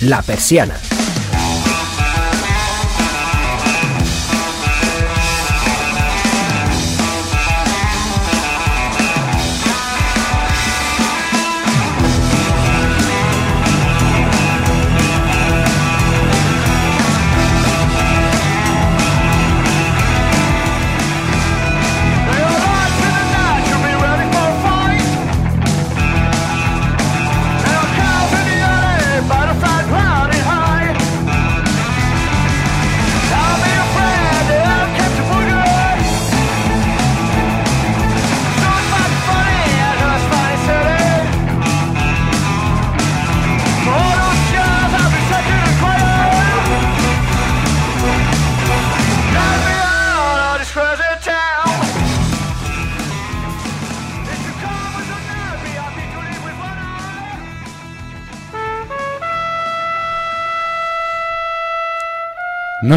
La Persiana.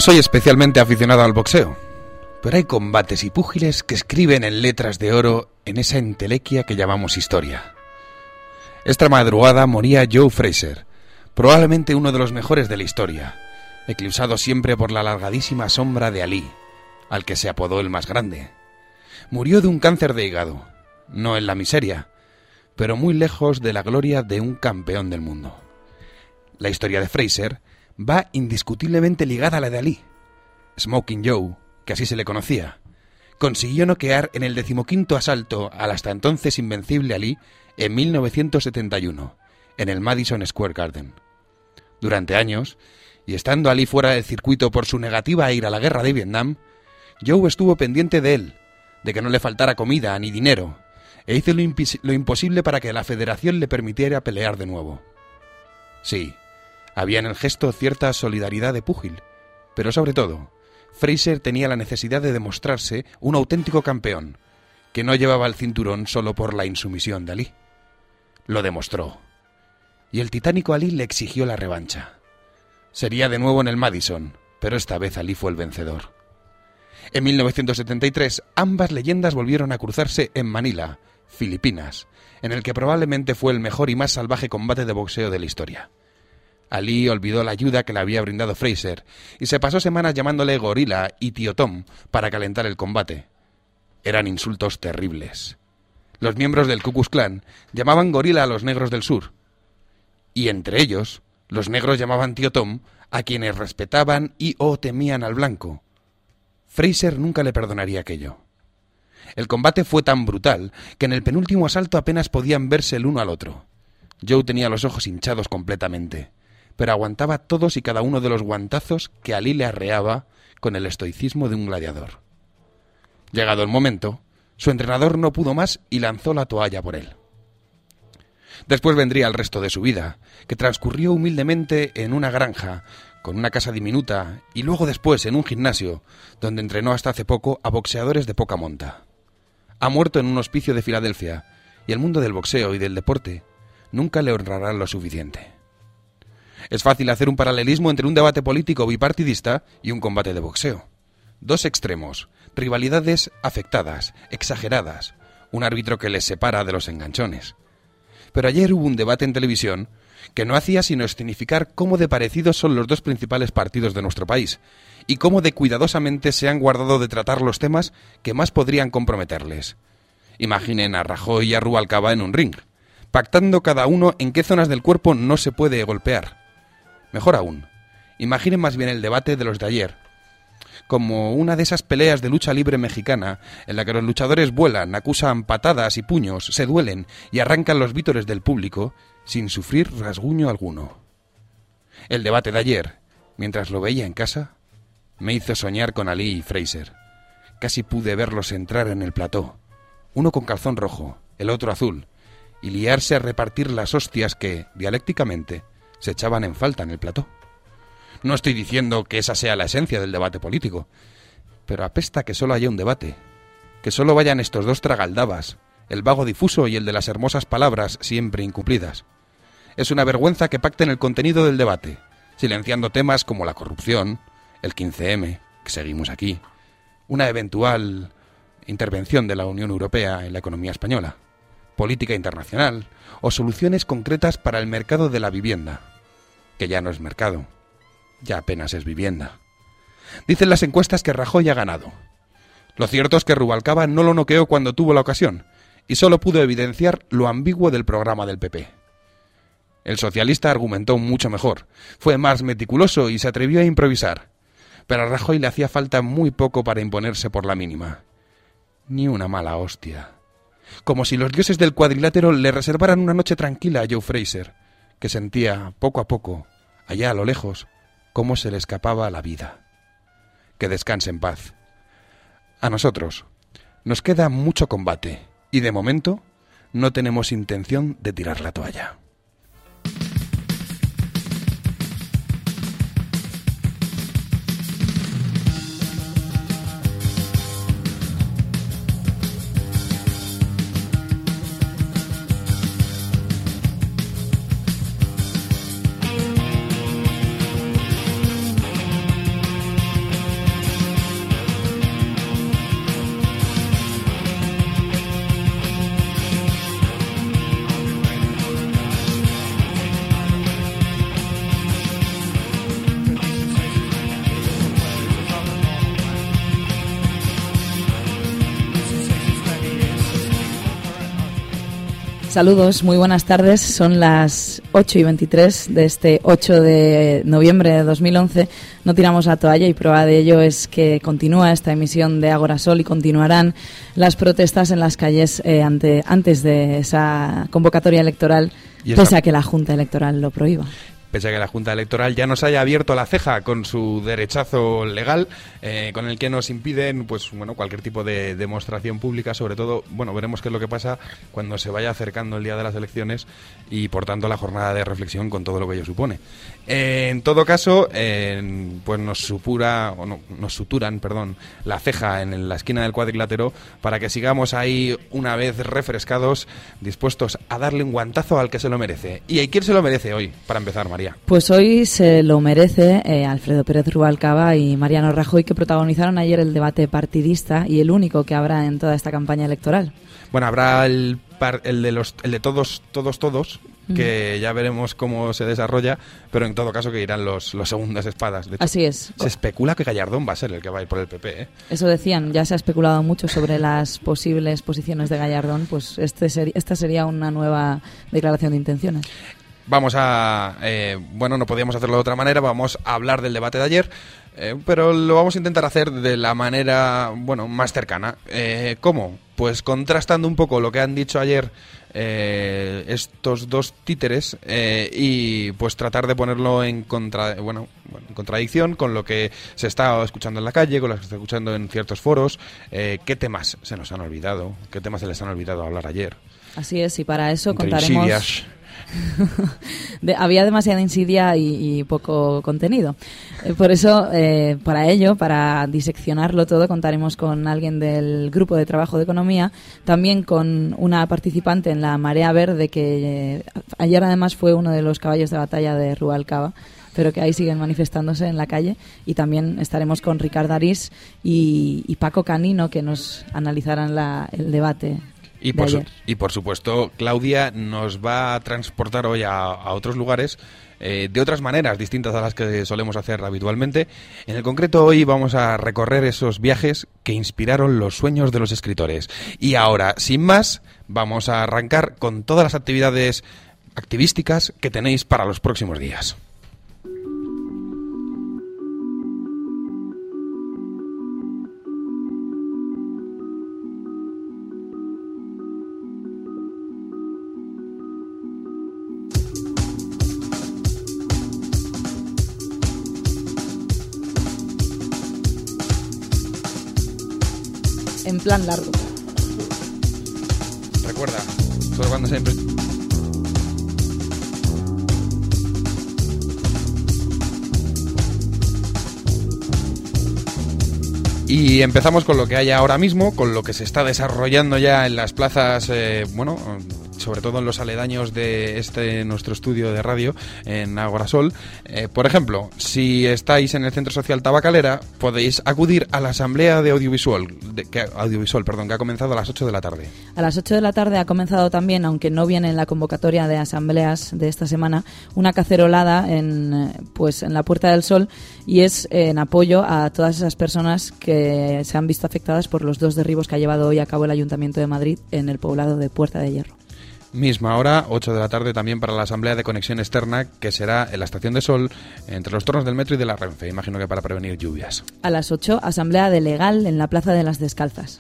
Soy especialmente aficionado al boxeo, pero hay combates y púgiles que escriben en letras de oro en esa entelequia que llamamos historia. Esta madrugada moría Joe Fraser, probablemente uno de los mejores de la historia, eclipsado siempre por la alargadísima sombra de Ali, al que se apodó el más grande. Murió de un cáncer de hígado, no en la miseria, pero muy lejos de la gloria de un campeón del mundo. La historia de Fraser va indiscutiblemente ligada a la de Ali. Smoking Joe, que así se le conocía, consiguió noquear en el decimoquinto asalto al hasta entonces invencible Ali en 1971, en el Madison Square Garden. Durante años, y estando Ali fuera del circuito por su negativa a ir a la guerra de Vietnam, Joe estuvo pendiente de él, de que no le faltara comida ni dinero, e hizo lo, lo imposible para que la federación le permitiera pelear de nuevo. Sí, había en el gesto cierta solidaridad de púgil, pero sobre todo, Fraser tenía la necesidad de demostrarse un auténtico campeón, que no llevaba el cinturón solo por la insumisión de Ali. Lo demostró. Y el titánico Ali le exigió la revancha. Sería de nuevo en el Madison, pero esta vez Ali fue el vencedor. En 1973, ambas leyendas volvieron a cruzarse en Manila, Filipinas, en el que probablemente fue el mejor y más salvaje combate de boxeo de la historia. Ali olvidó la ayuda que le había brindado Fraser y se pasó semanas llamándole gorila y tío Tom para calentar el combate. Eran insultos terribles. Los miembros del Ku Klux Klan llamaban gorila a los negros del sur. Y entre ellos, los negros llamaban tío Tom a quienes respetaban y o temían al blanco. Fraser nunca le perdonaría aquello. El combate fue tan brutal que en el penúltimo asalto apenas podían verse el uno al otro. Joe tenía los ojos hinchados completamente pero aguantaba todos y cada uno de los guantazos que Ali le arreaba con el estoicismo de un gladiador. Llegado el momento, su entrenador no pudo más y lanzó la toalla por él. Después vendría el resto de su vida, que transcurrió humildemente en una granja, con una casa diminuta, y luego después en un gimnasio, donde entrenó hasta hace poco a boxeadores de poca monta. Ha muerto en un hospicio de Filadelfia, y el mundo del boxeo y del deporte nunca le honrará lo suficiente. Es fácil hacer un paralelismo entre un debate político bipartidista y un combate de boxeo. Dos extremos, rivalidades afectadas, exageradas, un árbitro que les separa de los enganchones. Pero ayer hubo un debate en televisión que no hacía sino escenificar cómo de parecidos son los dos principales partidos de nuestro país y cómo de cuidadosamente se han guardado de tratar los temas que más podrían comprometerles. Imaginen a Rajoy y a Rubalcaba en un ring, pactando cada uno en qué zonas del cuerpo no se puede golpear Mejor aún, imaginen más bien el debate de los de ayer, como una de esas peleas de lucha libre mexicana en la que los luchadores vuelan, acusan patadas y puños, se duelen y arrancan los vítores del público sin sufrir rasguño alguno. El debate de ayer, mientras lo veía en casa, me hizo soñar con Ali y Fraser. Casi pude verlos entrar en el plató, uno con calzón rojo, el otro azul, y liarse a repartir las hostias que, dialécticamente, se echaban en falta en el plató. No estoy diciendo que esa sea la esencia del debate político, pero apesta que solo haya un debate, que solo vayan estos dos tragaldabas, el vago difuso y el de las hermosas palabras siempre incumplidas. Es una vergüenza que pacten el contenido del debate, silenciando temas como la corrupción, el 15M, que seguimos aquí, una eventual intervención de la Unión Europea en la economía española, política internacional o soluciones concretas para el mercado de la vivienda que ya no es mercado, ya apenas es vivienda. Dicen las encuestas que Rajoy ha ganado. Lo cierto es que Rubalcaba no lo noqueó cuando tuvo la ocasión, y solo pudo evidenciar lo ambiguo del programa del PP. El socialista argumentó mucho mejor, fue más meticuloso y se atrevió a improvisar, pero a Rajoy le hacía falta muy poco para imponerse por la mínima. Ni una mala hostia. Como si los dioses del cuadrilátero le reservaran una noche tranquila a Joe Fraser, que sentía, poco a poco, allá a lo lejos, cómo se le escapaba la vida. Que descanse en paz. A nosotros nos queda mucho combate y de momento no tenemos intención de tirar la toalla. Saludos, muy buenas tardes. Son las 8 y 23 de este 8 de noviembre de 2011. No tiramos la toalla y prueba de ello es que continúa esta emisión de Agora Sol y continuarán las protestas en las calles eh, ante, antes de esa convocatoria electoral, pese a que la Junta Electoral lo prohíba pese a que la Junta Electoral ya nos haya abierto la ceja con su derechazo legal, eh, con el que nos impiden pues bueno cualquier tipo de demostración pública, sobre todo, bueno, veremos qué es lo que pasa cuando se vaya acercando el día de las elecciones y por tanto la jornada de reflexión con todo lo que ello supone. Eh, en todo caso, pues nos supura o no, nos suturan, perdón, la ceja en la esquina del cuadrilátero para que sigamos ahí una vez refrescados, dispuestos a darle un guantazo al que se lo merece. ¿Y a quién se lo merece hoy, para empezar, María? Pues hoy se lo merece eh, Alfredo Pérez Rubalcaba y Mariano Rajoy, que protagonizaron ayer el debate partidista y el único que habrá en toda esta campaña electoral. Bueno, habrá el, el de los el de todos, todos, todos, que ya veremos cómo se desarrolla, pero en todo caso que irán los, los segundas espadas. Así es. Se especula que Gallardón va a ser el que va a ir por el PP. ¿eh? Eso decían, ya se ha especulado mucho sobre las posibles posiciones de Gallardón, pues este esta sería una nueva declaración de intenciones vamos a, eh, bueno, no podíamos hacerlo de otra manera, vamos a hablar del debate de ayer, eh, pero lo vamos a intentar hacer de la manera, bueno, más cercana. Eh, ¿Cómo? Pues contrastando un poco lo que han dicho ayer estos dos títeres y pues tratar de ponerlo en contra, bueno, en contradicción con lo que se está escuchando en la calle, con lo que se está escuchando en ciertos foros. ¿Qué temas se nos han olvidado? ¿Qué temas se les han olvidado hablar ayer? Así es, y para eso contaremos había demasiada insidia y, poco contenido. Eh, por eso, eh, para ello, para diseccionarlo todo, contaremos con alguien del grupo de trabajo de economía, también con una participante en la Marea Verde, que eh, ayer además fue uno de los caballos de batalla de Rubalcaba pero que ahí siguen manifestándose en la calle. Y también estaremos con Ricardo Arís y, Paco Canino, que nos analizarán el debate y por, y por supuesto, Claudia nos va a transportar hoy a, otros lugares eh, de otras maneras distintas a las que solemos hacer habitualmente. En el concreto, hoy vamos a recorrer esos viajes que inspiraron los sueños de los escritores. Y ahora, sin más, vamos a arrancar con todas las actividades activísticas que tenéis para los próximos días. Plan largo. Recuerda, solo cuando siempre... Y empezamos con lo que hay ahora mismo, con lo que se está desarrollando ya en las plazas, eh, bueno, sobre todo en los aledaños de este nuestro estudio de radio en Agorasol. Eh, por ejemplo, si estáis en el Centro Social Tabacalera, podéis acudir a la Asamblea de Audiovisual, que, audiovisual perdón, que ha comenzado a las 8 de la tarde. A las 8 de la tarde ha comenzado también, aunque no viene en la convocatoria de asambleas de esta semana, una cacerolada en, eh, pues, en la Puerta del Sol y es en apoyo a todas esas personas que se han visto afectadas por los dos derribos que ha llevado hoy a cabo el Ayuntamiento de Madrid en el poblado de Puerta de Hierro. Misma hora, 8 de la tarde, también para la Asamblea de Conexión Externa, que será en la Estación de Sol, entre los tornos del metro y de la Renfe, imagino que para prevenir lluvias. A las 8, Asamblea de Legal en la Plaza de las Descalzas.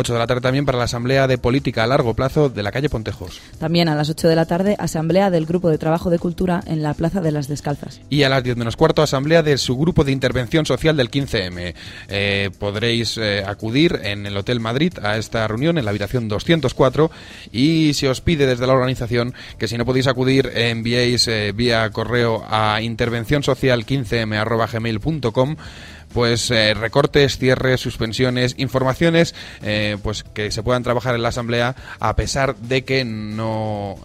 8 de la tarde también para la Asamblea de Política a Largo Plazo de la calle Pontejos. También a las 8 de la tarde, Asamblea del Grupo de Trabajo de Cultura en la Plaza de las Descalzas. Y a las 10 menos cuarto, Asamblea de su Grupo de Intervención Social del 15M. Eh, podréis eh, acudir en el Hotel Madrid a esta reunión en la habitación 204 y se os pide desde la organización que si no podéis acudir enviéis eh, vía correo a intervenciónsocial15m.gmail.com pues eh, recortes, cierres, suspensiones, informaciones, eh, pues que se puedan trabajar en la asamblea a pesar de que no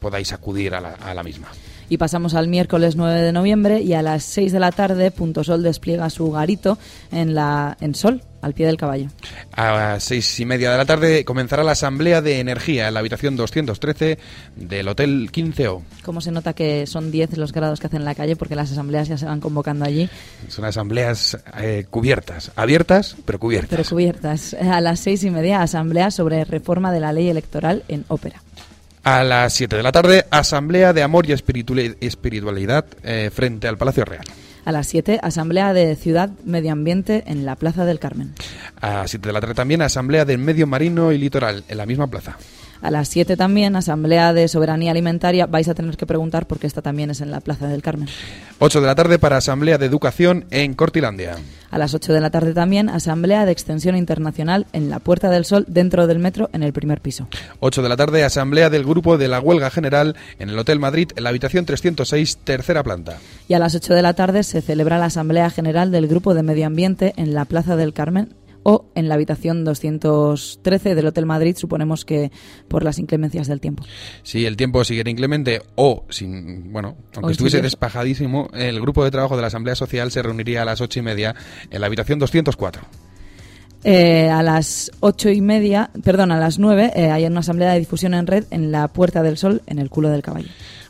podáis acudir a la, a la misma. Y pasamos al miércoles 9 de noviembre y a las 6 de la tarde Punto Sol despliega su garito en, la, en Sol, al pie del caballo. A las seis y media de la tarde comenzará la asamblea de energía en la habitación 213 del Hotel 15O. ¿Cómo se nota que son 10 los grados que hacen en la calle? Porque las asambleas ya se van convocando allí. Son asambleas eh, cubiertas, abiertas, pero cubiertas. Pero cubiertas. A las seis y media, asamblea sobre reforma de la ley electoral en ópera. A las 7 de la tarde, Asamblea de Amor y Espiritualidad eh, frente al Palacio Real. A las 7, Asamblea de Ciudad Medio Ambiente en la Plaza del Carmen. A las 7 de la tarde también, Asamblea del Medio Marino y Litoral en la misma plaza. A las 7 también, Asamblea de Soberanía Alimentaria. Vais a tener que preguntar porque esta también es en la Plaza del Carmen. 8 de la tarde para Asamblea de Educación en Cortilandia. A las 8 de la tarde también, Asamblea de Extensión Internacional en la Puerta del Sol, dentro del metro, en el primer piso. 8 de la tarde, Asamblea del Grupo de la Huelga General en el Hotel Madrid, en la habitación 306, tercera planta. Y a las 8 de la tarde se celebra la Asamblea General del Grupo de Medio Ambiente en la Plaza del Carmen, o en la habitación 213 del Hotel Madrid, suponemos que por las inclemencias del tiempo. Si el tiempo siguiera inclemente o sin, bueno, aunque estuviese despajadísimo, el grupo de trabajo de la Asamblea Social se reuniría a las ocho y media en la habitación 204. Eh, a las ocho y media, perdón, a las nueve, eh, hay una asamblea de difusión en red en la Puerta del Sol, en el culo del caballo.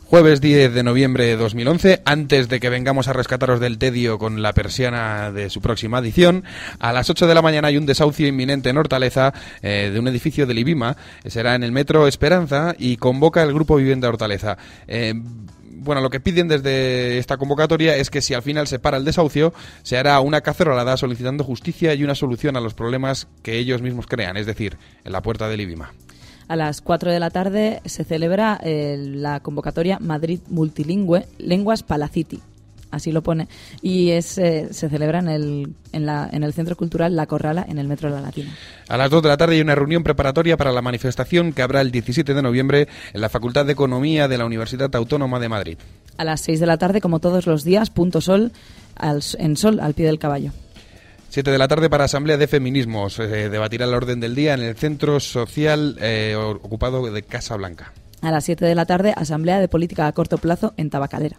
Jueves 10 de noviembre de 2011, antes de que vengamos a rescataros del tedio con la persiana de su próxima edición, a las 8 de la mañana hay un desahucio inminente en Hortaleza eh, de un edificio del IBIMA, será en el Metro Esperanza y convoca el Grupo Vivienda Hortaleza. Eh, bueno, lo que piden desde esta convocatoria es que si al final se para el desahucio, se hará una cacerolada solicitando justicia y una solución a los problemas que ellos mismos crean, es decir, en la puerta del IBIMA. A las 4 de la tarde se celebra eh, la convocatoria Madrid Multilingüe Lenguas Palaciti. Así lo pone. Y es, eh, se celebra en el, en, la, en el Centro Cultural La Corrala, en el Metro de la Latina. A las 2 de la tarde hay una reunión preparatoria para la manifestación que habrá el 17 de noviembre en la Facultad de Economía de la Universidad Autónoma de Madrid. A las 6 de la tarde, como todos los días, punto sol, en sol, al pie del caballo. 7 de la tarde para Asamblea de Feminismos. Se debatirá el orden del día en el Centro Social eh, ocupado de Casa Blanca. A las 7 de la tarde, Asamblea de Política a Corto Plazo en Tabacalera.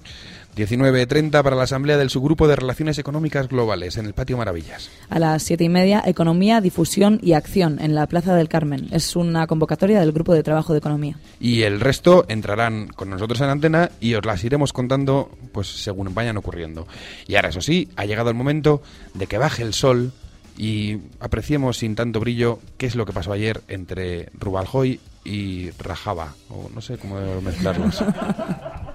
19.30 para la Asamblea del Subgrupo de Relaciones Económicas Globales en el Patio Maravillas. A las 7 y media, Economía, Difusión y Acción en la Plaza del Carmen. Es una convocatoria del Grupo de Trabajo de Economía. Y el resto entrarán con nosotros en antena y os las iremos contando pues según vayan ocurriendo. Y ahora, eso sí, ha llegado el momento de que baje el sol y apreciemos sin tanto brillo qué es lo que pasó ayer entre Rubaljoy y Rajaba, o no sé cómo mezclarlos.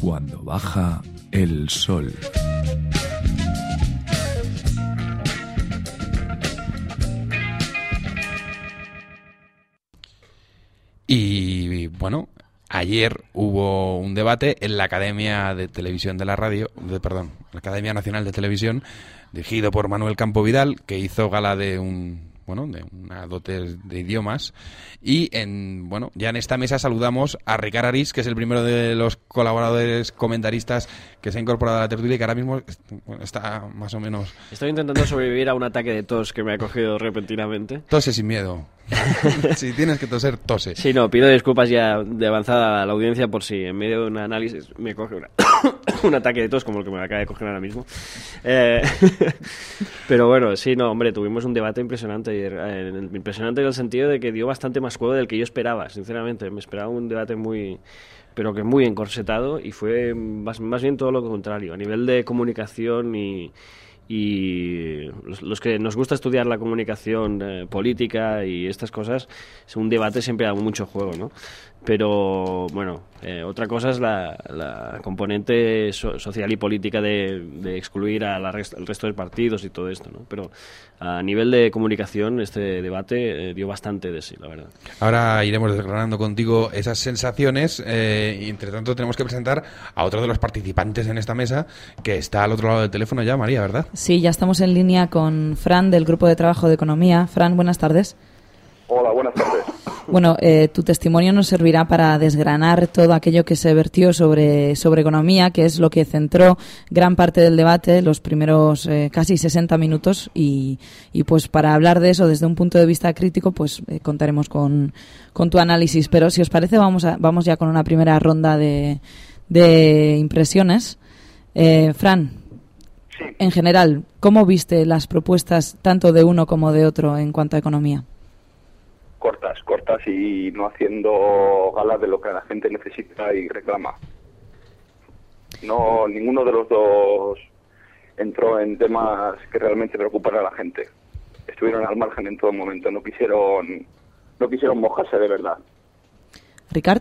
Cuando baja el sol. Y bueno, ayer hubo un debate en la Academia de Televisión de la Radio, de, perdón, la Academia Nacional de Televisión, dirigido por Manuel Campo Vidal, que hizo gala de un bueno, de una dote de idiomas. Y en, bueno, ya en esta mesa saludamos a Ricard Aris, que es el primero de los colaboradores comentaristas que se ha incorporado a la tertulia y que ahora mismo está más o menos... Estoy intentando sobrevivir a un ataque de tos que me ha cogido repentinamente. Tose sin miedo. si tienes que toser, tose. Sí, no, pido disculpas ya de avanzada a la audiencia por si en medio de un análisis me coge un ataque de tos como el que me acaba de coger ahora mismo. Eh, pero bueno, sí, no, hombre, tuvimos un debate impresionante ayer. Eh, impresionante en el sentido de que dio bastante más juego del que yo esperaba, sinceramente. Me esperaba un debate muy pero que muy encorsetado y fue más, más bien todo lo contrario. A nivel de comunicación y, y los, que nos gusta estudiar la comunicación eh, política y estas cosas, un debate siempre da mucho juego, ¿no? Pero bueno, eh, otra cosa es la, componente social y política de, excluir al resto de partidos y todo esto, ¿no? Pero a nivel de comunicación este debate eh, dio bastante de sí, la verdad. Ahora iremos desgranando contigo esas sensaciones eh, y entre tanto tenemos que presentar a otro de los participantes en esta mesa que está al otro lado del teléfono ya, María, ¿verdad? Sí, ya estamos en línea con Fran del Grupo de Trabajo de Economía. Fran, buenas tardes. Hola, buenas tardes. Bueno, eh, tu testimonio nos servirá para desgranar todo aquello que se vertió sobre, sobre economía, que es lo que centró gran parte del debate, los primeros eh, casi 60 minutos, y, y, pues para hablar de eso desde un punto de vista crítico, pues eh, contaremos con, con, tu análisis. Pero si os parece, vamos, a, vamos ya con una primera ronda de, de impresiones. Fran, en general, ¿cómo viste las propuestas tanto de uno como de otro en cuanto a economía? Cortas, cortas y no haciendo gala de lo que la gente necesita y reclama. No, ninguno de los dos entró en temas que realmente preocupan a la gente. Estuvieron al margen en todo momento, no quisieron, no quisieron mojarse de verdad. Ricard.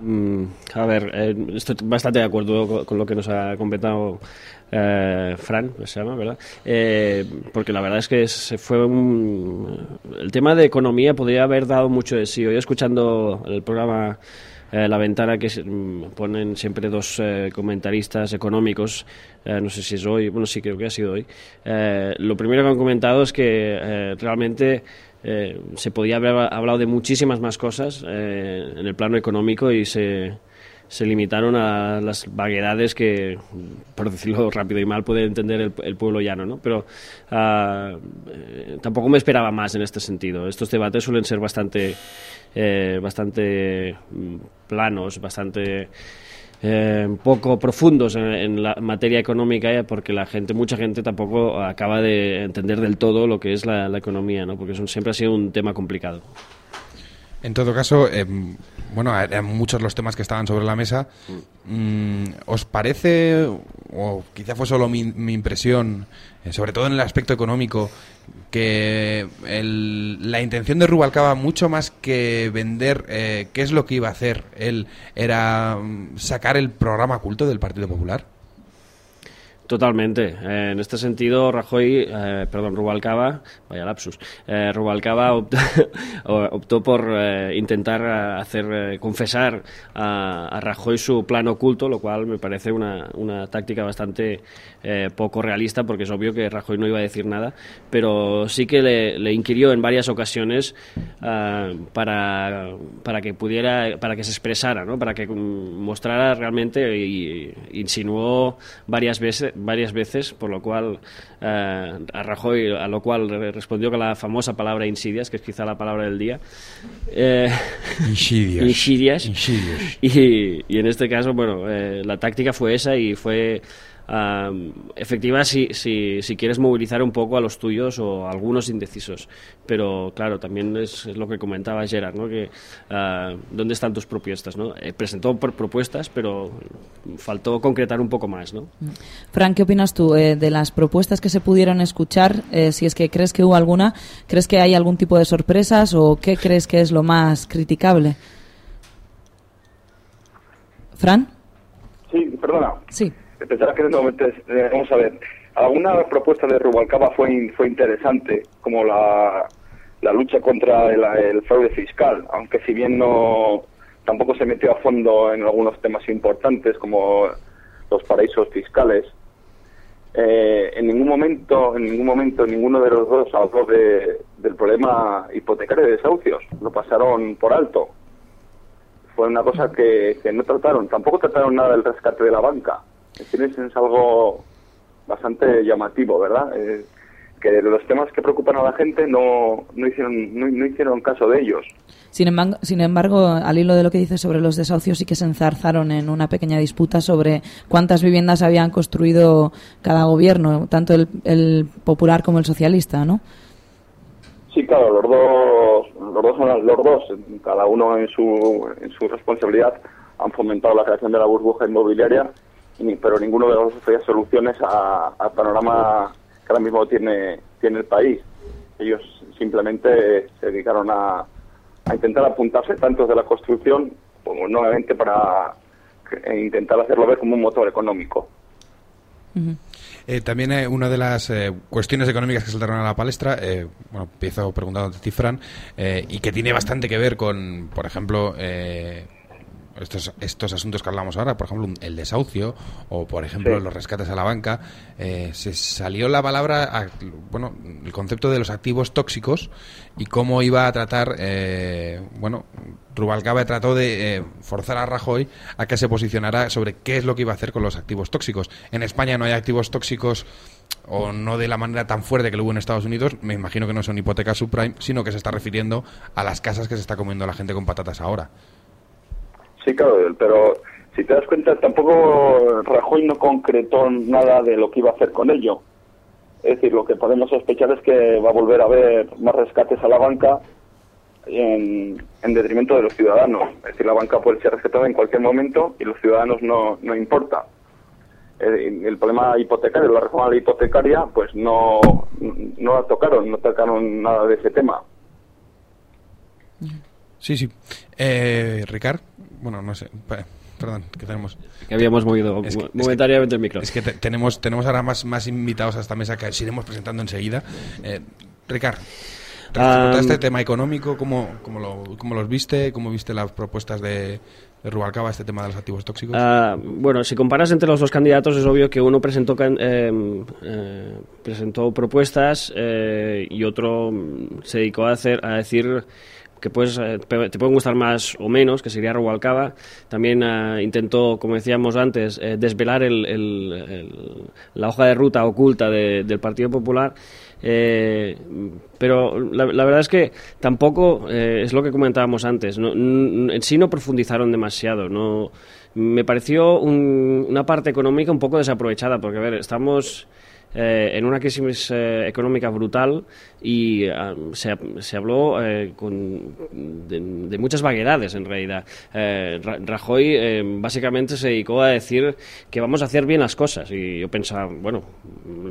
Mm, a ver, eh, estoy bastante de acuerdo con, lo que nos ha comentado eh, Fran, se llama, ¿verdad? Eh, porque la verdad es que se fue un... El tema de economía podría haber dado mucho de sí. Hoy escuchando el programa La Ventana, que mm, ponen siempre dos comentaristas económicos, no sé si es hoy, bueno, sí creo que ha sido hoy, lo primero que han comentado es que realmente eh, se podía haber hablado de muchísimas más cosas eh, en el plano económico y se, se, limitaron a las vaguedades que, por decirlo rápido y mal, puede entender el, pueblo llano. ¿no? Pero ah, eh, tampoco me esperaba más en este sentido. Estos debates suelen ser bastante, bastante mm, planos, bastante eh, poco profundos en, la materia económica eh, porque la gente, mucha gente tampoco acaba de entender del todo lo que es la, economía, ¿no? porque siempre ha sido un tema complicado. En todo caso, eh, bueno, eran muchos los temas que estaban sobre la mesa. Mm, ¿Os parece, o quizá fue solo mi, impresión, eh, sobre todo en el aspecto económico, que la intención de Rubalcaba, mucho más que vender eh, qué es lo que iba a hacer él, era mm, sacar el programa culto del Partido Popular? Totalmente. Eh, en este sentido, Rajoy, eh, perdón, Rubalcaba, vaya lapsus, eh, Rubalcaba optó, por intentar hacer confesar a, Rajoy su plan oculto, lo cual me parece una, una táctica bastante poco realista, porque es obvio que Rajoy no iba a decir nada, pero sí que le, inquirió en varias ocasiones para, para que pudiera, para que se expresara, ¿no? para que mostrara realmente y insinuó varias veces varias veces, por lo cual eh, a Rajoy, a lo cual respondió con la famosa palabra insidias, que es quizá la palabra del día. Eh, insidias. Y, y, en este caso, bueno, eh, la táctica fue esa y fue efectiva si, si, si, quieres movilizar un poco a los tuyos o a algunos indecisos. Pero claro, también es, lo que comentaba Gerard, ¿no? que uh, ¿dónde están tus propuestas? ¿no? Eh, presentó por propuestas, pero faltó concretar un poco más. ¿no? Frank, ¿qué opinas tú eh, de las propuestas que se pudieron escuchar? Eh, si es que crees que hubo alguna, ¿crees que hay algún tipo de sorpresas o qué crees que es lo más criticable? ¿Fran? Sí, perdona. Sí pensarás que en este momento eh, vamos a ver, alguna propuesta de Rubalcaba fue, fue interesante, como la, la lucha contra el, fraude fiscal, aunque si bien no tampoco se metió a fondo en algunos temas importantes como los paraísos fiscales. eh, en ningún momento, en ningún momento, ninguno de los dos habló de, del problema hipotecario de desahucios. Lo pasaron por alto. Fue una cosa que no trataron. Tampoco trataron nada del rescate de la banca. Es decir, es algo bastante llamativo, ¿verdad? Eh, que los temas que preocupan a la gente no, no, hicieron, no, hicieron caso de ellos. Sin embargo, sin embargo, al hilo de lo que dice sobre los desahucios, sí que se enzarzaron en una pequeña disputa sobre cuántas viviendas habían construido cada gobierno, tanto el, el popular como el socialista, ¿no? Sí, claro, los dos, los dos, son los dos, cada uno en su, en su responsabilidad, han fomentado la creación de la burbuja inmobiliaria, pero ninguno de los dos ofrecía soluciones al panorama que ahora mismo tiene, tiene el país. Ellos simplemente se dedicaron a, a intentar apuntarse tanto de la construcción como nuevamente para intentar hacerlo ver como un motor económico. Eh, también eh, una de las eh, cuestiones económicas que saltaron a la palestra, bueno, empiezo preguntando a ti, Fran, y que tiene bastante que ver con, por ejemplo, estos, estos asuntos que hablamos ahora, por ejemplo, el desahucio o, por ejemplo, los rescates a la banca, eh, se salió la palabra, bueno, el concepto de los activos tóxicos y cómo iba a tratar, eh, bueno, Rubalcaba trató de eh, forzar a Rajoy a que se posicionara sobre qué es lo que iba a hacer con los activos tóxicos. En España no hay activos tóxicos o no de la manera tan fuerte que lo hubo en Estados Unidos, me imagino que no son hipotecas subprime, sino que se está refiriendo a las casas que se está comiendo la gente con patatas ahora. Sí, claro, pero si te das cuenta, tampoco Rajoy no concretó nada de lo que iba a hacer con ello. Es decir, lo que podemos sospechar es que va a volver a haber más rescates a la banca en, detrimento de los ciudadanos. Es decir, la banca puede ser rescatada en cualquier momento y los ciudadanos no, no importa. El, el problema hipotecario, la reforma hipotecaria, pues no, no la tocaron, no tocaron nada de ese tema. Sí, sí. Eh, Ricard, bueno, no sé. Perdón, que tenemos. Que habíamos movido momentáneamente el micro. Es que tenemos, tenemos ahora más, más invitados a esta mesa que iremos presentando enseguida. Eh, Ricard, respecto este tema económico, ¿cómo, cómo, lo, ¿cómo los viste? ¿Cómo viste las propuestas de, de Rubalcaba, este tema de los activos tóxicos? Ah, bueno, si comparas entre los dos candidatos, es obvio que uno presentó, eh, eh, presentó propuestas y otro se dedicó a, hacer, a decir que pues, te pueden gustar más o menos, que sería Rubalcaba. También eh, intentó, como decíamos antes, eh, desvelar la hoja de ruta oculta del Partido Popular. pero la, verdad es que tampoco es lo que comentábamos antes. en sí no profundizaron demasiado. No, me pareció una parte económica un poco desaprovechada, porque a ver, estamos eh, en una crisis eh, económica brutal y ah, se, se, habló eh, con, de, muchas vaguedades en realidad. Rajoy básicamente se dedicó a decir que vamos a hacer bien las cosas y yo pensaba, bueno,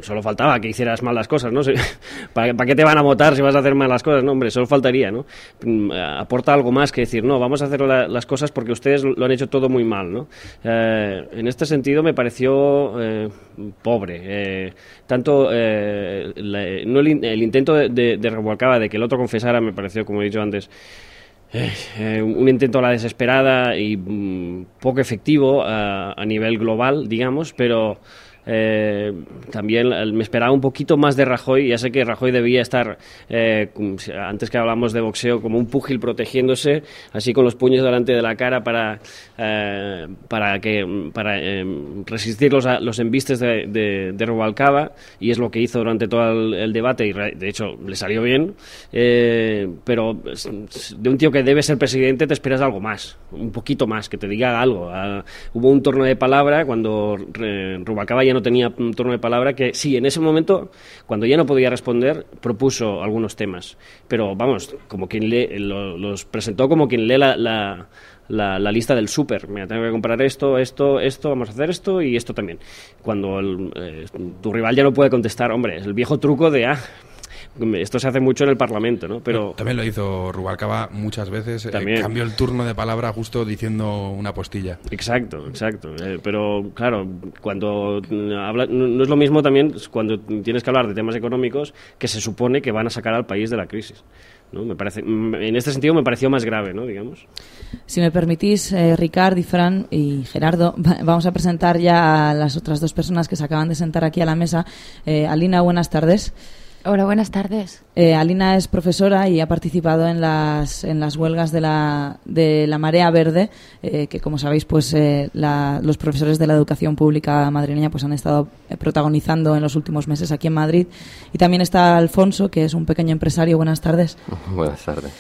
solo faltaba que hicieras mal las cosas, ¿no? ¿Para, ¿Para, qué te van a votar si vas a hacer mal las cosas? No, hombre, solo faltaría, ¿no? Mm, aporta algo más que decir, no, vamos a hacer las cosas porque ustedes lo han hecho todo muy mal, ¿no? en este sentido me pareció pobre tanto eh, no el, intento de, de, de que el otro confesara me pareció, como he dicho antes, eh, eh, un intento a la desesperada y mm, poco efectivo a, nivel global, digamos, pero eh, también me esperaba un poquito más de Rajoy. Ya sé que Rajoy debía estar, eh, antes que hablamos de boxeo, como un púgil protegiéndose, así con los puños delante de la cara para, eh, para, que, para resistir los, los embistes de, de, Rubalcaba, y es lo que hizo durante todo el, debate, y de hecho le salió bien. pero de un tío que debe ser presidente te esperas algo más, un poquito más, que te diga algo. Ah, hubo un torno de palabra cuando Rubalcaba ya no tenía un turno de palabra, que sí, en ese momento, cuando ya no podía responder, propuso algunos temas. Pero vamos, como quien lee, los presentó como quien lee la, la, lista del súper. Mira, tengo que comprar esto, esto, esto, vamos a hacer esto y esto también. Cuando eh, tu rival ya no puede contestar, hombre, es el viejo truco de, ah, Esto se hace mucho en el Parlamento, ¿no? Pero también lo hizo Rubalcaba muchas veces. Eh, cambió el turno de palabra justo diciendo una postilla. Exacto, exacto. Eh, pero claro, cuando habla, no es lo mismo también cuando tienes que hablar de temas económicos que se supone que van a sacar al país de la crisis. ¿no? Me parece, mm, en este sentido me pareció más grave, ¿no? digamos. Si me permitís, eh, Ricard y Fran y Gerardo, vamos a presentar ya a las otras dos personas que se acaban de sentar aquí a la mesa. Eh, Alina, buenas tardes. Hola, buenas tardes. Eh, Alina es profesora y ha participado en las, en las huelgas de la, de la Marea Verde, eh, que como sabéis, pues eh, los profesores de la educación pública madrileña pues han estado protagonizando en los últimos meses aquí en Madrid. Y también está Alfonso, que es un pequeño empresario. Buenas tardes. Buenas tardes.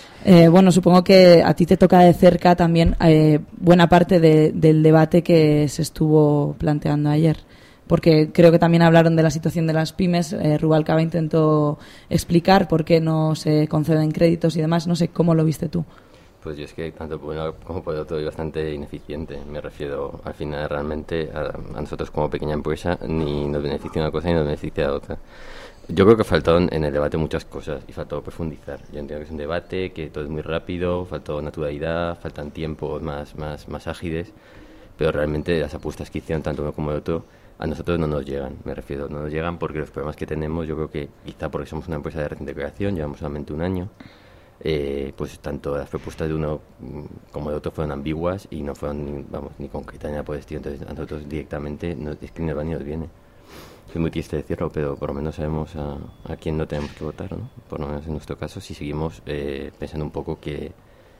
bueno, supongo que a ti te toca de cerca también buena parte del debate que se estuvo planteando ayer porque creo que también hablaron de la situación de las pymes. Eh, Rubalcaba intentó explicar por qué no se conceden créditos y demás. No sé, ¿cómo lo viste tú? Pues yo es que tanto por uno como por otro es bastante ineficiente. Me refiero al final realmente a, nosotros como pequeña empresa ni nos beneficia una cosa ni nos beneficia otra. Yo creo que faltó en el debate muchas cosas y faltó profundizar. Yo entiendo que es un debate, que todo es muy rápido, faltó naturalidad, faltan tiempos más, más, más ágiles, pero realmente las apuestas que hicieron tanto uno como el otro a nosotros no nos llegan, me refiero, no nos llegan porque los problemas que tenemos, yo creo que quizá porque somos una empresa de reciente creación, llevamos solamente un año, eh, pues tanto las propuestas de uno mm, como de otro fueron ambiguas y no fueron ni, vamos, ni concretas ni nada por el entonces a nosotros directamente no, es que ni nos va ni nos viene. Es muy triste decirlo, pero por lo menos sabemos a, a quién no tenemos que votar, ¿no? Por lo menos en nuestro caso, si seguimos eh, pensando un poco que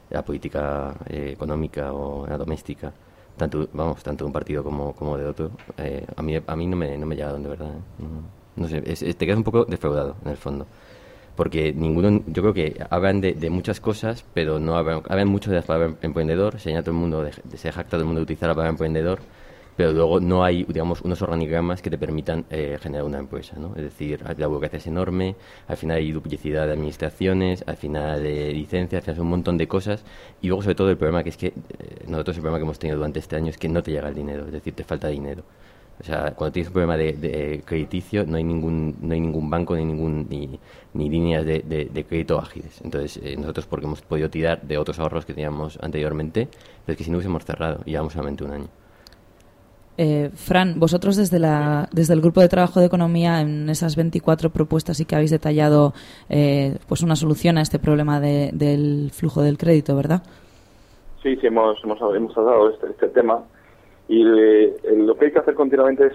la política eh, económica o la doméstica tanto vamos tanto de un partido como, como de otro eh, a mí a mí no me no me llega de verdad ¿eh? no, sé te quedas un poco defraudado en el fondo porque ninguno yo creo que hablan de, de muchas cosas pero no hablan, hablan mucho de la palabra emprendedor se todo el mundo se jacta todo el mundo de utilizar la palabra emprendedor pero luego no hay, digamos, unos organigramas que te permitan eh, generar una empresa, ¿no? Es decir, la burocracia es enorme, al final hay duplicidad de administraciones, al final de licencias, al final un montón de cosas, y luego sobre todo el problema que es que, eh, nosotros el problema que hemos tenido durante este año es que no te llega el dinero, es decir, te falta dinero. O sea, cuando tienes un problema de, crediticio, no hay ningún no hay ningún banco ni ningún ni, ni líneas de, de, crédito ágiles. Entonces, eh, nosotros porque hemos podido tirar de otros ahorros que teníamos anteriormente, pero es que si no hubiésemos cerrado, llevamos solamente un año. Eh, Fran, vosotros desde, la, desde el grupo de trabajo de economía, en esas 24 propuestas y que habéis detallado eh, pues una solución a este problema del flujo del crédito, ¿verdad? Sí, sí, hemos, hemos, hemos tratado este, este tema y eh, lo que hay que hacer continuamente es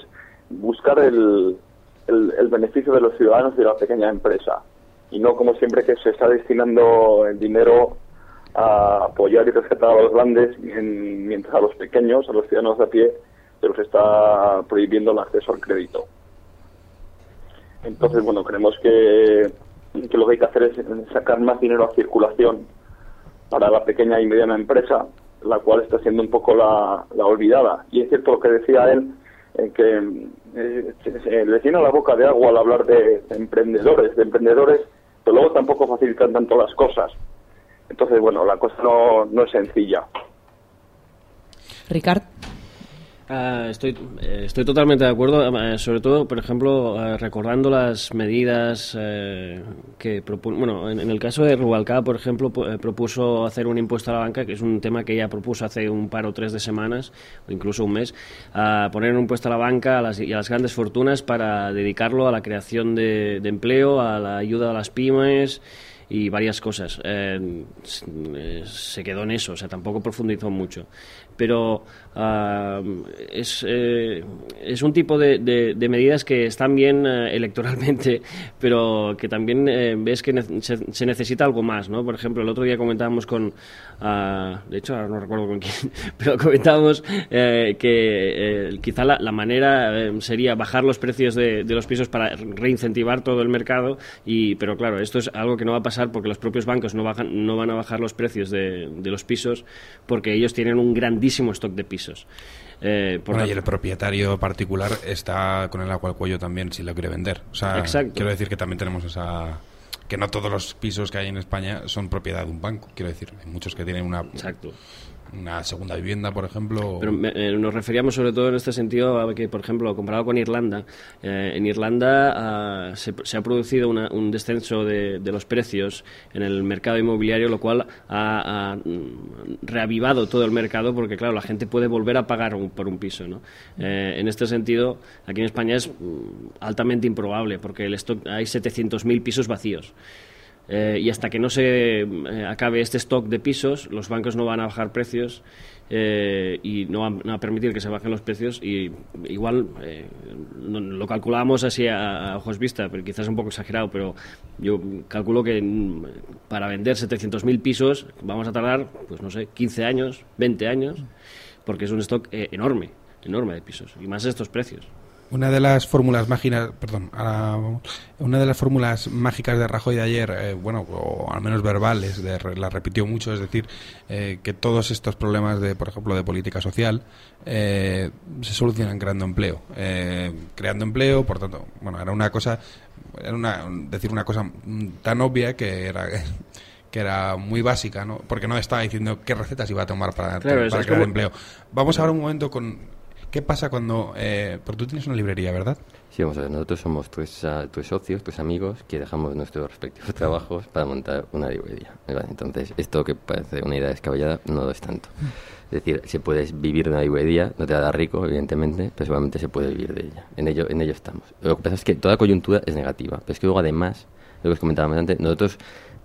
buscar el, el, beneficio de los ciudadanos y de la pequeña empresa y no como siempre que se está destinando el dinero a apoyar y rescatar a los grandes mientras a los pequeños, a los ciudadanos de a pie, se está prohibiendo el acceso al crédito. Entonces, bueno, creemos que, lo que hay que hacer es sacar más dinero a circulación para la pequeña y mediana empresa, la cual está siendo un poco la, olvidada. Y es cierto lo que decía él, eh, que eh, se, le llena la boca de agua al hablar de, emprendedores, de emprendedores, pero luego tampoco facilitan tanto las cosas. Entonces, bueno, la cosa no, no es sencilla. Ricard. Ah, estoy, eh, estoy totalmente de acuerdo, eh, sobre todo, por ejemplo, eh, recordando las medidas que bueno, en, el caso de Rubalcaba, por ejemplo, propuso hacer un impuesto a la banca, que es un tema que ella propuso hace un par o tres de semanas, o incluso un mes, a poner un impuesto a la banca y a las grandes fortunas para dedicarlo a la creación de empleo, a la ayuda a las pymes y varias cosas. se quedó en eso, o sea, tampoco profundizó mucho pero ah, es, eh, es un tipo de, de, medidas que están bien eh, electoralmente, pero que también eh, ves que se, necesita algo más, ¿no? Por ejemplo, el otro día comentábamos con, ah, de hecho, ahora no recuerdo con quién, pero comentábamos que quizá la, la manera sería bajar los precios de, de, los pisos para reincentivar todo el mercado, y, pero claro, esto es algo que no va a pasar porque los propios bancos no, bajan, no van a bajar los precios de, de los pisos porque ellos tienen un grandísimo stock de pisos. Eh, y el propietario particular está con el agua al cuello también si lo quiere vender. O sea, quiero decir que también tenemos esa que no todos los pisos que hay en España son propiedad de un banco, quiero decir, hay muchos que tienen una Exacto. Una segunda vivienda, por ejemplo. Pero eh, nos referíamos sobre todo en este sentido a que, por ejemplo, comparado con Irlanda, eh, en Irlanda ah, se, ha producido un descenso de, los precios en el mercado inmobiliario, lo cual ha, mm, reavivado todo el mercado porque, claro, la gente puede volver a pagar por un piso. ¿no? Eh, en este sentido, aquí en España es mm, altamente improbable porque el stock, hay 700.000 pisos vacíos. Eh, y hasta que no se eh, acabe este stock de pisos, los bancos no van a bajar precios eh, y no van a permitir que se bajen los precios. Y igual lo calculamos así a, ojos vista, pero quizás un poco exagerado, pero yo calculo que mm, para vender 700.000 pisos vamos a tardar, pues no sé, 15 años, 20 años, porque es un stock enorme, enorme de pisos, y más estos precios. Una de las fórmulas mágicas, perdón, una de las fórmulas mágicas de Rajoy de ayer, eh, bueno, o al menos verbales, la repitió mucho, es decir, eh, que todos estos problemas de, por ejemplo, de política social eh, se solucionan creando empleo, creando empleo, por tanto, bueno, era una cosa, era una, decir una cosa tan obvia que era que era muy básica, ¿no? Porque no estaba diciendo qué recetas iba a tomar para, para crear empleo. Vamos ahora un momento con ¿Qué pasa cuando... Eh, porque tú tienes una librería, ¿verdad? Sí, vamos a ver, nosotros somos tus, tus socios, tus amigos, que dejamos nuestros respectivos trabajos para montar una librería. Entonces, esto que parece una idea descabellada, no lo es tanto. Es decir, si puedes vivir de una librería, no te va a dar rico, evidentemente, pero seguramente se puede vivir de ella. En ello, en ello estamos. Lo que pasa es que toda coyuntura es negativa, pero es que luego además, lo que os comentábamos antes, nosotros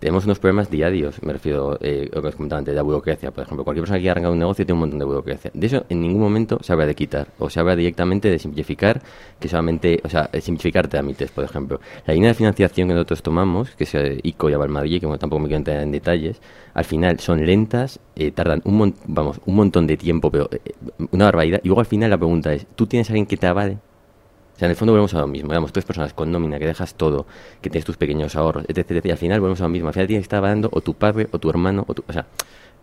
tenemos unos problemas diarios, me refiero eh, a lo que os comentaba antes, de la burocracia. Por ejemplo, cualquier persona que quiera arrancar un negocio tiene un montón de burocracia. De eso en ningún momento se habla de quitar, o se habla directamente de simplificar, que solamente, o sea, simplificar trámites, por ejemplo. La línea de financiación que nosotros tomamos, que es eh, ICO y Avalmadrid, que tampoco me quiero entrar en detalles, al final son lentas, eh, tardan un, vamos, un montón de tiempo, pero una barbaridad. Y luego al final la pregunta es, ¿tú tienes a alguien que te avale? En el fondo volvemos a lo mismo. Digamos, tres personas con nómina, que dejas todo, que tienes tus pequeños ahorros, etc, Y al final volvemos a lo mismo. Al final tienes que estar o tu padre, o tu hermano, o tu... O sea,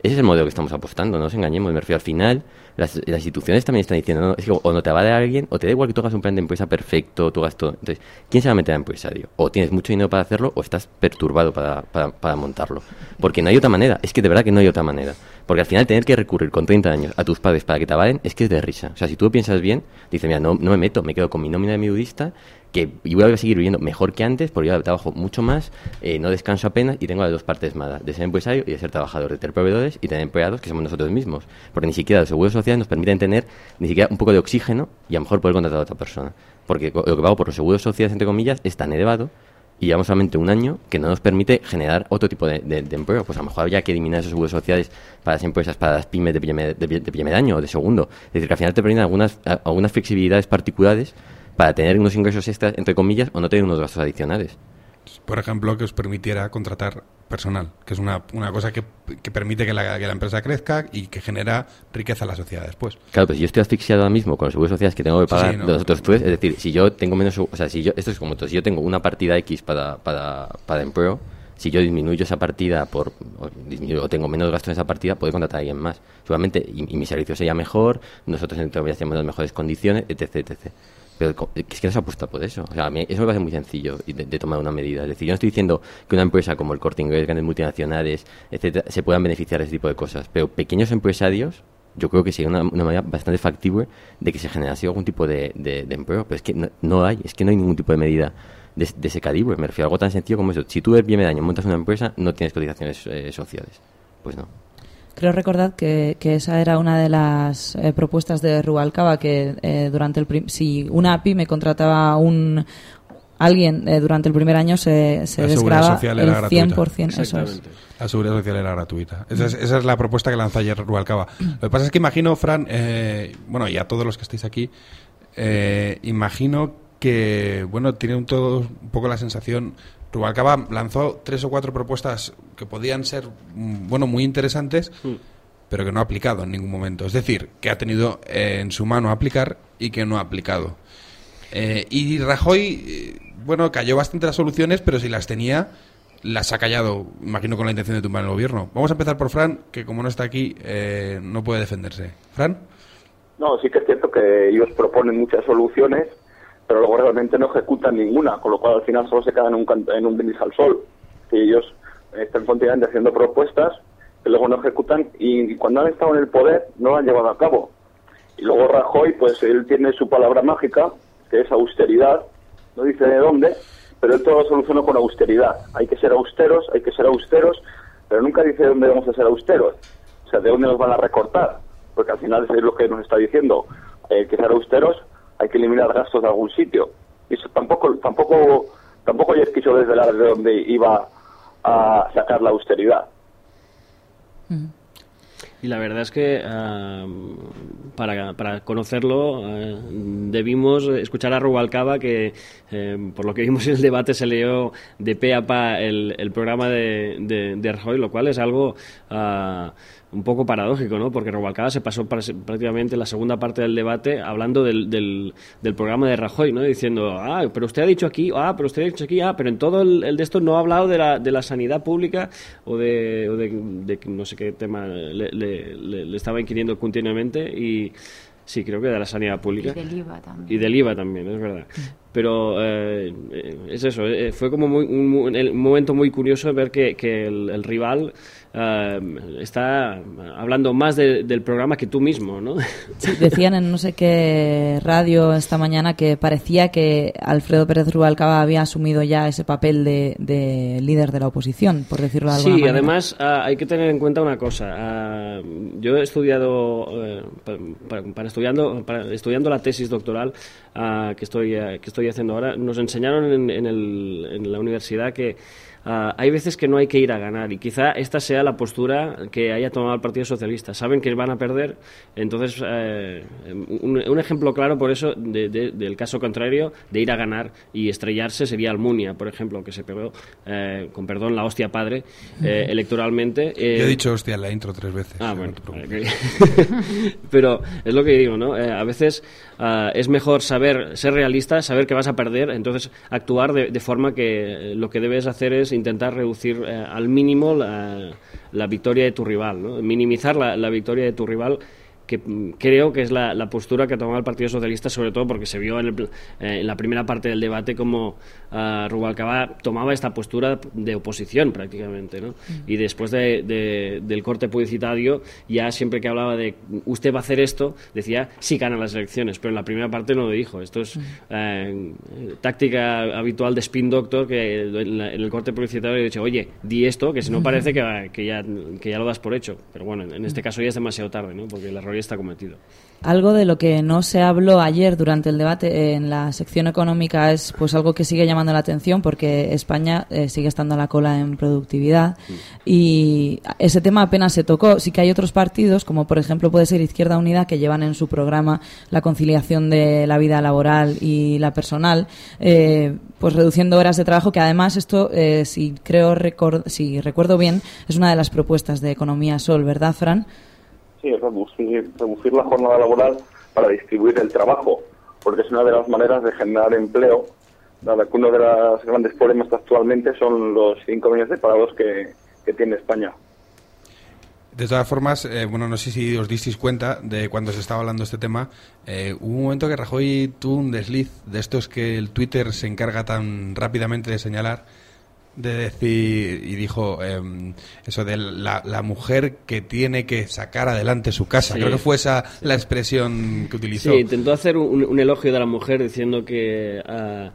ese es el modelo que estamos apostando, no nos engañemos. Al final, las, instituciones también están diciendo, no, o no te va dar alguien, o te da igual que tú hagas un plan de empresa perfecto, tú hagas todo. Entonces, ¿quién se va a meter a empresario? O tienes mucho dinero para hacerlo, o estás perturbado para, para, para montarlo. Porque no hay otra manera, es que de verdad que no hay otra manera. Porque al final tener que recurrir con 30 años a tus padres para que te avalen es que es de risa. O sea, si tú piensas bien, dices, mira, no, no me meto, me quedo con mi nómina de mi budista que y voy a seguir viviendo mejor que antes porque yo trabajo mucho más, eh, no descanso apenas y tengo las dos partes malas, de ser empresario y de ser trabajador, de tener proveedores y tener empleados que somos nosotros mismos. Porque ni siquiera los seguros sociales nos permiten tener ni siquiera un poco de oxígeno y a lo mejor poder contratar a otra persona. Porque lo que pago por los seguros sociales, entre comillas, es tan elevado y llevamos solamente un año que no nos permite generar otro tipo de, empleo. Pues a lo mejor habría que eliminar esos seguros sociales para las empresas, para las pymes de primer, de, año o de segundo. Es decir, que al final te permiten algunas, algunas flexibilidades particulares para tener unos ingresos extras, entre comillas, o no tener unos gastos adicionales. Por ejemplo, que os permitiera contratar personal, que es una, una cosa que, que permite que la, que la, empresa crezca y que genera riqueza a la sociedad después. Claro, pues yo estoy asfixiado ahora mismo con los seguros sociales que tengo que pagar de los otros tres, es decir, si yo tengo menos, o sea, si yo, esto es como si yo tengo una partida X para, para, para empleo, si yo disminuyo esa partida por o, tengo menos gasto en esa partida, puedo contratar a alguien más. Seguramente, y, mi servicio sería mejor, nosotros en hacemos las mejores condiciones, etc, etc. Pero es que no se apuesta por eso. O sea, a mí eso me parece muy sencillo de, tomar una medida. Es decir, yo no estoy diciendo que una empresa como el Corte Inglés, grandes multinacionales, etcétera, se puedan beneficiar de ese tipo de cosas. Pero pequeños empresarios, yo creo que sería una, manera bastante factible de que se generase algún tipo de, empleo. Pero es que no, hay, es que no hay ningún tipo de medida de, ese calibre. Me refiero a algo tan sencillo como eso. Si tú eres bien daño montas una empresa, no tienes cotizaciones eh, sociales. Pues no. Creo recordar que, que, esa era una de las eh, propuestas de Rubalcaba, que eh, durante el si una pyme contrataba un alguien eh, durante el primer año se, se desgraba el 100%. Eso es. La seguridad social era gratuita. Esa es, esa es, la propuesta que lanzó ayer Rubalcaba. Lo que pasa es que imagino, Fran, bueno, y a todos los que estáis aquí, imagino que, bueno, tienen todos un poco la sensación Rubalcaba lanzó tres o cuatro propuestas que podían ser, mm, bueno, muy interesantes, pero que no ha aplicado en ningún momento. Es decir, que ha tenido eh, en su mano aplicar y que no ha aplicado. Eh, y Rajoy, eh, bueno, cayó bastante las soluciones, pero si las tenía, las ha callado, imagino, con la intención de tumbar el gobierno. Vamos a empezar por Fran, que como no está aquí, no puede defenderse. ¿Fran? No, sí que es cierto que ellos proponen muchas soluciones, pero luego realmente no ejecutan ninguna, con lo cual al final solo se quedan en un, en un brindis al sol. Y ellos están continuamente haciendo propuestas que luego no ejecutan y cuando han estado en el poder no lo han llevado a cabo. Y luego Rajoy, pues él tiene su palabra mágica, que es austeridad, no dice de dónde, pero él todo lo soluciona con austeridad. Hay que ser austeros, hay que ser austeros, pero nunca dice de dónde vamos a ser austeros, o sea, de dónde nos van a recortar, porque al final es lo que nos está diciendo, hay que ser austeros, hay que eliminar gastos de algún sitio. Y eso tampoco, tampoco, tampoco ya quiso desvelar de dónde iba a sacar la austeridad. Y la verdad es que para, para, conocerlo eh, debimos escuchar a Rubalcaba que eh, por lo que vimos en el debate se leyó de pe a pa el, el programa de, de, de, Rajoy, lo cual es algo ah, un poco paradójico, ¿no? Porque Rubalcaba se pasó prácticamente la segunda parte del debate hablando del, del, programa de Rajoy, ¿no? Diciendo, ah, pero usted ha dicho aquí, ah, pero usted ha dicho aquí, ah, pero en todo el, de esto no ha hablado de la, de la sanidad pública o de, o de, no sé qué tema le, le, estaba inquiriendo continuamente y sí, creo que de la sanidad pública. Y del IVA también. Y del IVA también, es verdad. Pero eh, es eso, eh, fue como un, momento muy curioso ver que, que el rival Uh, está hablando más del programa que tú mismo, ¿no? Sí, decían en no sé qué radio esta mañana que parecía que Alfredo Pérez Rubalcaba había asumido ya ese papel de, líder de la oposición, por decirlo de alguna sí, manera. Sí, además uh, hay que tener en cuenta una cosa. Uh, yo he estudiado, eh, para, estudiando, para, estudiando la tesis doctoral que, estoy, que estoy haciendo ahora, nos enseñaron en, en, el, en la universidad que Ah, hay veces que no hay que ir a ganar y quizá esta sea la postura que haya tomado el Partido Socialista. Saben que van a perder, entonces eh, un, ejemplo claro por eso del caso contrario de ir a ganar y estrellarse sería Almunia, por ejemplo, que se pegó, eh, con perdón, la hostia padre eh, electoralmente. Yo he dicho hostia en la intro tres veces. Ah, bueno. Pero es lo que digo, ¿no? a veces ah, es mejor saber ser realista, saber que vas a perder, entonces actuar de, de forma que lo que debes hacer es intentar reducir eh, al mínimo la, la, victoria de tu rival, ¿no? minimizar la, la victoria de tu rival que creo que es la, postura que ha tomado el Partido Socialista, sobre todo porque se vio en, eh, la primera parte del debate como uh, Rubalcaba tomaba esta postura de oposición prácticamente. ¿no? Y después de, del corte publicitario, ya siempre que hablaba de usted va a hacer esto, decía sí gana las elecciones, pero en la primera parte no lo dijo. Esto es eh, táctica habitual de Spin Doctor, que en, el corte publicitario ha dicho, oye, di esto, que si no parece que, que, ya, que ya lo das por hecho. Pero bueno, en, este caso ya es demasiado tarde, ¿no? porque el error está cometido. Algo de lo que no se habló ayer durante el debate en la sección económica es pues algo que sigue llamando la atención porque España eh, sigue estando a la cola en productividad mm. y ese tema apenas se tocó. Sí que hay otros partidos, como por ejemplo puede ser Izquierda Unida, que llevan en su programa la conciliación de la vida laboral y la personal, eh, pues reduciendo horas de trabajo, que además esto, eh, si creo si recuerdo bien, es una de las propuestas de Economía Sol, ¿verdad, Fran? Sí, reducir, reducir la jornada laboral para distribuir el trabajo, porque es una de las maneras de generar empleo, dado que uno de los grandes problemas actualmente son los 5 millones de parados que, tiene España. De todas formas, eh, bueno, no sé si os disteis cuenta de cuando se estaba hablando este tema, eh, hubo un momento que Rajoy tuvo un desliz de estos que el Twitter se encarga tan rápidamente de señalar, de decir y dijo em, eso de la, mujer que tiene que sacar adelante su casa. Creo que fue esa la expresión que utilizó. Sí, intentó hacer un, elogio de la mujer diciendo que mm,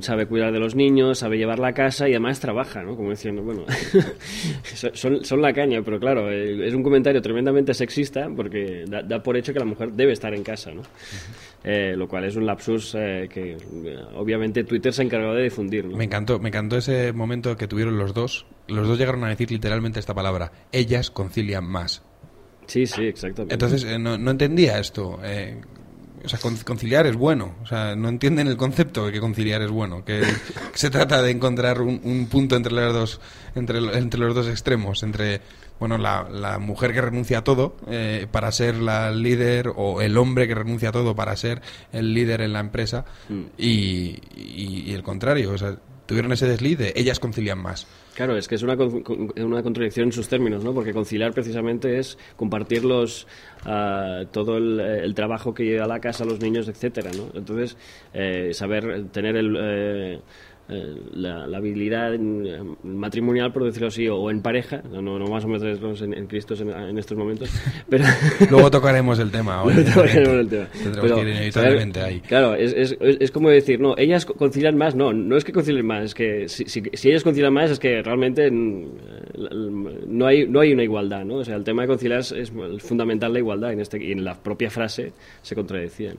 sabe cuidar de los niños, sabe llevar la casa y además trabaja, ¿no? Como diciendo, bueno, son, son, la caña, pero claro, eh, es un comentario tremendamente sexista porque da, por hecho que la mujer debe estar en casa, ¿no? Eh, lo cual es un lapsus eh, que obviamente Twitter se ha encargado de difundir. Me encantó, me encantó ese momento que tuvieron los dos. Los dos llegaron a decir literalmente esta palabra. Ellas concilian más. Sí, sí, exactamente. Entonces eh, no, entendía esto. O sea, conciliar es bueno. O sea, no entienden el concepto de que conciliar es bueno. Que, se trata de encontrar un, punto entre los dos, entre, entre los dos extremos, entre bueno, la, la mujer que renuncia a todo eh, para ser la líder o el hombre que renuncia a todo para ser el líder en la empresa mm. y, y, el contrario, o sea, tuvieron ese desliz de ellas concilian más. Claro, es que es una, una contradicción en sus términos, ¿no? Porque conciliar precisamente es compartir los, uh, todo el, el, trabajo que lleva a la casa, los niños, etcétera, ¿no? Entonces, eh, saber tener el... Eh, eh, la, habilidad matrimonial, por decirlo así, o, en pareja, no, no más o menos en, en Cristo en, estos momentos. Pero Luego tocaremos el tema. Hoy, tocaremos el tema. Tendremos que ir inevitablemente ahí. Claro, es, es, es, como decir, no, ellas concilian más, no, no es que concilien más, es que si, si, ellas concilian más es que realmente no hay, no hay una igualdad, ¿no? O sea, el tema de conciliar es, fundamental la igualdad, en este, y en la propia frase se contradecían.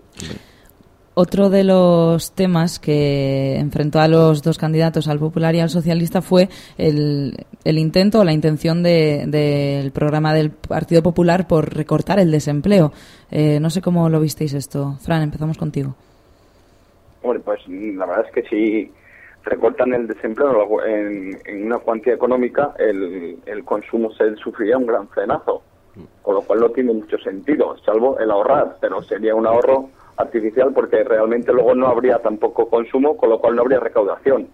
Otro de los temas que enfrentó a los dos candidatos, al popular y al socialista, fue el, el intento o la intención del programa del Partido Popular por recortar el desempleo. Eh, no sé cómo lo visteis esto. Fran, empezamos contigo. Pues la verdad es que si recortan el desempleo en, en una cuantía económica, el, el consumo se sufriría un gran frenazo, con lo cual no tiene mucho sentido, salvo el ahorrar, pero sería un ahorro artificial porque realmente luego no habría tampoco consumo, con lo cual no habría recaudación.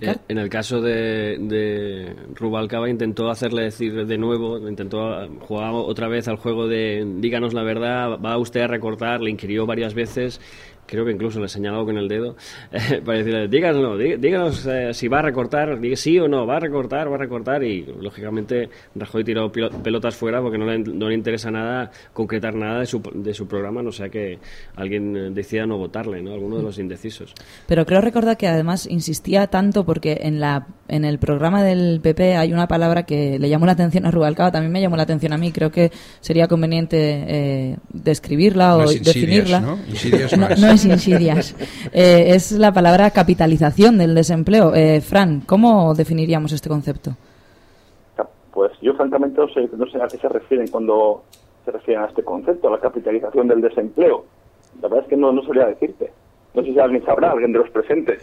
Eh, en el caso de, de Rubalcaba intentó hacerle decir de nuevo, intentó jugar otra vez al juego de díganos la verdad, va usted a recortar, le inquirió varias veces creo que incluso le he señalado con el dedo, eh, para decirle, díganos, díganos eh, si va a recortar, diga sí o no, va a recortar, va a recortar, y lógicamente Rajoy tiró pelotas fuera porque no le, no le interesa nada concretar nada de su, de su programa, no sea que alguien eh, decida no votarle, ¿no? Alguno de los indecisos. Pero creo recordar que además insistía tanto porque en, la, en el programa del PP hay una palabra que le llamó la atención a Rubalcaba, también me llamó la atención a mí, creo que sería conveniente describirla o definirla. ¿no? no insidias. Eh, es la palabra capitalización del desempleo. Eh, Fran, ¿cómo definiríamos este concepto? Pues yo francamente no sé, no sé a qué se refieren cuando se refieren a este concepto, a la capitalización del desempleo. La verdad es que no, no sabría decirte. No sé si alguien sabrá, alguien de los presentes.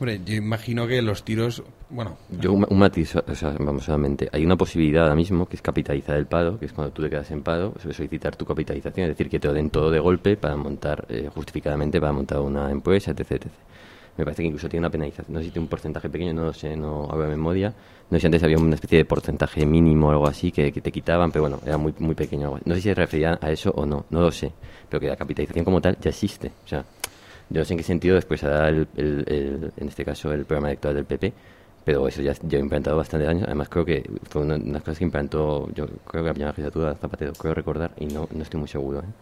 Hombre, yo imagino que los tiros, bueno... Yo un, matiz, o sea, vamos solamente, hay una posibilidad ahora mismo que es capitalizar el paro, que es cuando tú te quedas en paro, solicitar tu capitalización, es decir, que te den todo de golpe para montar, eh, justificadamente para montar una empresa, etc, etc. Me parece que incluso tiene una penalización, no sé si tiene un porcentaje pequeño, no lo sé, no hago de memoria, no sé si antes había una especie de porcentaje mínimo o algo así que, te quitaban, pero bueno, era muy, muy pequeño. No sé si se refería a eso o no, no lo sé, pero que la capitalización como tal ya existe, o sea yo no sé en qué sentido después hará el, el, en este caso el programa electoral del PP, pero eso ya he implantado bastante años. Además, creo que fue una, de las cosas que implantó, yo creo que la primera legislatura Zapatero, creo recordar, y no, no estoy muy seguro. ¿eh?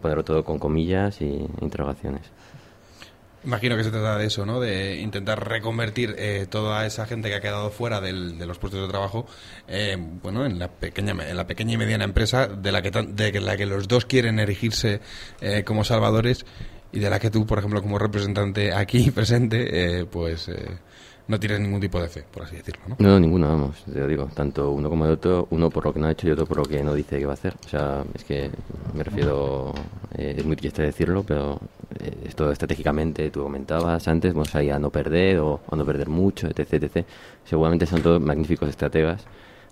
Ponerlo todo con comillas y interrogaciones. Imagino que se trata de eso, ¿no? De intentar reconvertir eh, toda esa gente que ha quedado fuera del, de los puestos de trabajo, eh, bueno, en la pequeña, en la pequeña y mediana empresa de la que, de la que los dos quieren erigirse eh, como salvadores y de la que tú, por ejemplo, como representante aquí presente, eh, pues eh, no tienes ningún tipo de fe, por así decirlo, ¿no? No, ninguno, vamos, te lo digo, tanto uno como el otro, uno por lo que no ha hecho y otro por lo que no dice que va a hacer. O sea, es que me refiero, eh, es muy triste decirlo, pero esto estratégicamente, tú comentabas antes, vamos a no perder o, o no perder mucho, etc, etc. Seguramente son todos magníficos estrategas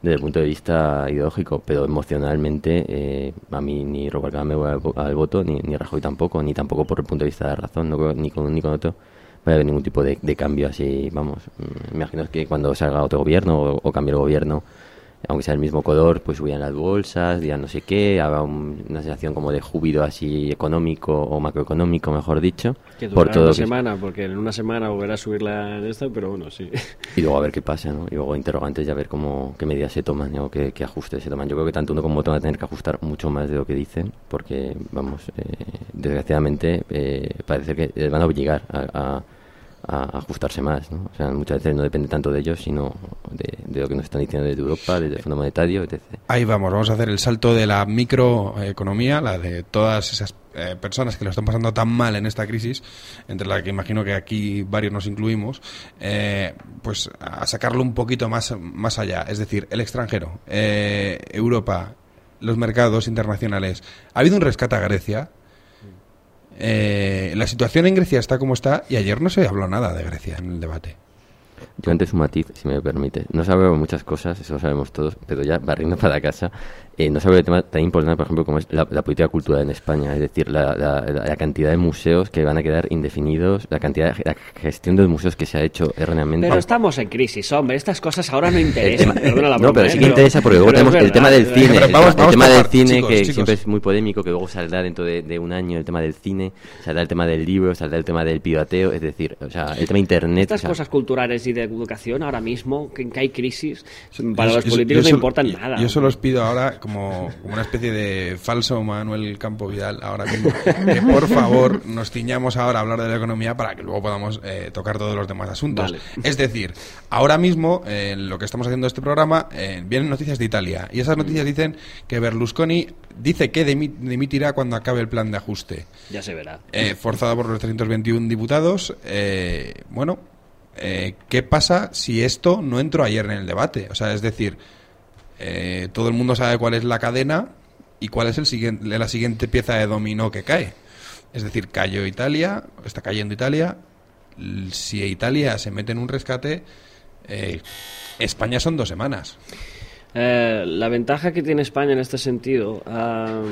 desde el punto de vista ideológico, pero emocionalmente eh, a mí ni Rubalcaba me voy al, voto, ni, ni Rajoy tampoco, ni tampoco por el punto de vista de razón, no ni con ni con otro va a haber ningún tipo de, cambio así, vamos, me imagino que cuando salga otro gobierno o, o cambie el gobierno aunque sea el mismo color, pues subían las bolsas, digan no sé qué, habrá una sensación como de júbilo así económico o macroeconómico, mejor dicho. Que por todo una semana, porque en una semana volverá a subir la de esta, pero bueno, sí. Y luego a ver qué pasa, ¿no? Y luego interrogantes y a ver cómo, qué medidas se toman o qué, ajustes se toman. Yo creo que tanto uno como otro van a tener que ajustar mucho más de lo que dicen, porque, vamos, eh, desgraciadamente eh, parece que van a obligar a a ajustarse más. muchas veces no depende tanto de ellos, sino de, lo que nos están diciendo desde Europa, desde el Fondo Monetario. Ahí vamos, vamos a hacer el salto de la microeconomía, la de todas esas eh, personas que lo están pasando tan mal en esta crisis, entre la que imagino que aquí varios nos incluimos, eh, pues a sacarlo un poquito más, más allá. Es decir, el extranjero, eh, Europa, los mercados internacionales. ¿Ha habido un rescate a Grecia? Eh, la situación en Grecia está como está y ayer no se habló nada de Grecia en el debate. yo antes un matiz, si me permite. No sabemos muchas cosas, eso lo sabemos todos, pero ya barriendo para casa, eh, no sabe el tema tan importante, por ejemplo, como es la, política cultural en España, es decir, la, la, cantidad de museos que van a quedar indefinidos, la cantidad de la gestión de los museos que se ha hecho erróneamente. Pero estamos en crisis, hombre, estas cosas ahora no interesan. no, pero sí que interesa porque luego tenemos el tema del cine, el, tema del cine que siempre es muy polémico, que luego saldrá dentro de, un año el tema del cine, saldrá el tema del libro, saldrá el tema del pirateo, es decir, o sea, el tema de internet. Estas cosas culturales y de educación ahora mismo, que, hay crisis, para los políticos no importan nada. Yo solo os pido ahora como, una especie de falso Manuel Campo Vidal ahora mismo, que por favor nos ciñamos ahora a hablar de la economía para que luego podamos eh, tocar todos los demás asuntos. Es decir, ahora mismo, en eh, lo que estamos haciendo este programa, eh, vienen noticias de Italia y esas noticias dicen que Berlusconi dice que dimitirá cuando acabe el plan de ajuste. Ya se verá. forzado por los 321 diputados. bueno, ¿qué pasa si esto no entró ayer en el debate? O sea, es decir, eh, todo el mundo sabe cuál es la cadena y cuál es el siguiente, la siguiente pieza de dominó que cae. Es decir, cayó Italia, está cayendo Italia. Si Italia se mete en un rescate, eh, España son dos semanas. Eh, la ventaja que tiene España en este sentido ah,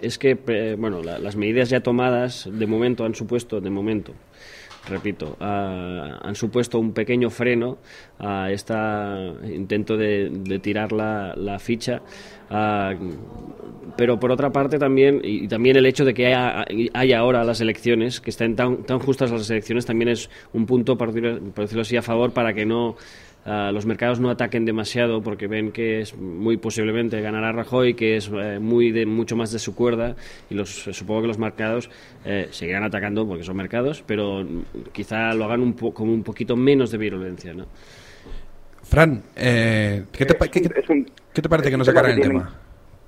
es que, bueno, las medidas ya tomadas de momento han supuesto, de momento, repito, han supuesto un pequeño freno a este intento de, tirar la, ficha. pero por otra parte también, y también el hecho de que haya, ahora las elecciones, que estén tan, tan justas las elecciones, también es un punto, por decirlo así, a favor para que no Ah, los mercados no ataquen demasiado porque ven que es muy posiblemente ganará Rajoy, que es eh, muy de, mucho más de su cuerda y los, supongo que los mercados eh, seguirán atacando porque son mercados, pero quizá lo hagan un con un poquito menos de virulencia. ¿no? Fran, eh, ¿qué, te, parece que no sacaran el tema?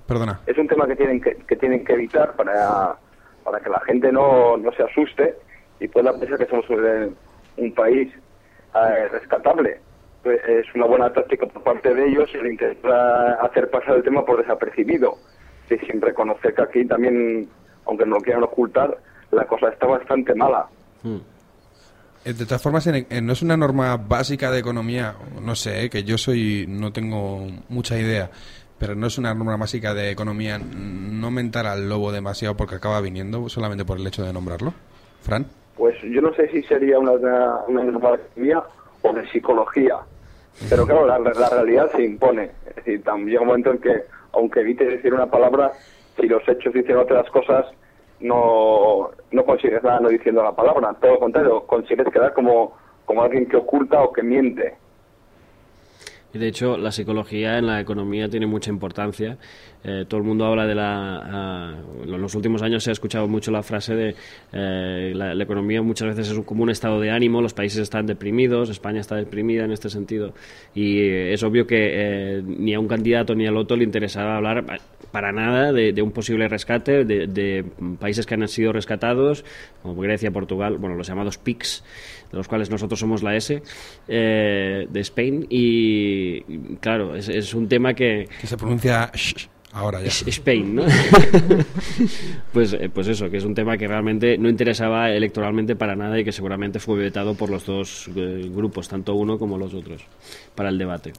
Perdona. Es un tema que tienen que, que tienen que evitar para, para que la gente no, no se asuste y pueda pensar que somos un país rescatable pues, es una buena táctica por parte de ellos el intentar hacer pasar el tema por desapercibido, y sin reconocer que aquí también, aunque no lo quieran ocultar, la cosa está bastante mala. Hmm. Eh, de todas formas, no es una norma básica de economía, no sé, eh, que yo soy, no tengo mucha idea, pero no es una norma básica de economía no mentar al lobo demasiado porque acaba viniendo solamente por el hecho de nombrarlo. Fran. Pues yo no sé si sería una, una norma de economía o de psicología. Pero claro, la, realidad se impone. Es decir, llega un momento en que, aunque evite decir una palabra, si los hechos dicen otras cosas, no, no consigues nada no diciendo la palabra. Todo lo contrario, consigues quedar como, como alguien que oculta o que miente. Y de hecho, la psicología en la economía tiene mucha importancia. Eh, todo el mundo habla de la. en los últimos años se ha escuchado mucho la frase de eh, la, economía muchas veces es como un estado de ánimo, los países están deprimidos, España está deprimida en este sentido. Y eh, es obvio que ni a un candidato ni al otro le interesaba hablar para nada de, un posible rescate de, de, países que han sido rescatados, como Grecia, Portugal, bueno, los llamados PICs de los cuales nosotros somos la S, eh, de Spain. Y, claro, es, un tema que... Que se pronuncia... Ahora ya. Spain, ¿no? pues, eh, pues eso, que es un tema que realmente no interesaba electoralmente para nada y que seguramente fue vetado por los dos eh, grupos, tanto uno como los otros, para el debate.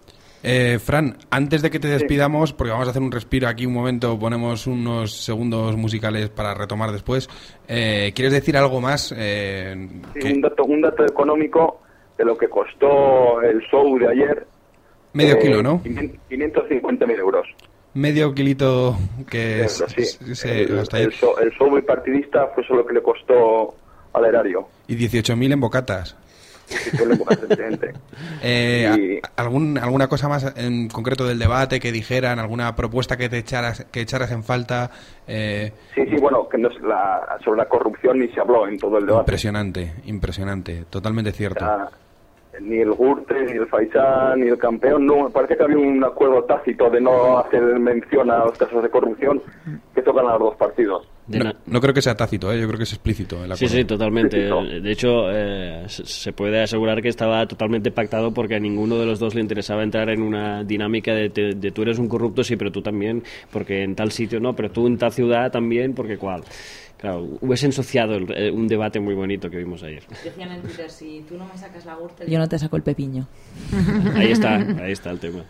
Eh, Fran, antes de que te despidamos, porque vamos a hacer un respiro aquí un momento, ponemos unos segundos musicales para retomar después. Eh, ¿Quieres decir algo más? Eh, un, dato, un dato económico de lo que costó el show de ayer. Medio kilo, ¿no? 550.000 euros. Medio kilito que es, el, show, el show bipartidista fue solo lo que le costó al erario. Y 18.000 en bocatas. eh, ¿algún, ¿Alguna cosa más en concreto del debate que dijeran? ¿Alguna propuesta que te echaras, que echaras en falta? Eh... Sí, sí, bueno, que no es la, sobre la corrupción ni se habló en todo el debate. Impresionante, impresionante, totalmente cierto. ni el Gurte, ni el Faisán, ni el campeón, no, parece que había un acuerdo tácito de no hacer mención a los casos de corrupción que tocan a los dos partidos. No, creo que sea tácito, ¿eh? yo creo que es explícito. sí, sí, totalmente. De hecho, eh, se puede asegurar que estaba totalmente pactado porque a ninguno de los dos le interesaba entrar en una dinámica de, tú eres un corrupto, sí, pero tú también, porque en tal sitio no, pero tú en tal ciudad también, porque cuál. Claro, hubiese ensuciado eh, un debate muy bonito que vimos ayer. Decían en Twitter, si tú no me sacas la gürtel, yo no te saco el pepiño. Ahí está, ahí está el tema.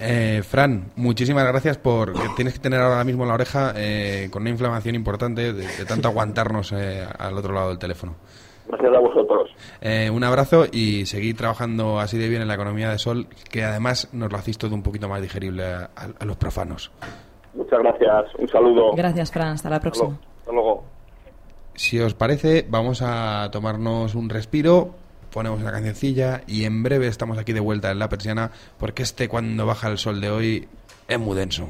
Eh, Fran, muchísimas gracias por que tienes que tener ahora mismo la oreja eh, con una inflamación importante de, tanto aguantarnos al otro lado del teléfono. Gracias a vosotros. un abrazo y seguir trabajando así de bien en la economía de Sol, que además nos lo hacéis todo un poquito más digerible a los profanos. Muchas gracias. Un saludo. Gracias, Fran. Hasta la próxima. Hasta luego. Si os parece, vamos a tomarnos un respiro, ponemos una cancioncilla y en breve estamos aquí de vuelta en la persiana porque este cuando baja el sol de hoy es muy denso.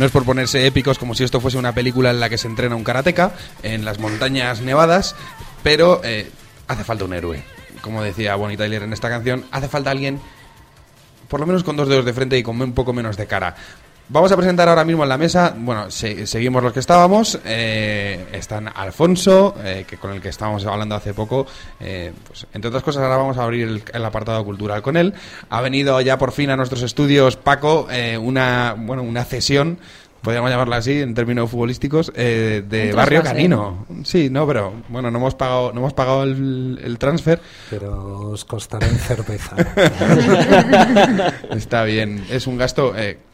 No es por ponerse épicos como si esto fuese una película en la que se entrena un karateca en las montañas nevadas, pero eh, hace falta un héroe. Como decía Bonnie Tyler en esta canción, hace falta alguien por lo menos con dos dedos de frente y con un poco menos de cara. Vamos a presentar ahora mismo en la mesa, bueno, seguimos los que estábamos, eh, están Alfonso, eh, que con el que estábamos hablando hace poco, eh, pues, entre otras cosas ahora vamos a abrir el, apartado cultural con él. Ha venido ya por fin a nuestros estudios Paco, una, bueno, una cesión podríamos llamarla así en términos futbolísticos, de Barrio Canino. Sí, no, pero bueno, no hemos pagado, no hemos pagado el, el transfer. Pero os costará en cerveza. Está bien, es un gasto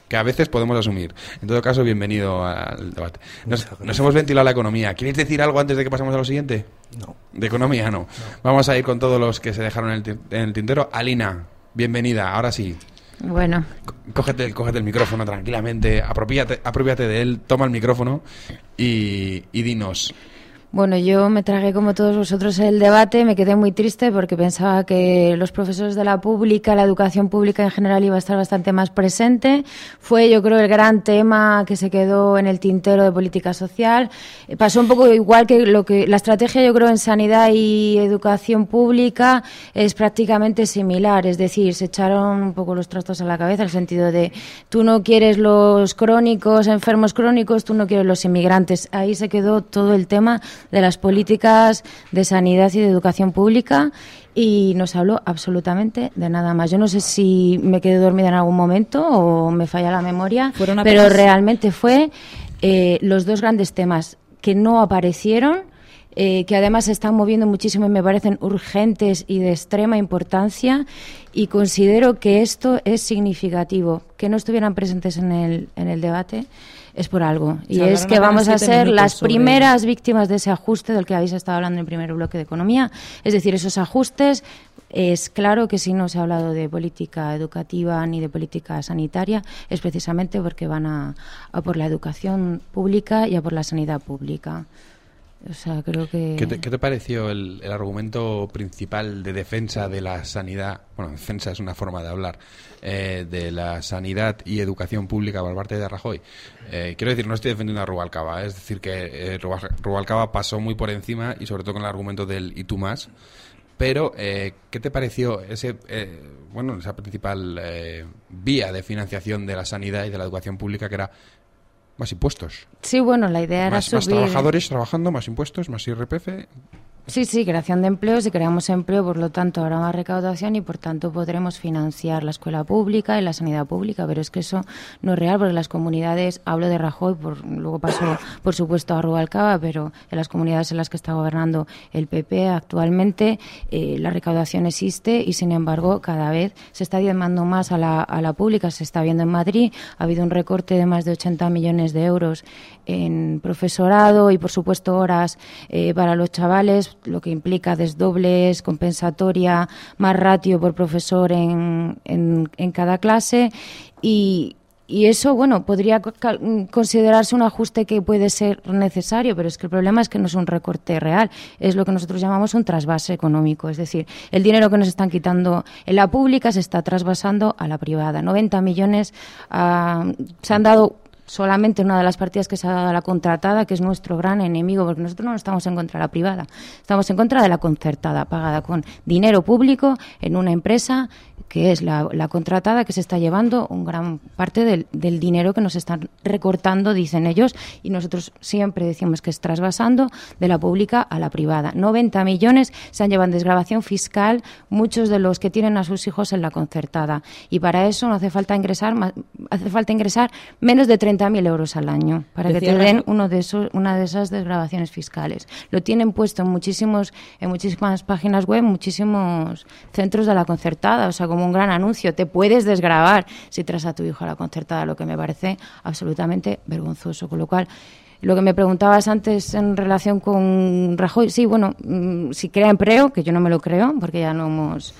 que a veces podemos asumir. En todo caso, bienvenido al debate. Nos, hemos ventilado la economía. ¿Quieres decir algo antes de que pasemos a lo siguiente? No. De economía, no. Vamos a ir con todos los que se dejaron en el, tintero. Alina, bienvenida, ahora sí. Bueno. Cógete, cógete el micrófono tranquilamente, apropiate, apropiate de él, toma el micrófono y, y dinos, bueno, yo me tragué como todos vosotros el debate, me quedé muy triste porque pensaba que los profesores de la pública, la educación pública en general iba a estar bastante más presente. Fue, yo creo, el gran tema que se quedó en el tintero de política social. Pasó un poco igual que lo que la estrategia, yo creo, en sanidad y educación pública es prácticamente similar, es decir, se echaron un poco los trastos a la cabeza en el sentido de tú no quieres los crónicos, enfermos crónicos, tú no quieres los inmigrantes. Ahí se quedó todo el tema de las políticas de sanidad y de educación pública y no se habló absolutamente de nada más. Yo no sé si me quedé dormida en algún momento o me falla la memoria, pero realmente fue eh, los dos grandes temas que no aparecieron. Eh, que además se están moviendo muchísimo y me parecen urgentes y de extrema importancia y considero que esto es significativo, que no estuvieran presentes en el, en el debate es por algo. Y es que vamos a ser las primeras víctimas de ese ajuste del que habéis estado hablando en el primer bloque de economía. Es decir, esos ajustes, es claro que si no se ha hablado de política educativa ni de política sanitaria, es precisamente porque van a, a por la educación pública y a por la sanidad pública. O sea, creo que... ¿Qué te, pareció el, argumento principal de defensa de la sanidad? Bueno, defensa es una forma de hablar. Eh, de la sanidad y educación pública por parte de Rajoy. Eh, quiero decir, no estoy defendiendo a Rubalcaba. ¿eh? Es decir, que Rubalcaba pasó muy por encima y sobre todo con el argumento del y tú más. Pero, ¿qué te pareció ese, bueno, esa principal vía de financiación de la sanidad y de la educación pública que era más impuestos. Sí, bueno, la idea era más, subir... Más trabajadores trabajando, más impuestos, más IRPF, Sí, sí, creación de empleo. Si creamos empleo, por lo tanto, habrá más recaudación y, por tanto, podremos financiar la escuela pública y la sanidad pública. Pero es que eso no es real, porque las comunidades, hablo de Rajoy, por, luego pasó, por supuesto, a Rubalcaba, pero en las comunidades en las que está gobernando el PP actualmente, eh, la recaudación existe y, sin embargo, cada vez se está diezmando más a la, a la pública. Se está viendo en Madrid, ha habido un recorte de más de 80 millones de euros en profesorado y, por supuesto, horas eh, para los chavales lo que implica desdobles, compensatoria, más ratio por profesor en, en, cada clase y, y eso, bueno, podría considerarse un ajuste que puede ser necesario, pero es que el problema es que no es un recorte real, es lo que nosotros llamamos un trasvase económico. Es decir, el dinero que nos están quitando en la pública se está trasvasando a la privada. 90 millones ah, se han dado solamente una de las partidas que se ha dado a la contratada, que es nuestro gran enemigo, porque nosotros no estamos en contra de la privada, estamos en contra de la concertada, pagada con dinero público en una empresa que es la, contratada que se está llevando un gran parte del, dinero que nos están recortando, dicen ellos, y nosotros siempre decimos que es trasvasando de la pública a la privada. 90 millones se han llevado en desgrabación fiscal muchos de los que tienen a sus hijos en la concertada. Y para eso no hace falta ingresar, hace falta ingresar menos de 30.000 euros al año para que te den uno de esos, una de esas desgrabaciones fiscales. Lo tienen puesto en, muchísimos, en muchísimas páginas web, muchísimos centros de la concertada. O sea, como un gran anuncio. Te puedes desgravar si traes a tu hijo a la concertada, lo que me parece absolutamente vergonzoso. Con lo cual, lo que me preguntabas antes en relación con Rajoy, sí, bueno, mm, si crea empleo, que yo no me lo creo, porque ya no hemos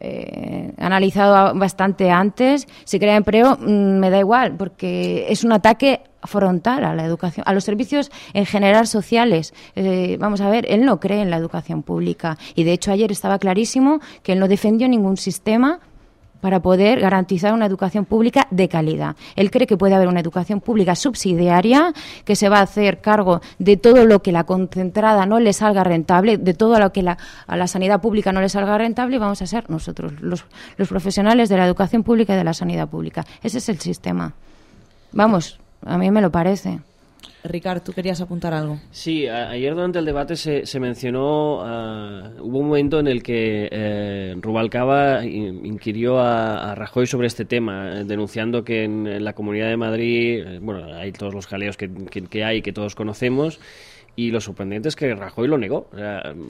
eh, analizado bastante antes, si crea empleo, mm, me da igual, porque es un ataque frontal a la educación, a los servicios en general sociales. Eh, vamos a ver, él no cree en la educación pública y de hecho ayer estaba clarísimo que él no defendió ningún sistema para poder garantizar una educación pública de calidad. Él cree que puede haber una educación pública subsidiaria que se va a hacer cargo de todo lo que la concentrada no le salga rentable, de todo lo que la, a la sanidad pública no le salga rentable, y vamos a ser nosotros, los, los profesionales de la educación pública y de la sanidad pública. Ese es el sistema. Vamos, a mí me lo parece. Ricardo, tú querías apuntar algo. Sí, ayer durante el debate se, se mencionó, ah, hubo un momento en el que eh, Rubalcaba inquirió a, Rajoy sobre este tema, denunciando que en, la Comunidad de Madrid, eh, bueno, hay todos los jaleos que, que, hay, que todos conocemos, y lo sorprendente es que Rajoy lo negó.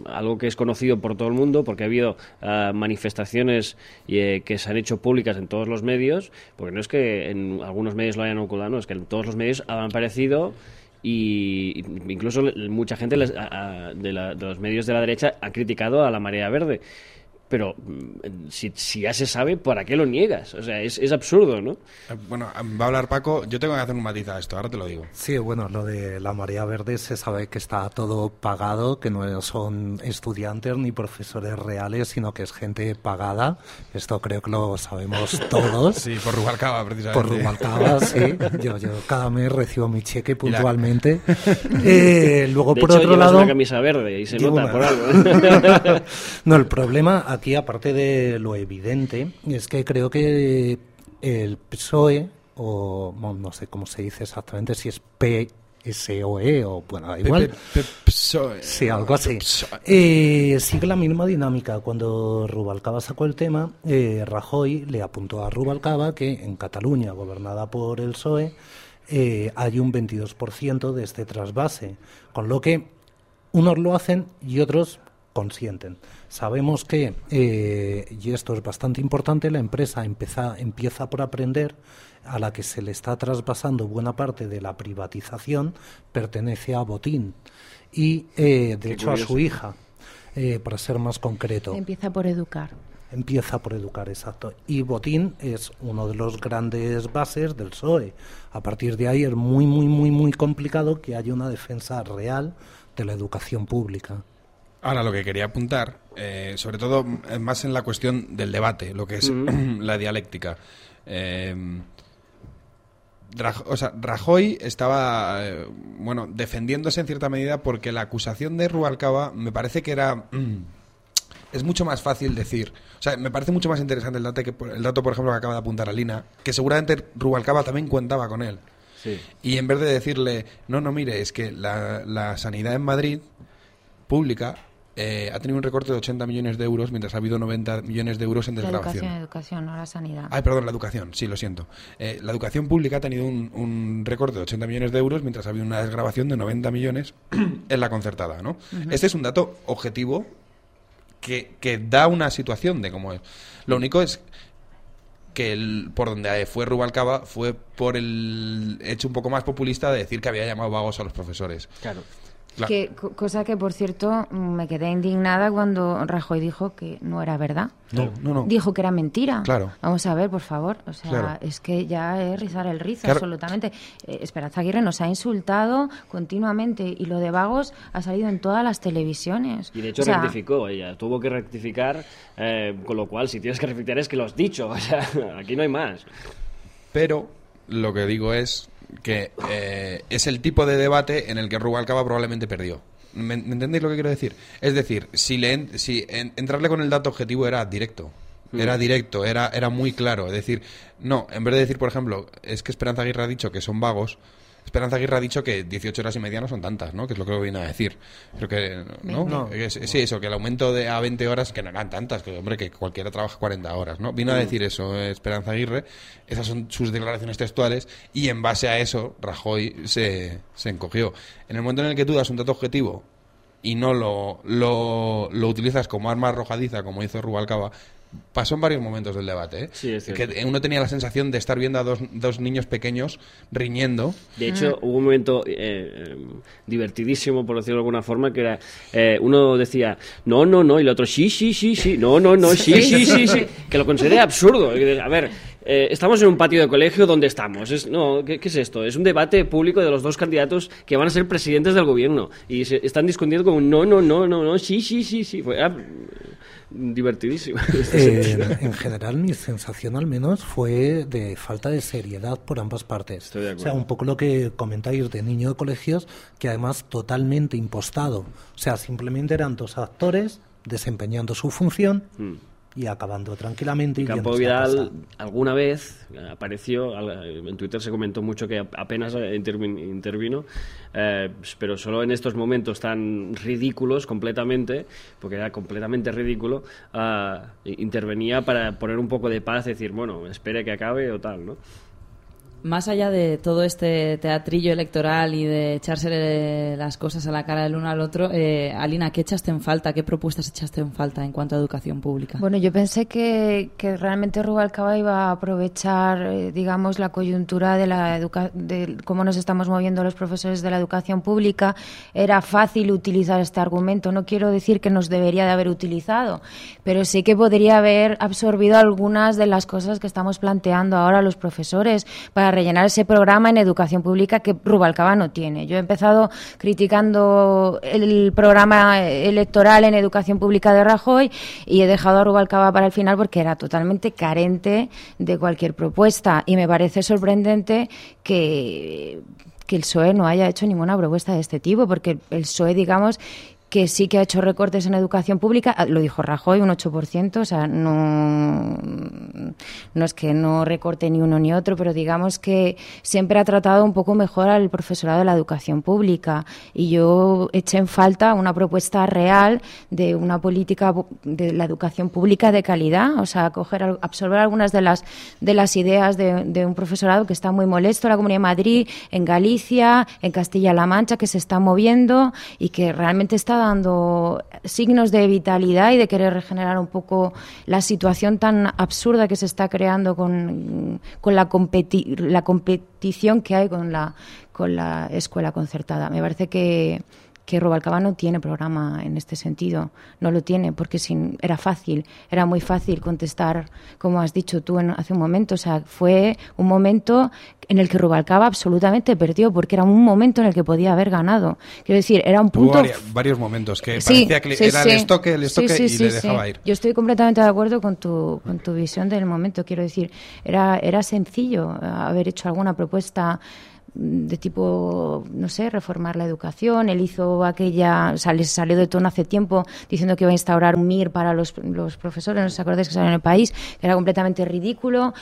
algo que es conocido por todo el mundo, porque ha habido ah, manifestaciones eh, que se han hecho públicas en todos los medios, porque no es que en algunos medios lo hayan ocultado, no, es que en todos los medios han aparecido y incluso mucha gente de, los medios de la derecha ha criticado a la marea verde pero mm, si, si, ya se sabe, ¿para qué lo niegas? O sea, es, es, absurdo, ¿no? Eh, bueno, va a hablar Paco, yo tengo que hacer un matiz a esto, ahora te lo digo. Sí, bueno, lo de la María Verde se sabe que está todo pagado, que no son estudiantes ni profesores reales, sino que es gente pagada. Esto creo que lo sabemos todos. sí, por Rubalcaba, precisamente. Por Rubalcaba, sí. Yo, yo cada mes recibo mi cheque puntualmente. Eh, luego, por otro lado... una camisa verde y se nota por algo. ¿eh? no, el problema aquí, aparte de lo evidente, es que creo que el PSOE, o no sé cómo se dice exactamente, si es PSOE o bueno, da igual. Sí, algo así. Eh, sigue la misma dinámica. Cuando Rubalcaba sacó el tema, eh, Rajoy le apuntó a Rubalcaba que en Cataluña, gobernada por el PSOE, eh, hay un 22% de este trasvase. Con lo que unos lo hacen y otros consienten. Sabemos que, eh, y esto es bastante importante, la empresa empieza, empieza por aprender a la que se le está traspasando buena parte de la privatización pertenece a Botín y, eh, de hecho, a su hija, eh, para ser más concreto. Empieza por educar. Empieza por educar, exacto. Y Botín es uno de los grandes bases del PSOE. A partir de ahí es muy, muy, muy, muy complicado que haya una defensa real de la educación pública. Ahora, lo que quería apuntar, eh, sobre todo eh, más en la cuestión del debate, lo que es la dialéctica. Eh, o sea, Rajoy estaba, bueno, defendiéndose en cierta medida porque la acusación de Rubalcaba me parece que era... es mucho más fácil decir. O sea, me parece mucho más interesante el dato, que, el dato por ejemplo, que acaba de apuntar Alina, que seguramente Rubalcaba también contaba con él. Y en vez de decirle, no, no, mire, es que la, la sanidad en Madrid pública eh, ha tenido un recorte de 80 millones de euros, mientras ha habido 90 millones de euros en desgrabación. La educación, educación, no la sanidad. Ay, perdón, la educación, sí, lo siento. Eh, la educación pública ha tenido un, un, recorte de 80 millones de euros, mientras ha habido una desgrabación de 90 millones en la concertada, ¿no? Este es un dato objetivo que, que da una situación de cómo es. Lo único es que el, por donde fue Rubalcaba fue por el hecho un poco más populista de decir que había llamado vagos a los profesores. Claro. Que, cosa que, por cierto, me quedé indignada cuando Rajoy dijo que no era verdad. No, no, no. Dijo que era mentira. Claro. Vamos a ver, por favor. O sea, es que ya es rizar el rizo, absolutamente. Eh, Esperanza Aguirre nos ha insultado continuamente y lo de vagos ha salido en todas las televisiones. Y de hecho rectificó ella, tuvo que rectificar, eh, con lo cual, si tienes que rectificar es que lo has dicho. O sea, aquí no hay más. Pero lo que digo es que eh, es el tipo de debate en el que Rubalcaba probablemente perdió. ¿Me, entendéis lo que quiero decir? Es decir, si, le, si entrarle con el dato objetivo era directo, mm. era directo, era, era muy claro. Es decir, no, en vez de decir, por ejemplo, es que Esperanza Aguirre ha dicho que son vagos, Esperanza Aguirre ha dicho que 18 horas y media no son tantas, ¿no? Que es lo que viene a decir. Creo que, ¿no? sí, eso, que el aumento de a 20 horas, que no eran tantas, que hombre, que cualquiera trabaja 40 horas, ¿no? Vino a mm. decir eso Esperanza Aguirre, esas son sus declaraciones textuales, y en base a eso Rajoy se, se encogió. En el momento en el que tú das un dato objetivo y no lo, lo, lo utilizas como arma arrojadiza, como hizo Rubalcaba, pasó en varios momentos del debate. ¿eh? que uno tenía la sensación de estar viendo a dos, dos niños pequeños riñendo. De hecho, hubo un momento eh, eh, divertidísimo, por decirlo de alguna forma, que era eh, uno decía no, no, no, y el otro sí, sí, sí, sí, no, no, no, sí, sí, sí, sí, que lo consideré absurdo. A ver, estamos en un patio de colegio donde estamos. Es, no, ¿qué, es esto? Es un debate público de los dos candidatos que van a ser presidentes del gobierno y se están discutiendo como no, no, no, no, no, sí, sí, sí, sí. Fue, divertidísimo. Este en general, mi sensación al menos fue de falta de seriedad por ambas partes. o sea, un poco lo que comentáis de niño de colegios, que además totalmente impostado. O sea, simplemente eran dos actores desempeñando su función. Mm y acabando tranquilamente. Y Campo Vidal alguna vez apareció, en Twitter se comentó mucho que apenas intervino, eh, pero solo en estos momentos tan ridículos completamente, porque era completamente ridículo, ah, intervenía para poner un poco de paz, decir, bueno, espere que acabe o tal, ¿no? Más allá de todo este teatrillo electoral y de echarse las cosas a la cara del uno al otro, eh, Alina, ¿qué echaste en falta? ¿Qué propuestas echaste en falta en cuanto a educación pública? Bueno, yo pensé que, realmente Rubalcaba iba a aprovechar, eh, digamos, la coyuntura de, la de cómo nos estamos moviendo los profesores de la educación pública. Era fácil utilizar este argumento. No quiero decir que nos debería de haber utilizado, pero sí que podría haber absorbido algunas de las cosas que estamos planteando ahora los profesores para rellenar ese programa en educación pública que Rubalcaba no tiene. Yo he empezado criticando el programa electoral en educación pública de Rajoy y he dejado a Rubalcaba para el final porque era totalmente carente de cualquier propuesta y me parece sorprendente que que el PSOE no haya hecho ninguna propuesta de este tipo, porque el PSOE, digamos, que sí que ha hecho recortes en educación pública, ah, lo dijo Rajoy, un 8%, o sea, no, no es que no recorte ni uno ni otro, pero digamos que siempre ha tratado un poco mejor al profesorado de la educación pública. Y yo eché en falta una propuesta real de una política de la educación pública de calidad, o sea, coger, absorber algunas de las, de las ideas de, de un profesorado que está muy molesto en la Comunidad de Madrid, en Galicia, en Castilla-La Mancha, que se está moviendo y que realmente está dando signos de vitalidad y de querer regenerar un poco la situación tan absurda que se está creando con, con la, la competición que hay con la, con la escuela concertada. Me parece que que Rubalcaba no tiene programa en este sentido, no lo tiene, porque sin, era fácil, era muy fácil contestar, como has dicho tú en, hace un momento, o sea, fue un momento en el que Rubalcaba absolutamente perdió, porque era un momento en el que podía haber ganado. Quiero decir, era un punto... Hubo varios, momentos que parecía que era el estoque, el estoque y le dejaba ir. Yo estoy completamente de acuerdo con tu, con tu visión del momento, quiero decir, era, era sencillo haber hecho alguna propuesta de tipo, no sé, reformar la educación. Él hizo aquella, o sea, les salió de tono hace tiempo diciendo que iba a instaurar un MIR para los, los profesores, no os acordáis que salió en el país, que era completamente ridículo.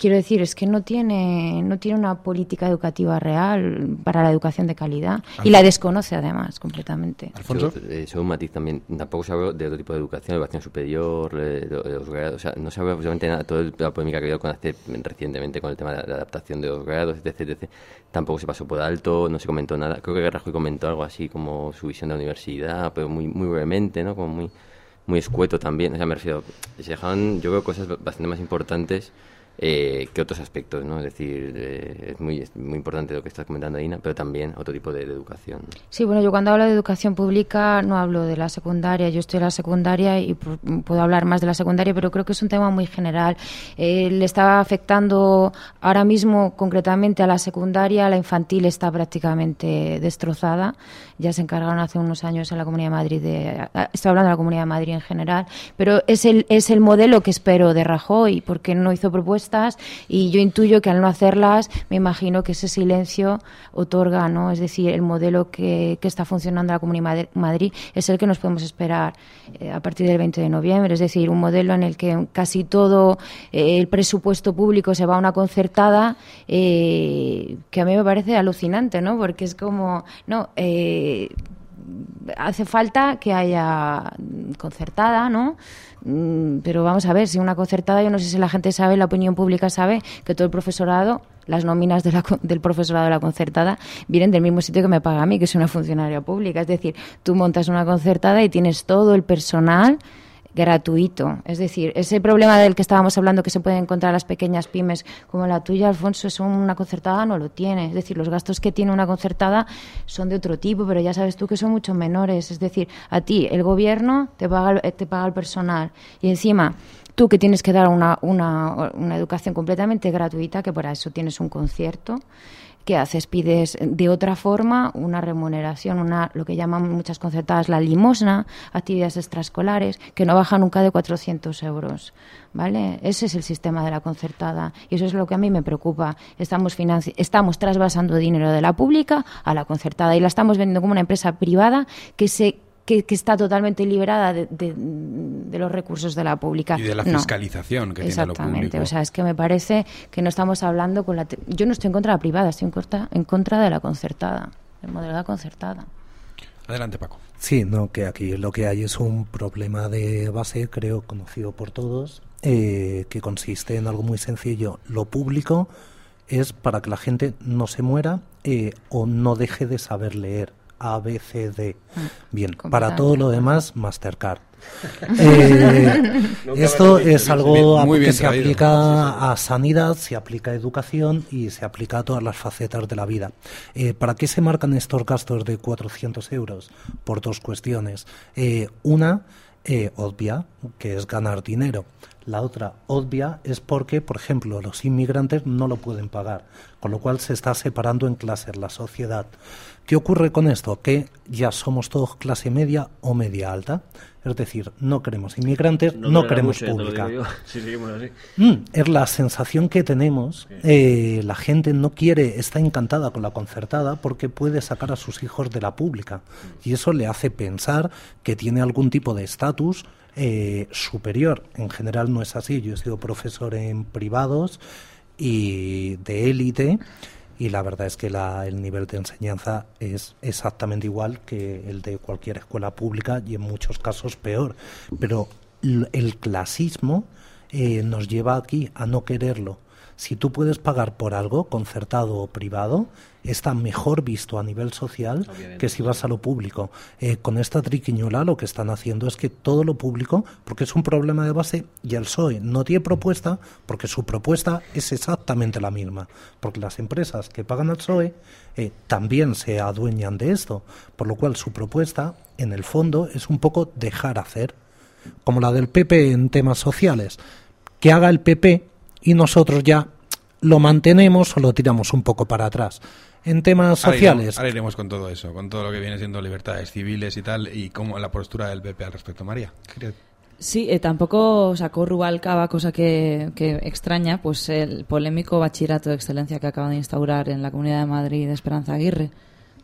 Quiero decir, es que no tiene, no tiene una política educativa real para la educación de calidad y la desconoce además completamente. Alfonso. Eh, un matiz también. Tampoco se habla de otro tipo de educación, educación superior, de, los grados. O sea, no se habla absolutamente nada. Toda la polémica que ha habido con hace, recientemente con el tema de la adaptación de los grados, etc, etc. Tampoco se pasó por alto, no se comentó nada. Creo que Rajoy comentó algo así como su visión de la universidad, pero muy, muy brevemente, ¿no? Como muy, muy escueto también. O sea, me refiero. Se dejaban, yo creo, cosas bastante más importantes eh, que otros aspectos, ¿no? Es decir, es, muy, muy importante lo que estás comentando, Ina, pero también otro tipo de, educación. Sí, bueno, yo cuando hablo de educación pública no hablo de la secundaria, yo estoy en la secundaria y puedo hablar más de la secundaria, pero creo que es un tema muy general. Eh, le está afectando ahora mismo concretamente a la secundaria, la infantil está prácticamente destrozada. Ya se encargaron hace unos años en la Comunidad de Madrid de... Estoy hablando de la Comunidad de Madrid en general, pero es el, es el modelo que espero de Rajoy, porque no hizo propuestas y yo intuyo que al no hacerlas me imagino que ese silencio otorga, ¿no? Es decir, el modelo que, que está funcionando en la Comunidad de Madrid es el que nos podemos esperar eh, a partir del 20 de noviembre, es decir, un modelo en el que casi todo eh, el presupuesto público se va a una concertada eh, que a mí me parece alucinante, ¿no? Porque es como, no, hace falta que haya concertada, ¿no? Mm, pero vamos a ver, si una concertada, yo no sé si la gente sabe, la opinión pública sabe que todo el profesorado, las nóminas del profesorado de la concertada vienen del mismo sitio que me paga a mí, que es una funcionaria pública. Es decir, tú montas una concertada y tienes todo el personal gratuito. Es decir, ese problema del que estábamos hablando que se pueden encontrar las pequeñas pymes como la tuya, Alfonso, es una concertada no lo tiene. Es decir, los gastos que tiene una concertada son de otro tipo, pero ya sabes tú que son mucho menores. Es decir, a ti el gobierno te paga, te paga el personal y encima tú que tienes que dar una, una, una educación completamente gratuita, que para eso tienes un concierto, ¿qué haces? Pides de otra forma una remuneración, una lo que llaman muchas concertadas la limosna, actividades extraescolares, que no baja nunca de 400 euros. ¿Vale? Ese es el sistema de la concertada y eso es lo que a mí me preocupa. Estamos, estamos trasvasando dinero de la pública a la concertada y la estamos vendiendo como una empresa privada que se que, está totalmente liberada de, los recursos de la pública. Y de la fiscalización que tiene lo público. O sea, es que me parece que no estamos hablando con la... Yo no estoy en contra de la privada, estoy en contra, en contra de la concertada, el modelo de la concertada. Adelante, Paco. Sí, no, que aquí lo que hay es un problema de base, creo, conocido por todos, eh, que consiste en algo muy sencillo. Lo público es para que la gente no se muera eh, o no deje de saber leer. A, B, C, D. Ah, Bien, para todo lo demás, Mastercard. Eh, esto es algo que se aplica a sanidad, se aplica a educación y se aplica a todas las facetas de la vida. Eh, ¿Para qué se marcan estos gastos de 400 euros? Por dos cuestiones. Eh, una, obvia, que es ganar dinero. La otra obvia es porque, por ejemplo, los inmigrantes no lo pueden pagar, con lo cual se está separando en clases la sociedad. ¿Qué ocurre con esto? Que ya somos todos clase media o media alta. Es decir, no queremos inmigrantes, no, queremos pública. Mm, es la sensación que tenemos. Eh, la gente no quiere, está encantada con la concertada porque puede sacar a sus hijos de la pública. Y eso le hace pensar que tiene algún tipo de estatus eh, superior. En general no es así. Yo he sido profesor en privados y de élite y la verdad es que el nivel de enseñanza es exactamente igual que el de cualquier escuela pública y en muchos casos peor. Pero el clasismo eh, nos lleva aquí a no quererlo si tú puedes pagar por algo, concertado o privado, está mejor visto a nivel social que si vas a lo público. Eh, con esta triquiñola lo que están haciendo es que todo lo público, porque es un problema de base, y el PSOE no tiene propuesta, porque su propuesta es exactamente la misma. Porque las empresas que pagan al PSOE eh, también se adueñan de esto. Por lo cual su propuesta, en el fondo, es un poco dejar hacer. Como la del PP en temas sociales. Que haga el PP y nosotros ya lo mantenemos o lo tiramos un poco para atrás. En temas sociales. Ahora iremos, con todo eso, con todo lo que viene siendo libertades civiles y tal, y cómo la postura del PP al respecto. María. Sí, eh, tampoco sacó Rubalcaba, cosa que, que, extraña, pues el polémico bachillerato de excelencia que acaba de instaurar en la Comunidad de Madrid de Esperanza Aguirre.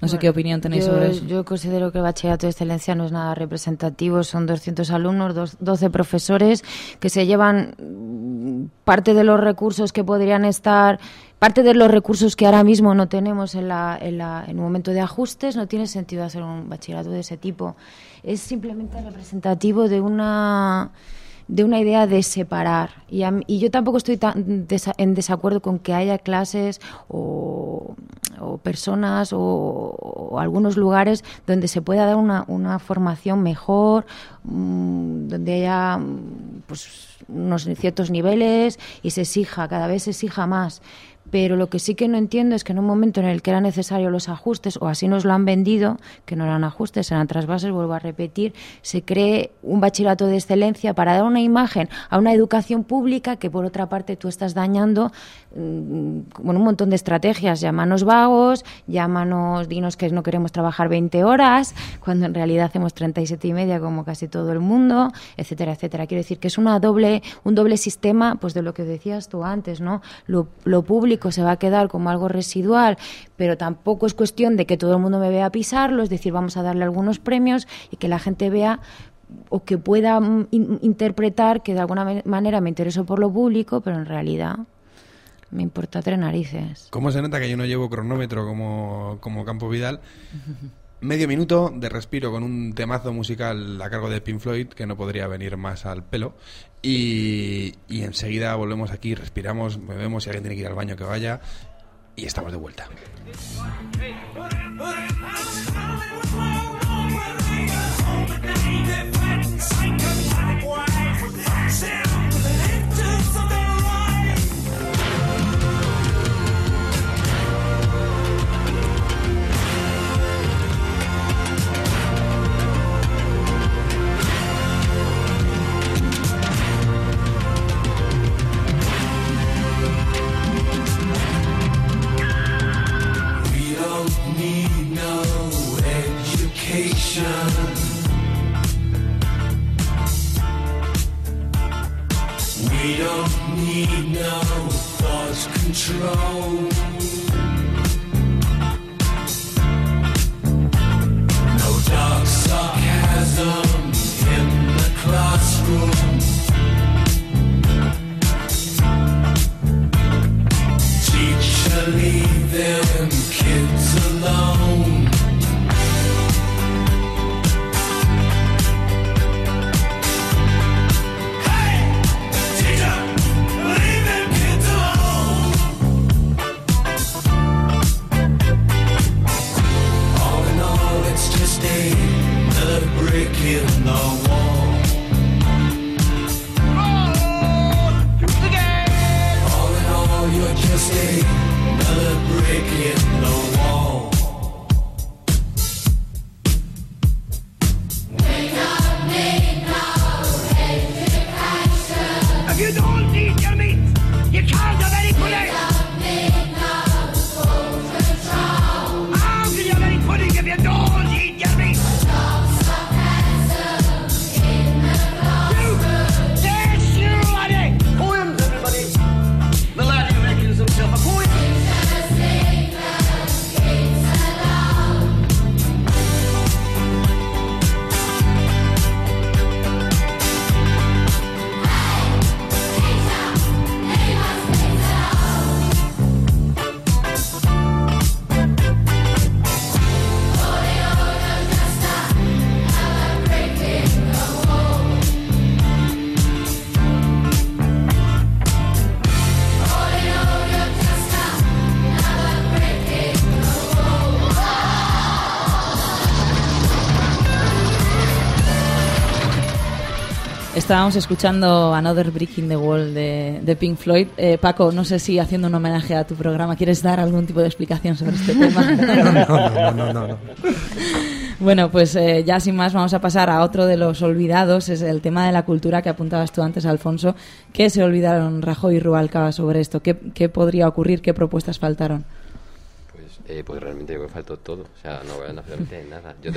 No sé qué opinión tenéis sobre eso. Yo considero que el bachillerato de excelencia no es nada representativo. Son 200 alumnos, 12 profesores que se llevan parte de los recursos que podrían estar, parte de los recursos que ahora mismo no tenemos en, la, en, la, en un momento de ajustes. No tiene sentido hacer un bachillerato de ese tipo. Es simplemente representativo de una de una idea de separar. Y, y yo tampoco estoy tan en desacuerdo con que haya clases o, personas o, algunos lugares donde se pueda dar una, una formación mejor, mm, donde haya pues, unos ciertos niveles y se exija, cada vez se exija más pero lo que sí que no entiendo es que en un momento en el que eran necesarios los ajustes, o así nos lo han vendido, que no eran ajustes, eran trasvases, vuelvo a repetir, se cree un bachillerato de excelencia para dar una imagen a una educación pública que por otra parte tú estás dañando mm, con un montón de estrategias, llámanos vagos, llámanos, dinos que no queremos trabajar 20 horas, cuando en realidad hacemos 37 y media como casi todo el mundo, etcétera, etcétera. Quiero decir que es una doble, un doble sistema, pues de lo que decías tú antes, ¿no? Lo, lo público se va a quedar como algo residual, pero tampoco es cuestión de que todo el mundo me vea pisarlo, es decir, vamos a darle algunos premios y que la gente vea o que pueda mm, interpretar que de alguna manera me intereso por lo público, pero en realidad me importa tres narices. ¿Cómo se nota que yo no llevo cronómetro como, como Campo Vidal? Medio minuto de respiro con un temazo musical a cargo de Pink Floyd que no podría venir más al pelo. Y, y enseguida volvemos aquí, respiramos, bebemos, si alguien tiene que ir al baño que vaya y estamos de vuelta. Estábamos escuchando Another Brick in the Wall de, Pink Floyd. Eh, Paco, no sé si haciendo un homenaje a tu programa quieres dar algún tipo de explicación sobre este tema. no, no, no, no, Bueno, pues eh, ya sin más vamos a pasar a otro de los olvidados, es el tema de la cultura que apuntabas tú antes, Alfonso. ¿Qué se olvidaron Rajoy y Rubalcaba sobre esto? ¿Qué, qué podría ocurrir? ¿Qué propuestas faltaron? Eh, pues realmente yo creo que faltó todo, o sea, no veo absolutamente nada. Yo,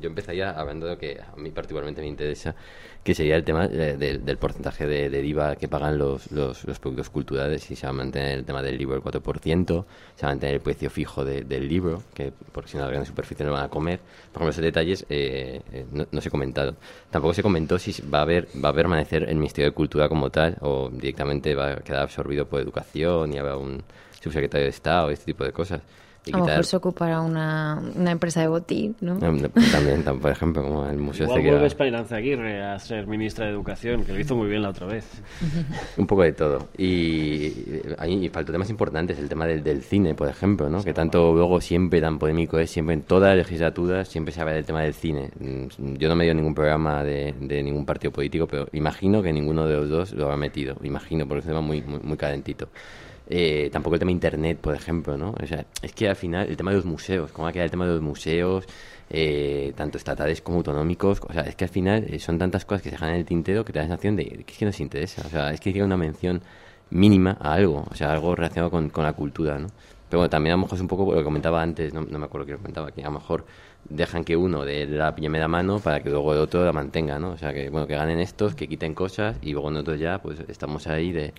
yo empezaría hablando de lo que a mí particularmente me interesa, que sería el tema eh, del porcentaje de, de, IVA que pagan los, los, productos culturales, si se va a mantener el tema del libro el 4%, se va a mantener el precio fijo del libro, que porque si no la gran superficie no van a comer. Por ejemplo, esos detalles eh, no, no, se comentaron. Tampoco se comentó si va a haber va a permanecer el Ministerio de Cultura como tal o directamente va a quedar absorbido por educación y habrá un subsecretario de Estado y este tipo de cosas. A lo mejor se ocupará una, una empresa de botín, ¿no? También, por ejemplo, como el Museo Igual vuelve Esperanza Aguirre a ser ministra de Educación, que lo hizo muy bien la otra vez. Un poco de todo. Y ahí faltó temas importantes, el tema del, del cine, por ejemplo, ¿no? Que tanto luego siempre tan polémico es, siempre en toda la legislatura siempre se habla del tema del cine. Mm, yo no me dio ningún programa de, de ningún partido político, pero imagino que ninguno de los dos lo ha metido. Imagino, porque es un tema muy, muy, muy calentito. Eh, tampoco el tema internet, por ejemplo, ¿no? O sea, es que al final el tema de los museos, ¿cómo va a quedar el tema de los museos, eh, tanto estatales como autonómicos? O sea, es que al final eh, son tantas cosas que se dejan en el tintero que te da la sensación de que es que nos interesa. O sea, es que tiene una mención mínima a algo, o sea, algo relacionado con, con la cultura, ¿no? Pero bueno, también a lo mejor es un poco lo que comentaba antes, no, no me acuerdo qué lo comentaba, que a lo mejor dejan que uno de la me da mano para que luego el otro la mantenga, ¿no? O sea, que bueno, que ganen estos, que quiten cosas y luego nosotros ya pues estamos ahí de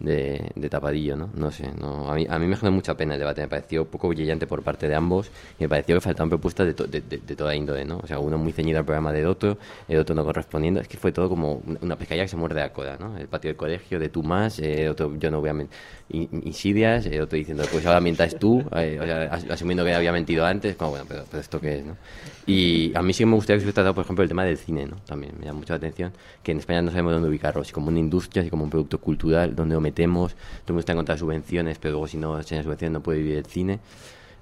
de, de, tapadillo, ¿no? No sé, no, a, mí, a mí me generó mucha pena el debate, me pareció poco brillante por parte de ambos y me pareció que faltaban propuestas de, de, de, toda índole, ¿no? O sea, uno muy ceñido al programa del otro, el otro no correspondiendo, es que fue todo como una pescadilla que se muerde a coda, ¿no? El patio del colegio de tú más, el otro yo no voy a insidias, el otro diciendo, pues ahora mientas tú, eh, o sea, asumiendo que había mentido antes, como bueno, pero, pero esto qué es, ¿no? Y a mí sí me gustaría que se hubiese tratado, por ejemplo, el tema del cine, ¿no? También me llama mucho la atención que en España no sabemos dónde ubicarlo, si como una industria, si como un producto cultural, donde lo metemos, todo el mundo está en contra de subvenciones, pero luego si no se subvenciones no puede vivir el cine.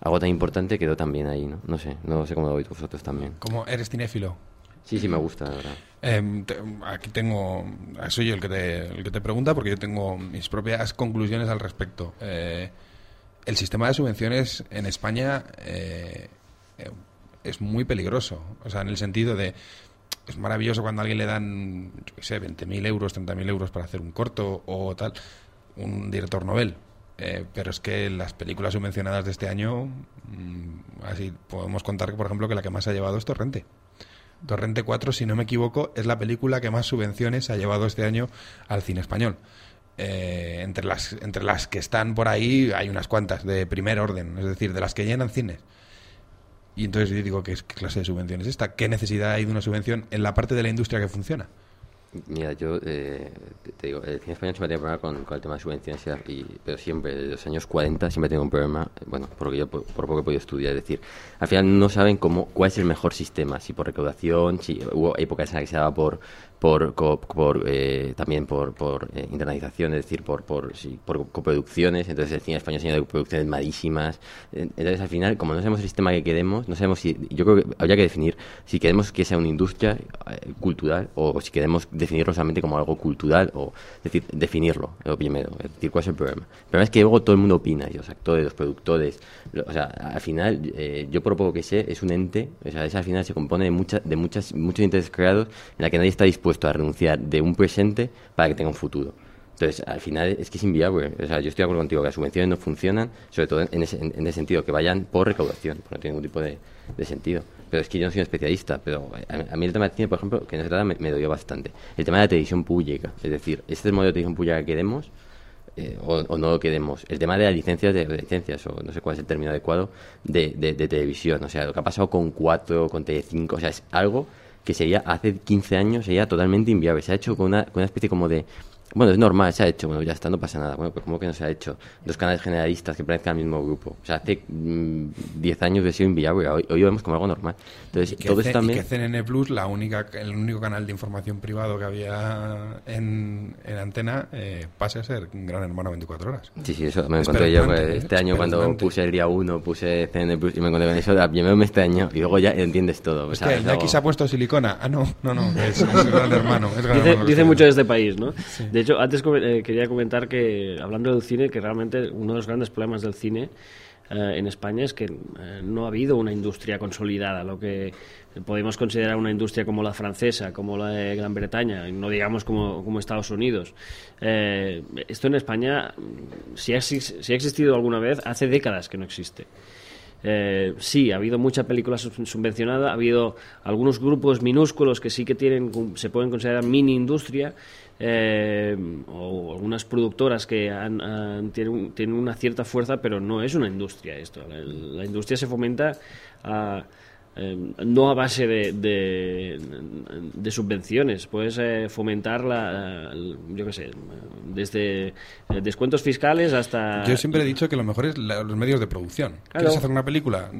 Algo tan importante quedó también ahí, ¿no? No sé, no sé cómo lo veis vosotros también. ¿Cómo eres cinéfilo? Sí, sí, me gusta, la verdad. Em, aquí tengo, soy yo el que, te, el que te pregunta porque yo tengo mis propias conclusiones al respecto. Eh, el sistema de subvenciones en España eh, es muy peligroso. O sea, en el sentido de. Es maravilloso cuando a alguien le dan, yo qué sé, 20.000 euros, 30.000 euros para hacer un corto o tal, un director novel. Eh, pero es que las películas subvencionadas de este año, mm, así podemos contar, que, por ejemplo, que la que más ha llevado es Torrente. Torrente 4, si no me equivoco, es la película que más subvenciones ha llevado este año al cine español. Eh, entre, las, entre las que están por ahí hay unas cuantas de primer orden, es decir, de las que llenan cines. Y entonces yo digo, ¿qué, clase de subvención es esta? ¿Qué necesidad hay de una subvención en la parte de la industria que funciona? Mira, yo eh, te digo, el cine español siempre tiene problema con, el tema de subvenciones, y, pero siempre, desde los años 40 siempre tengo un problema, bueno, porque yo por, poco he podido estudiar, es decir, al final no saben cómo, cuál es el mejor sistema, si por recaudación, si hubo épocas en las que se daba por por, por eh, también por, por eh, internalización, es decir, por, por, sí, por coproducciones. Entonces el cine español se de coproducciones malísimas. Entonces al final, como no sabemos el sistema que queremos, no sabemos si. Yo creo que habría que definir si queremos que sea una industria eh, cultural o si queremos definirlo solamente como algo cultural o es decir, definirlo primero. Es decir, cuál es el problema. El problema es que luego todo el mundo opina, y los actores, los productores. O sea, al final, yo por poco que sé, es un ente, o sea, al final se compone de, muchas de muchas, muchos intereses creados en la que nadie está dispuesto a renunciar de un presente para que tenga un futuro. Entonces, al final es que es inviable. O sea, yo estoy de acuerdo contigo que las subvenciones no funcionan, sobre todo en ese, en ese sentido, que vayan por recaudación, no tiene ningún tipo de, sentido. Pero es que yo no soy un especialista, pero a, mí el tema del cine, por ejemplo, que no se trata, me, me dolió bastante. El tema de la televisión pública, es decir, este es el modelo de televisión pública que queremos, eh, o, no lo queremos. El tema de las licencias, de, licencias, o no sé cuál es el término adecuado, de, de, de, televisión. O sea, lo que ha pasado con 4, con Tele5, o sea, es algo que sería hace 15 años sería totalmente inviable. Se ha hecho con una, con una especie como de bueno, es normal, se ha hecho, bueno, ya está, no pasa nada. Bueno, pues como que no se ha hecho. Dos canales generalistas que pertenezcan al mismo grupo. O sea, hace 10 mm, años hubiera sido inviable, hoy, hoy lo vemos como algo normal. Entonces, todo esto también... Y que CNN Plus, la única, el único canal de información privado que había en, en Antena, eh, pase a ser un Gran Hermano 24 horas. Sí, sí, eso me encontré yo pues, este año cuando puse el día 1, puse CNN Plus y me encontré con eso, primero este año y luego ya entiendes todo. Es que aquí se ha puesto silicona. Ah, no, no, no, es, Gran Hermano. dice, mucho de este país, ¿no? De hecho, antes eh, quería comentar que, hablando del cine, que realmente uno de los grandes problemas del cine eh, en España es que eh, no ha habido una industria consolidada, lo que podemos considerar una industria como la francesa, como la de Gran Bretaña, no digamos como, como Estados Unidos. esto en España, si ha, si ha existido alguna vez, hace décadas que no existe. Eh, sí, ha habido mucha película subvencionada, ha habido algunos grupos minúsculos que sí que tienen, se pueden considerar mini industria, eh, o algunas productoras que tienen, tienen, una cierta fuerza, pero no es una industria esto. La, industria se fomenta no a base de, de, subvenciones, puedes eh, fomentar la, yo qué sé, desde descuentos fiscales hasta... Yo siempre he dicho que lo mejor es los medios de producción. ¿Quieres hacer una película?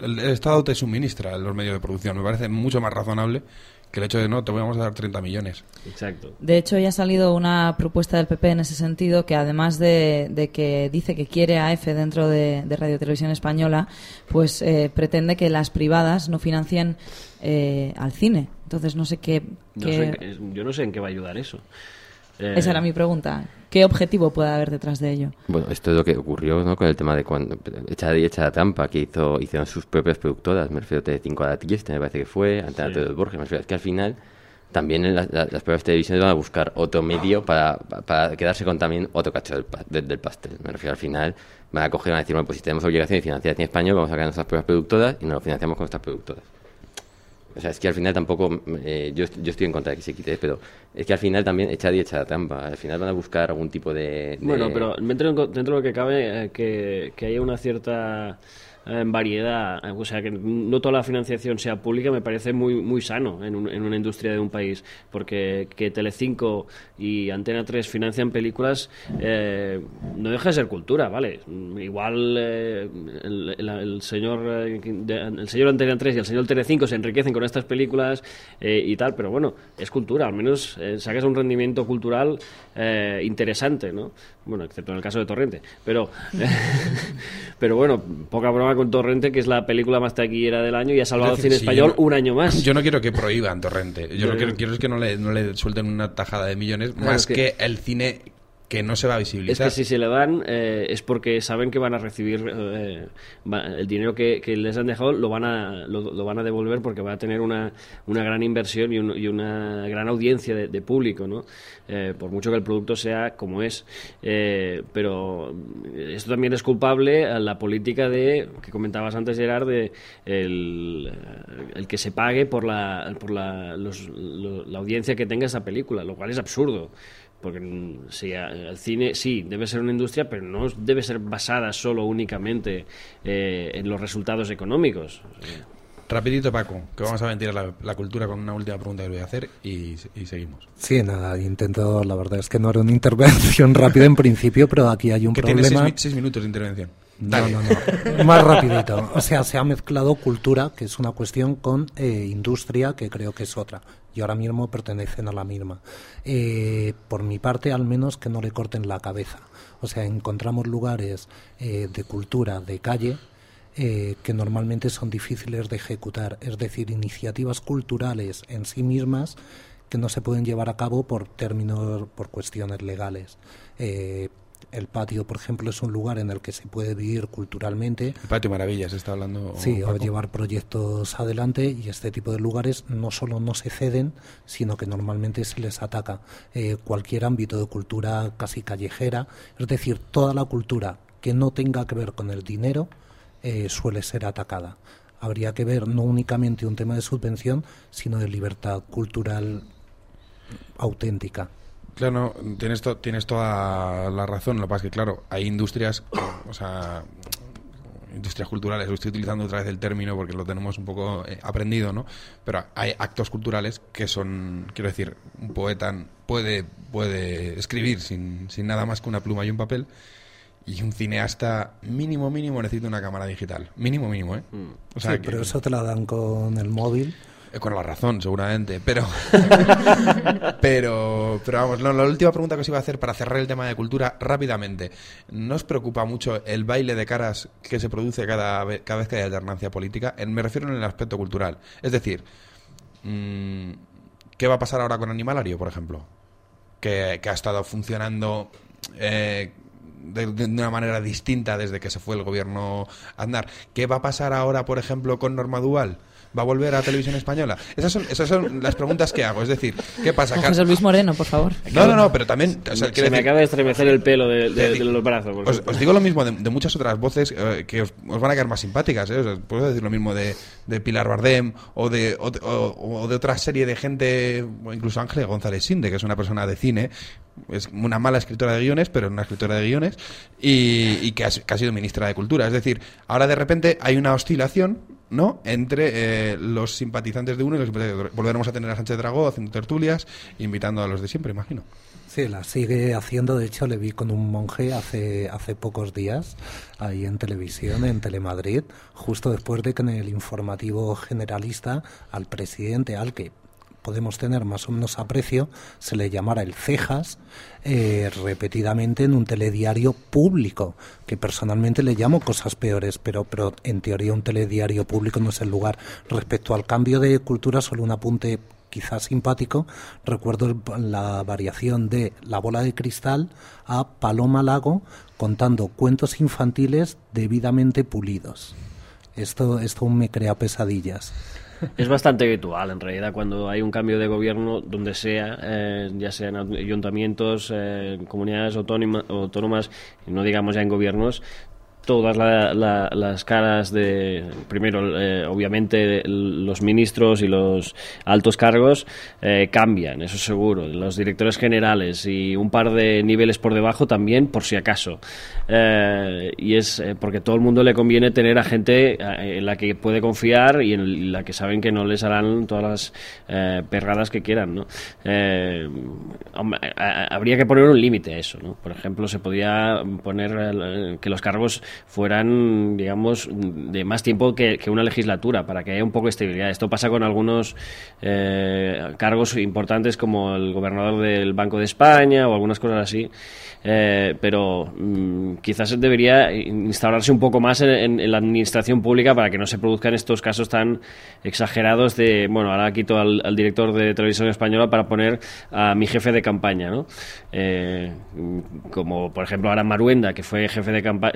El Estado te suministra los medios de producción. Me parece mucho más razonable que el hecho de no, te vamos a dar 30 millones. Exacto. De hecho, ya ha salido una propuesta del PP en ese sentido que además de, que dice que quiere a EFE dentro de, Radio Televisión Española, pues eh, pretende que las privadas no financien eh, al cine. Entonces, no sé qué... yo no sé en qué va a ayudar eso. Esa era mi pregunta. ¿Qué objetivo puede haber detrás de ello? Bueno, esto es lo que ocurrió ¿no? con el tema de cuando Echada y Echada Trampa, que hizo, hicieron sus propias productoras, me refiero a Tele5 a la Trieste, me parece que fue, Antena sí. de Borges, me refiero, es que al final también en las propias televisiones van a buscar otro medio para, para quedarse con también otro cacho del, del, pastel. Me refiero al final, van a coger y van a decir, bueno, pues si tenemos obligación de financiar cine español, vamos a crear nuestras propias productoras y nos lo financiamos con nuestras productoras. O sea, es que al final tampoco, eh, yo, yo estoy en contra de que se quite, pero es que al final también echa y echa trampa. Al final van a buscar algún tipo de... Bueno, pero dentro, dentro de lo que cabe, eh, que, que haya una cierta en variedad, o sea, que no toda la financiación sea pública me parece muy muy sano en, una industria de un país, porque que Telecinco y Antena 3 financian películas eh, no deja de ser cultura, ¿vale? Igual eh, el, señor eh, el señor Antena 3 y el señor Telecinco se enriquecen con estas películas y tal, pero bueno, es cultura, al menos sacas un rendimiento cultural interesante, ¿no? Bueno, excepto en el caso de Torrente, pero pero bueno, poca broma con Torrente, que es la película más taquillera del año y ha salvado el cine español un año más. Yo no quiero que prohíban Torrente. Yo lo que quiero es que no le, no le suelten una tajada de millones, más que el cine que no se va a visibilizar. Es que si se le dan eh, es porque saben que van a recibir eh, el dinero que, les han dejado lo van a lo, van a devolver porque va a tener una, una gran inversión y, y una gran audiencia de, público, ¿no? Eh, por mucho que el producto sea como es. pero esto también es culpable a la política de que comentabas antes Gerard de el, el que se pague por la por la, la audiencia que tenga esa película, lo cual es absurdo porque mm, si el cine sí debe ser una industria, pero no debe ser basada solo únicamente eh, en los resultados económicos. Rapidito, Paco, que vamos a ventilar la, cultura con una última pregunta que voy a hacer y, seguimos. Sí, nada, intento, la verdad es que no era una intervención rápida en principio, pero aquí hay un que problema. Tiene seis, minutos de intervención. No, no, no, más rapidito. O sea, se ha mezclado cultura, que es una cuestión, con eh, industria, que creo que es otra. Y ahora mismo pertenecen a la misma. Eh, por mi parte, al menos que no le corten la cabeza. O sea, encontramos lugares eh, de cultura de calle eh, que normalmente son difíciles de ejecutar, es decir, iniciativas culturales en sí mismas que no se pueden llevar a cabo por términos, por cuestiones legales. Eh, el patio, por ejemplo, es un lugar en el que se puede vivir culturalmente. El patio Maravillas, está hablando. Sí, o llevar proyectos adelante y este tipo de lugares no solo no se ceden, sino que normalmente se les ataca eh, cualquier ámbito de cultura casi callejera, es decir, toda la cultura que no tenga que ver con el dinero eh, suele ser atacada. Habría que ver no únicamente un tema de subvención, sino de libertad cultural auténtica. Claro, tienes, tienes toda la razón. Lo que pasa es que, claro, hay industrias, o sea, industrias culturales, estoy utilizando otra vez el término porque lo tenemos un poco eh, aprendido, ¿no? Pero hay actos culturales que son, quiero decir, un poeta puede, puede escribir sin, sin nada más que una pluma y un papel y un cineasta mínimo, mínimo necesita una cámara digital. Mínimo, mínimo, ¿eh? Mm. O sea, sí, pero eso te la dan con el móvil. Eh, con la razón, seguramente. Pero, pero, pero vamos, la última pregunta que os iba a hacer para cerrar el tema de cultura rápidamente. ¿No os preocupa mucho el baile de caras que se produce cada vez, cada vez que hay alternancia política? me refiero en el aspecto cultural. Es decir, mm, ¿qué va a pasar ahora con Animalario, por ejemplo? Que, que ha estado funcionando... Eh, de, una manera distinta desde que se fue el gobierno Aznar. ¿Qué va a pasar ahora, por ejemplo, con Norma Dual? ¿Va a volver a televisión española? Esas son, esas son las preguntas que hago. Es decir, ¿qué pasa? José Luis Moreno, por favor. No, no, no, pero también... se me acaba de estremecer el pelo de, los brazos. Os, digo lo mismo de, muchas otras voces eh, que os, van a quedar más simpáticas. ¿eh? puedo decir lo mismo de, Pilar Bardem o de, o, de otra serie de gente, o incluso Ángel González Sinde, que es una persona de cine, es una mala escritora de guiones, pero una escritora de guiones, y, que, ha, sido ministra de Cultura. Es decir, ahora de repente hay una oscilación ¿no? entre eh, los simpatizantes de uno y los simpatizantes de otro. Volveremos a tener a Sánchez Dragó haciendo tertulias, invitando a los de siempre, imagino. Sí, la sigue haciendo. De hecho, le vi con un monje hace, hace pocos días ahí en televisión, en Telemadrid, justo después de que en el informativo generalista al presidente, al que podemos tener más o menos aprecio, se le llamara el Cejas eh, repetidamente en un telediario público, que personalmente le llamo cosas peores, pero, pero en teoría un telediario público no es el lugar. Respecto al cambio de cultura, solo un apunte quizás simpático, recuerdo la variación de La bola de cristal a Paloma Lago contando cuentos infantiles debidamente pulidos. Esto, esto me crea pesadillas. Es bastante habitual, en realidad, cuando hay un cambio de gobierno, donde sea, eh, ya sean ayuntamientos, eh, comunidades autónomas, y no digamos ya en gobiernos, todas las caras de, primero, eh, obviamente, los ministros y los altos cargos eh, cambian, eso seguro. Los directores generales y un par de niveles por debajo también, por si acaso. Eh, y es porque todo el mundo le conviene tener a gente en la que puede confiar y en la que saben que no les harán todas las perradas que quieran. ¿no? habría que poner un límite a eso. ¿no? Por ejemplo, se podía poner que los cargos fueran, digamos, de más tiempo que, una legislatura, para que haya un poco de estabilidad. Esto pasa con algunos eh, cargos importantes como el gobernador del Banco de España o algunas cosas así. Eh, pero mm, quizás debería instaurarse un poco más en, la administración pública para que no se produzcan estos casos tan exagerados de, bueno, ahora quito al, director de televisión española para poner a mi jefe de campaña, ¿no? Eh, como por ejemplo ahora Maruenda, que fue jefe de campaña,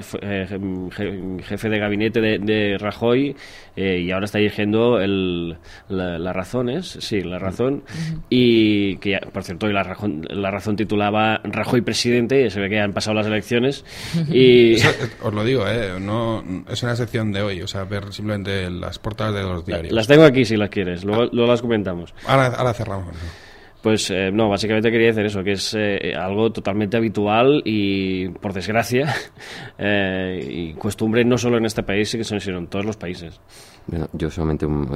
jefe de gabinete de, Rajoy y ahora está dirigiendo el, las razones, sí, la razón, y que por cierto la razón, la razón titulaba Rajoy presidente se ve que han pasado las elecciones. y Os lo digo, ¿eh? no, es una sección de hoy, o sea, ver simplemente las portadas de los diarios. Las tengo aquí si las quieres, luego, las comentamos. Ahora, cerramos. Pues eh, no, básicamente quería decir eso, que es eh, algo totalmente habitual y, por desgracia, y costumbre no solo en este país, sino en todos los países. Bueno, yo solamente un,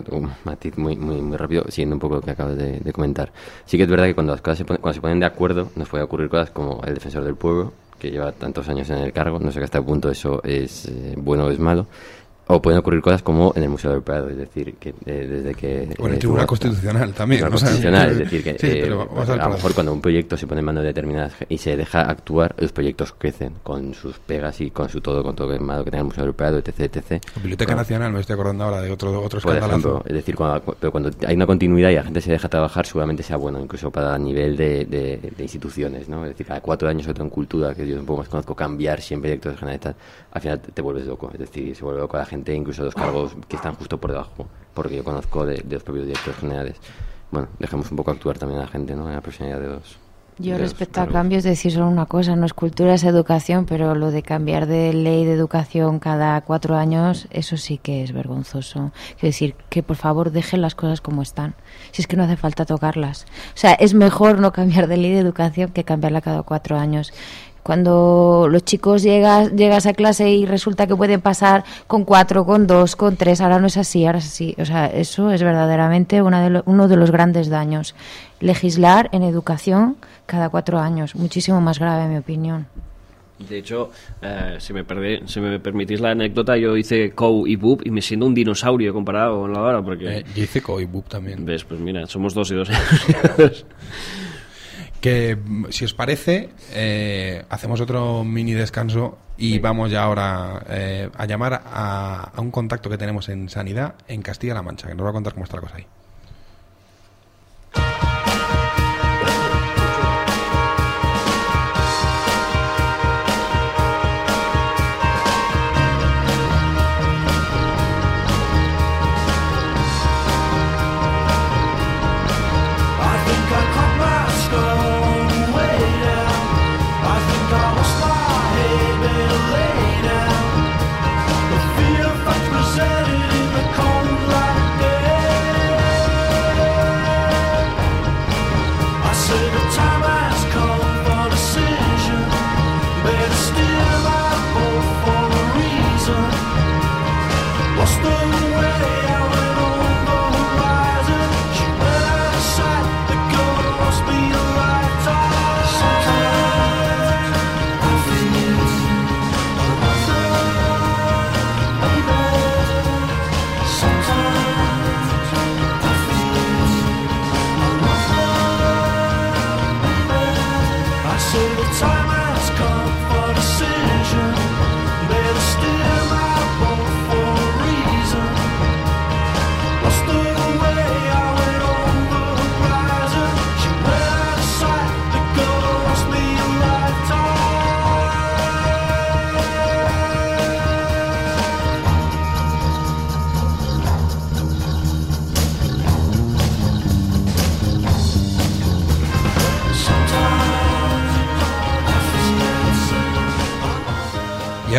matiz muy, muy, rápido, siguiendo un poco lo que acabas de, comentar. Sí que es verdad que cuando las cosas se, cuando se ponen de acuerdo, nos puede ocurrir cosas como el defensor del pueblo, que lleva tantos años en el cargo, no sé hasta qué punto eso es eh, bueno o es malo, o pueden ocurrir cosas como en el Museo del Prado, es decir, que eh, desde que... O en el eh, Tribunal Constitucional también. Constitucional, es decir, que eh, a lo mejor cuando un proyecto se pone en manos de determinadas y se deja actuar, los proyectos crecen con sus pegas y con su todo, con todo malo que tenga el Museo del Prado, etc. etc. La Biblioteca Nacional, me estoy acordando ahora de otro, otro escándalo. es decir, cuando, pero cuando hay una continuidad y la gente se deja trabajar, seguramente sea bueno, incluso para nivel de, de, instituciones, ¿no? Es decir, cada cuatro años, sobre todo en cultura, que yo un poco más conozco, cambiar siempre directores generales, al final te, te vuelves loco, es decir, se vuelve loco la gente, incluso los cargos que están justo por debajo, porque yo conozco de, los propios directores generales. Bueno, dejemos un poco actuar también a la gente, ¿no? En la personalidad de los... Yo respecto a cambios, decir solo una cosa, no es cultura, es educación, pero lo de cambiar de ley de educación cada cuatro años, eso sí que es vergonzoso. Quiero decir, que por favor dejen las cosas como están, si es que no hace falta tocarlas. O sea, es mejor no cambiar de ley de educación que cambiarla cada cuatro años cuando los chicos llegas, llegas a clase y resulta que pueden pasar con cuatro, con dos, con tres, ahora no es así, ahora es así. O sea, eso es verdaderamente una de uno de los grandes daños. Legislar en educación cada cuatro años, muchísimo más grave en mi opinión. De hecho, eh, si, me si me permitís la anécdota, yo hice COU y BUP y me siento un dinosaurio comparado con la hora. Porque... Eh, yo hice COU y BUP también. ¿Ves? Pues mira, somos dos y dos. que si os parece, eh, hacemos otro mini descanso y vamos ya ahora eh, a llamar a, a, un contacto que tenemos en Sanidad en Castilla-La Mancha, que nos va a contar cómo está la cosa ahí.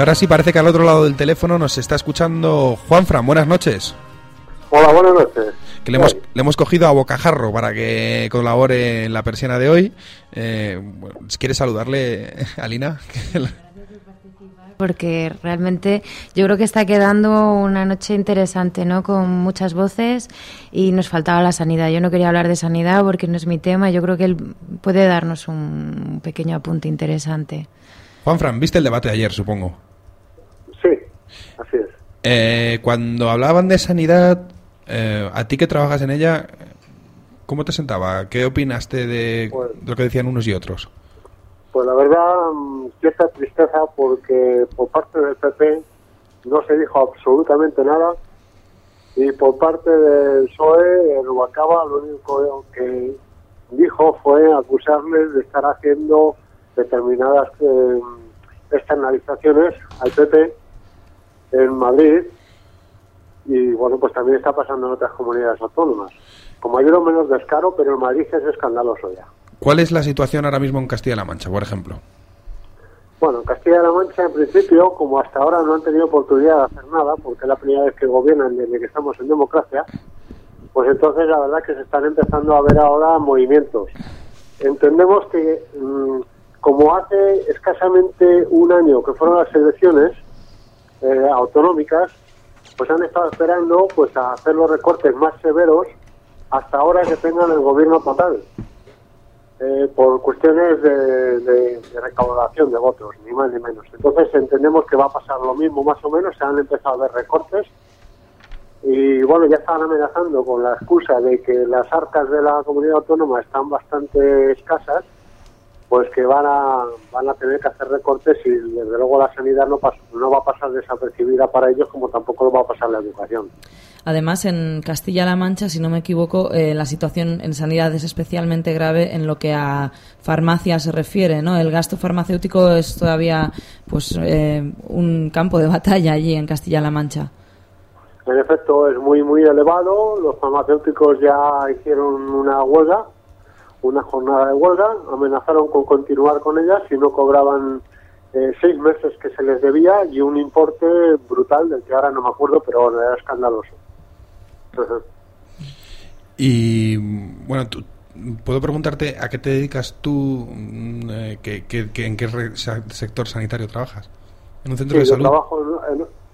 Ahora sí parece que al otro lado del teléfono nos está escuchando Juanfran. Buenas noches. Hola, buenas noches. Que le, hemos, le hemos cogido a bocajarro para que colabore en la persiana de hoy. Eh, ¿Quieres saludarle, Alina? porque realmente yo creo que está quedando una noche interesante, ¿no? Con muchas voces y nos faltaba la sanidad. Yo no quería hablar de sanidad porque no es mi tema. Yo creo que él puede darnos un pequeño apunte interesante. Juanfran, ¿viste el debate de ayer, supongo? Sí, así es. Eh, cuando hablaban de sanidad, eh, a ti que trabajas en ella, ¿cómo te sentaba? ¿Qué opinaste de, pues lo que decían unos y otros? Pues la verdad, cierta mm, tristeza porque por parte del PP no se dijo absolutamente nada y por parte del PSOE, el Rubalcaba, lo único que dijo fue acusarles de estar haciendo determinadas eh, externalizaciones al PP en Madrid y bueno, pues también está pasando en otras comunidades autónomas. Con mayor o menos descaro, pero en Madrid es escandaloso ya. ¿Cuál es la situación ahora mismo en Castilla-La Mancha, por ejemplo? Bueno, en Castilla-La Mancha, en principio, como hasta ahora no han tenido oportunidad de hacer nada, porque es la primera vez que gobiernan desde que estamos en democracia, pues entonces la verdad que se están empezando a ver ahora movimientos. Entendemos que mm, como hace escasamente un año que fueron las elecciones eh, autonómicas, pues han estado esperando pues a hacer los recortes más severos hasta ahora que tengan el gobierno total. Eh, por cuestiones de, recaudación de votos, ni más ni menos. Entonces entendemos que va a pasar lo mismo, más o menos, se han empezado a ver recortes y bueno, ya estaban amenazando con la excusa de que las arcas de la comunidad autónoma están bastante escasas, pues que van a, van a tener que hacer recortes y desde luego la sanidad no, no va a pasar desapercibida para ellos como tampoco lo va a pasar la educación. Además, en Castilla-La Mancha, si no me equivoco, eh, la situación en sanidad es especialmente grave en lo que a farmacia se refiere, ¿no? El gasto farmacéutico es todavía, pues, eh, un campo de batalla allí en Castilla-La Mancha. En efecto, es muy, muy elevado. Los farmacéuticos ya hicieron una huelga, una jornada de huelga, amenazaron con continuar con ella si no cobraban eh, seis meses que se les debía y un importe brutal del que ahora no me acuerdo, pero era escandaloso. Y bueno, puedo preguntarte a qué te dedicas tú, mm, eh, en qué sector sanitario trabajas. ¿En un centro de salud?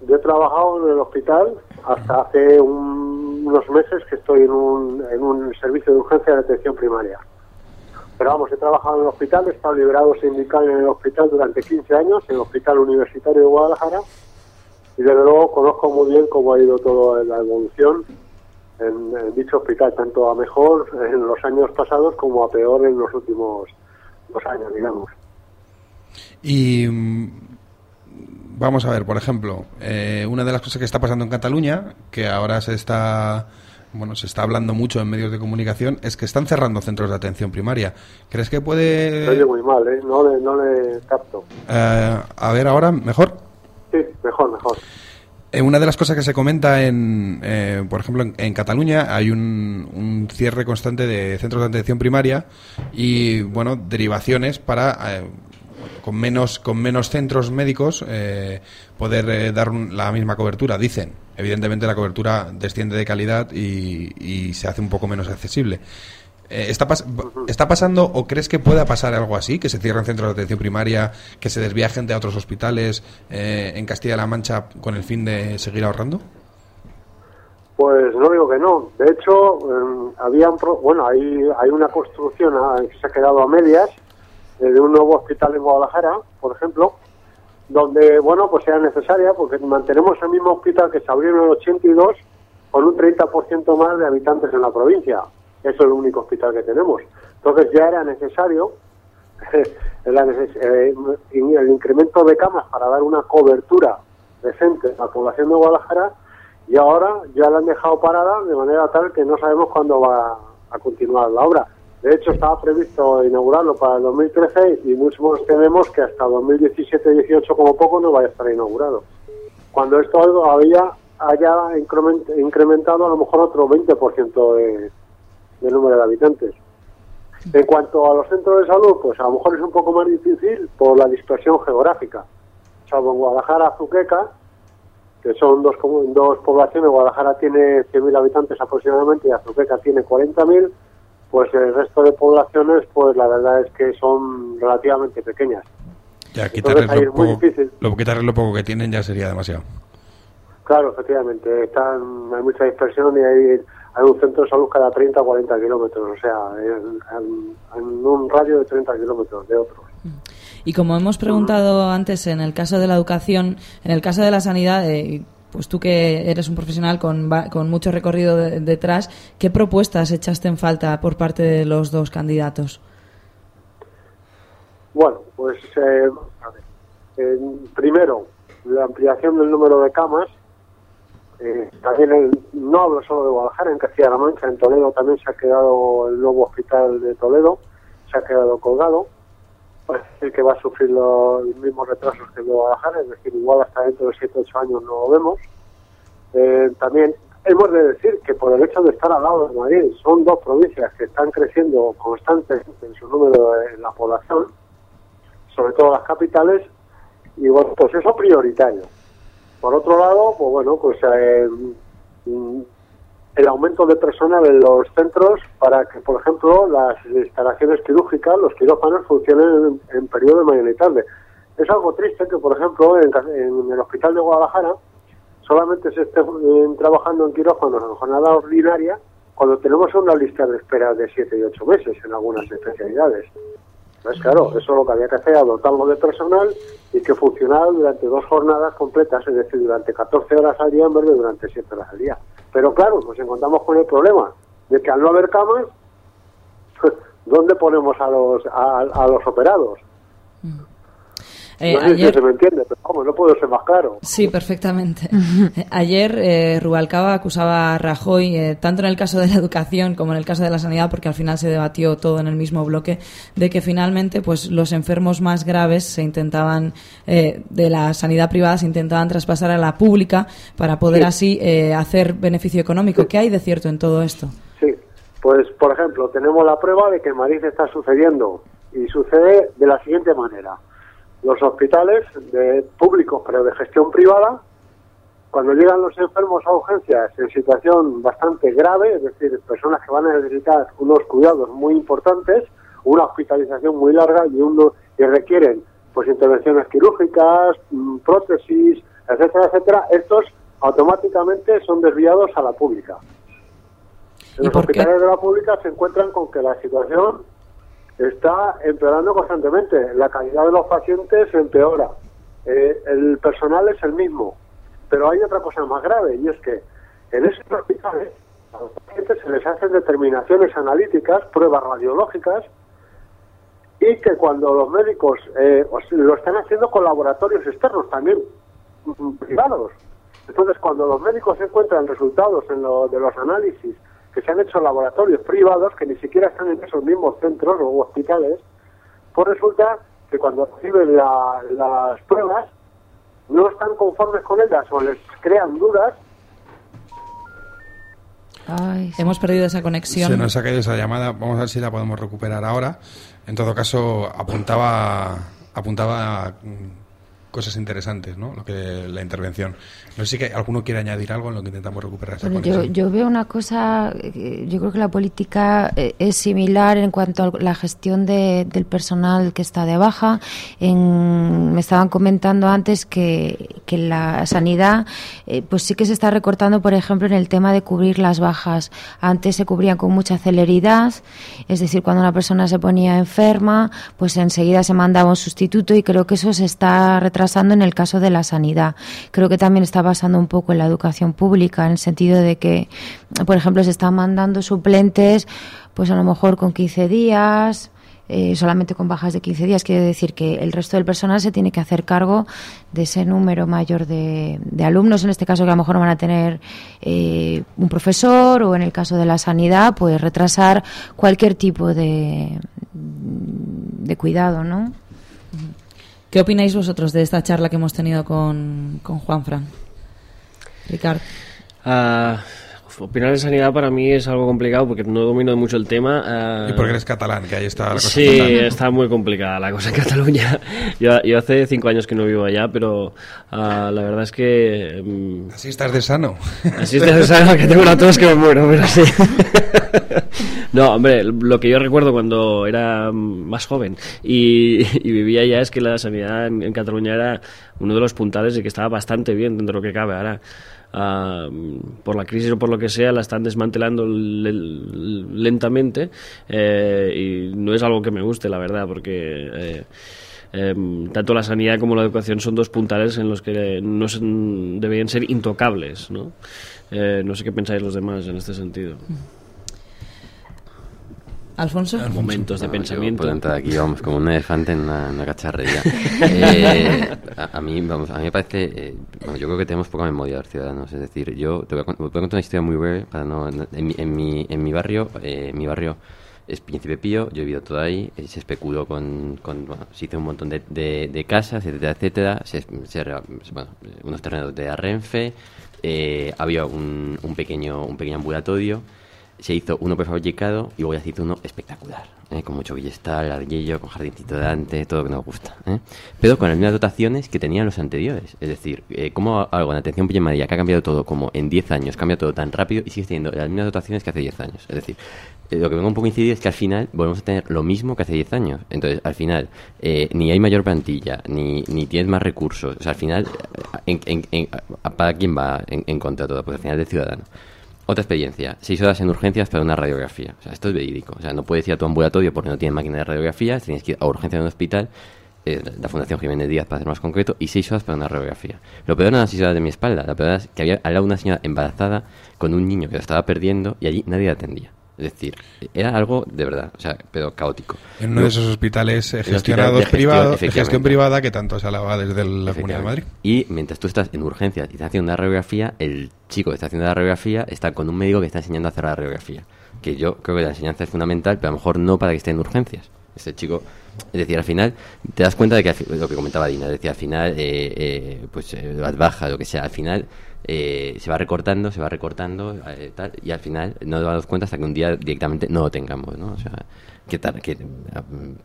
yo he trabajado en el hospital hasta hace unos meses que estoy en un, en un servicio de urgencia de atención primaria. Pero vamos, he trabajado en el hospital, he estado liberado sindical en el hospital durante 15 años, en el Hospital Universitario de Guadalajara, y desde luego conozco muy bien cómo ha ido toda la evolución en, dicho hospital, tanto a mejor en los años pasados como a peor en los últimos dos años, digamos. Y mm, vamos a ver, por ejemplo, eh, una de las cosas que está pasando en Cataluña, que ahora se está bueno, se está hablando mucho en medios de comunicación, es que están cerrando centros de atención primaria. ¿Crees que puede...? oye muy mal, ¿eh? No le, no le capto. Eh, a ver, ahora, ¿mejor? Sí, mejor, mejor. Eh, una de las cosas que se comenta, en, eh, por ejemplo, en, Cataluña hay un, cierre constante de centros de atención primaria y, bueno, derivaciones para, eh, con, menos, con menos centros médicos, poder dar la misma cobertura, dicen. Evidentemente la cobertura desciende de calidad y se hace un poco menos accesible. Eh, ¿está, ¿Está pasando o crees que pueda pasar algo así? ¿Que se cierren centros de atención primaria, que se desvía gente a otros hospitales eh, en Castilla-La Mancha con el fin de seguir ahorrando? Pues no digo que no. De hecho, em, habían bueno, hay, hay una construcción ah, que se ha quedado a medias eh, de un nuevo hospital en Guadalajara, por ejemplo, donde, bueno, pues sea necesaria porque mantenemos el mismo hospital que se abrió en el 82 con un 30% más de habitantes en la provincia. Eso es el único hospital que tenemos. Entonces ya era necesario eh, el incremento de camas para dar una cobertura decente a la población de Guadalajara y ahora ya la han dejado parada de manera tal que no sabemos cuándo va a continuar la obra. De hecho, estaba previsto inaugurarlo para el 2013 y muchos tememos que hasta 2017-18 como poco no vaya a estar inaugurado. Cuando esto había haya incrementado a lo mejor otro 20% de, del número de habitantes. En cuanto a los centros de salud, pues a lo mejor es un poco más difícil por la dispersión geográfica. Salvo en Guadalajara, Azuqueca, que son dos, dos poblaciones, Guadalajara tiene 100.000 habitantes aproximadamente y Azuqueca tiene 40.000, pues el resto de poblaciones, pues la verdad es que son relativamente pequeñas. Ya, quitarles lo, poco, lo, quitarles lo poco que tienen ya sería demasiado. Claro, efectivamente, están, hay mucha dispersión y hay hay un centro de salud cada 30 o 40 kilómetros, o sea, en, un radio de 30 kilómetros de otros. Y como hemos preguntado antes, en el caso de la educación, en el caso de la sanidad, eh, pues tú que eres un profesional con, con mucho recorrido detrás, ¿qué propuestas echaste en falta por parte de los dos candidatos? Bueno, pues eh, primero, la ampliación del número de camas, eh, también no hablo solo de Guadalajara, en Castilla-La Mancha, en Toledo también se ha quedado el nuevo hospital de Toledo, se ha quedado colgado. Parece que va a sufrir los mismos retrasos que el de Guadalajara, es decir, igual hasta dentro de 7 8 años no lo vemos. Eh, también hemos de decir que por el hecho de estar al lado de Madrid, son dos provincias que están creciendo constantemente en su número de la población, sobre todo las capitales, y bueno, pues eso prioritario. Por otro lado, pues bueno, pues eh, el aumento de personal en los centros para que, por ejemplo, las instalaciones quirúrgicas, los quirófanos, funcionen en, periodo de mañana y tarde. Es algo triste que, por ejemplo, en, el hospital de Guadalajara solamente se estén trabajando en quirófanos en jornada ordinaria cuando tenemos una lista de espera de 7 y 8 meses en algunas especialidades. Pues claro, eso es lo que había que hacer, dotarlo de personal y que funcionara durante dos jornadas completas, es decir, durante 14 horas al día en vez de durante 7 horas al día. Pero claro, nos encontramos con el problema de que al no haber camas, ¿dónde ponemos a los, a, los operados? Eh, no sé ayer... si se me entiende, pero vamos, no puedo ser más claro. Sí, perfectamente. Eh, ayer eh, Rubalcaba acusaba a Rajoy, eh, tanto en el caso de la educación como en el caso de la sanidad, porque al final se debatió todo en el mismo bloque, de que finalmente pues los enfermos más graves se intentaban, de la sanidad privada, se intentaban traspasar a la pública para poder así hacer beneficio económico. ¿Qué hay de cierto en todo esto? Sí, pues por ejemplo, tenemos la prueba de que en Madrid está sucediendo y sucede de la siguiente manera los hospitales de públicos pero de gestión privada cuando llegan los enfermos a urgencias en situación bastante grave, es decir, personas que van a necesitar unos cuidados muy importantes, una hospitalización muy larga y uno que requieren pues intervenciones quirúrgicas, mm, prótesis, etcétera, etcétera, estos automáticamente son desviados a la pública. En los hospitales de la pública se encuentran con que la situación está empeorando constantemente. La calidad de los pacientes empeora. Eh, el personal es el mismo. Pero hay otra cosa más grave y es que en esos hospitales a los pacientes se les hacen determinaciones analíticas, pruebas radiológicas y que cuando los médicos eh, lo están haciendo con laboratorios externos también mm, privados. Entonces, cuando los médicos encuentran resultados en lo, de los análisis que se han hecho laboratorios privados que ni siquiera están en esos mismos centros o hospitales, pues resulta que cuando reciben las pruebas no están conformes con ellas o les crean dudas. hemos perdido esa conexión. Se nos ha caído esa llamada, vamos a ver si la podemos recuperar ahora. En todo caso, apuntaba apuntaba cosas interesantes, ¿no? Lo que la intervención. No sé si que alguno quiere añadir algo en lo que intentamos recuperar esa yo, yo, veo una cosa, yo creo que la política eh, es similar en cuanto a la gestión de, del personal que está de baja. En, me estaban comentando antes que, que la sanidad, eh, pues sí que se está recortando, por ejemplo, en el tema de cubrir las bajas. Antes se cubrían con mucha celeridad, es decir, cuando una persona se ponía enferma, pues enseguida se mandaba un sustituto y creo que eso se está retrasando en el caso de la sanidad. Creo que también está pasando un poco en la educación pública, en el sentido de que, por ejemplo, se están mandando suplentes, pues a lo mejor con 15 días, eh, solamente con bajas de 15 días. Quiere decir que el resto del personal se tiene que hacer cargo de ese número mayor de, alumnos, en este caso que a lo mejor van a tener eh, un profesor o en el caso de la sanidad, pues retrasar cualquier tipo de, de cuidado, ¿no? ¿Qué opináis vosotros de esta charla que hemos tenido con, con Juan Fran? Ricardo. Uh, opinar de sanidad para mí es algo complicado porque no domino mucho el tema. Uh, y porque eres catalán, que ahí está la cosa. Sí, está muy complicada la cosa en Cataluña. Yo, yo, hace cinco años que no vivo allá, pero uh, la verdad es que... Um, así estás de sano. Así estás de sano, que tengo una tos que me muero, pero sí. No, hombre, lo que yo recuerdo cuando era más joven y, vivía allá es que la sanidad en, Cataluña era uno de los puntales y que estaba bastante bien dentro de lo que cabe. Ahora, por la crisis o por lo que sea, la están desmantelando lentamente eh, y no es algo que me guste, la verdad, porque... Eh, em, tanto la sanidad como la educación son dos puntales en los que no deberían ser intocables. ¿no? Eh, no sé qué pensáis los demás en este sentido. Alfonso. Momentos de pensamiento. Yo entrar aquí, vamos, como un elefante en una, cacharrería. eh, a, mí, vamos, a mí me parece, eh, yo creo que tenemos poca memoria los ciudadanos. Es decir, yo te voy a, contar una historia muy breve. Para no, en, mi, en, mi, en mi barrio, eh, mi barrio es Príncipe Pío, yo he vivido todo ahí, eh, se especuló con, con bueno, se hizo un montón de, de, casas, etcétera, etcétera, se, bueno, unos terrenos de Arrenfe, eh, había un, un, pequeño, un pequeño ambulatorio se hizo uno prefabricado y ya se hizo uno espectacular. ¿eh? con mucho billestal, ladrillo, con jardincito delante, todo lo que nos gusta. ¿eh? Pero con las mismas dotaciones que tenían los anteriores. Es decir, eh, como algo en atención primaria que ha cambiado todo como en 10 años, cambia todo tan rápido y sigue teniendo las mismas dotaciones que hace 10 años. Es decir, eh, lo que vengo un poco a incidir es que al final volvemos a tener lo mismo que hace 10 años. Entonces, al final, eh, ni hay mayor plantilla, ni, ni tienes más recursos. O sea, al final, eh, en, ¿para quién va en, contra todo? Pues al final del ciudadano. Otra experiencia, seis horas en urgencias para una radiografía. O sea, esto es verídico. O sea, no puedes ir a tu ambulatorio porque no tienes máquina de radiografía, tienes que ir a urgencia de un hospital, la Fundación Jiménez Díaz, para ser más concreto, y seis horas para una radiografía. Lo peor no eran las seis horas de mi espalda, la peor es que había al lado una señora embarazada con un niño que lo estaba perdiendo y allí nadie la atendía. Es decir, era algo de verdad, o sea, pero caótico. En uno de esos hospitales eh, gestionados privados, gestión privada que tanto se alaba desde la Comunidad de Madrid. Y mientras tú estás en urgencias y estás haciendo una radiografía, el chico que está haciendo la radiografía está con un médico que está enseñando a hacer la radiografía. Que yo creo que la enseñanza es fundamental, pero a lo mejor no para que esté en urgencias. Ese chico, es decir, al final te das cuenta de que lo que comentaba Dina, es decir, al final, eh, eh, pues las bajas, lo que sea, al final eh, se va recortando, se va recortando eh, tal, y al final no nos damos cuenta hasta que un día directamente no lo tengamos, ¿no? O sea, que, tal, que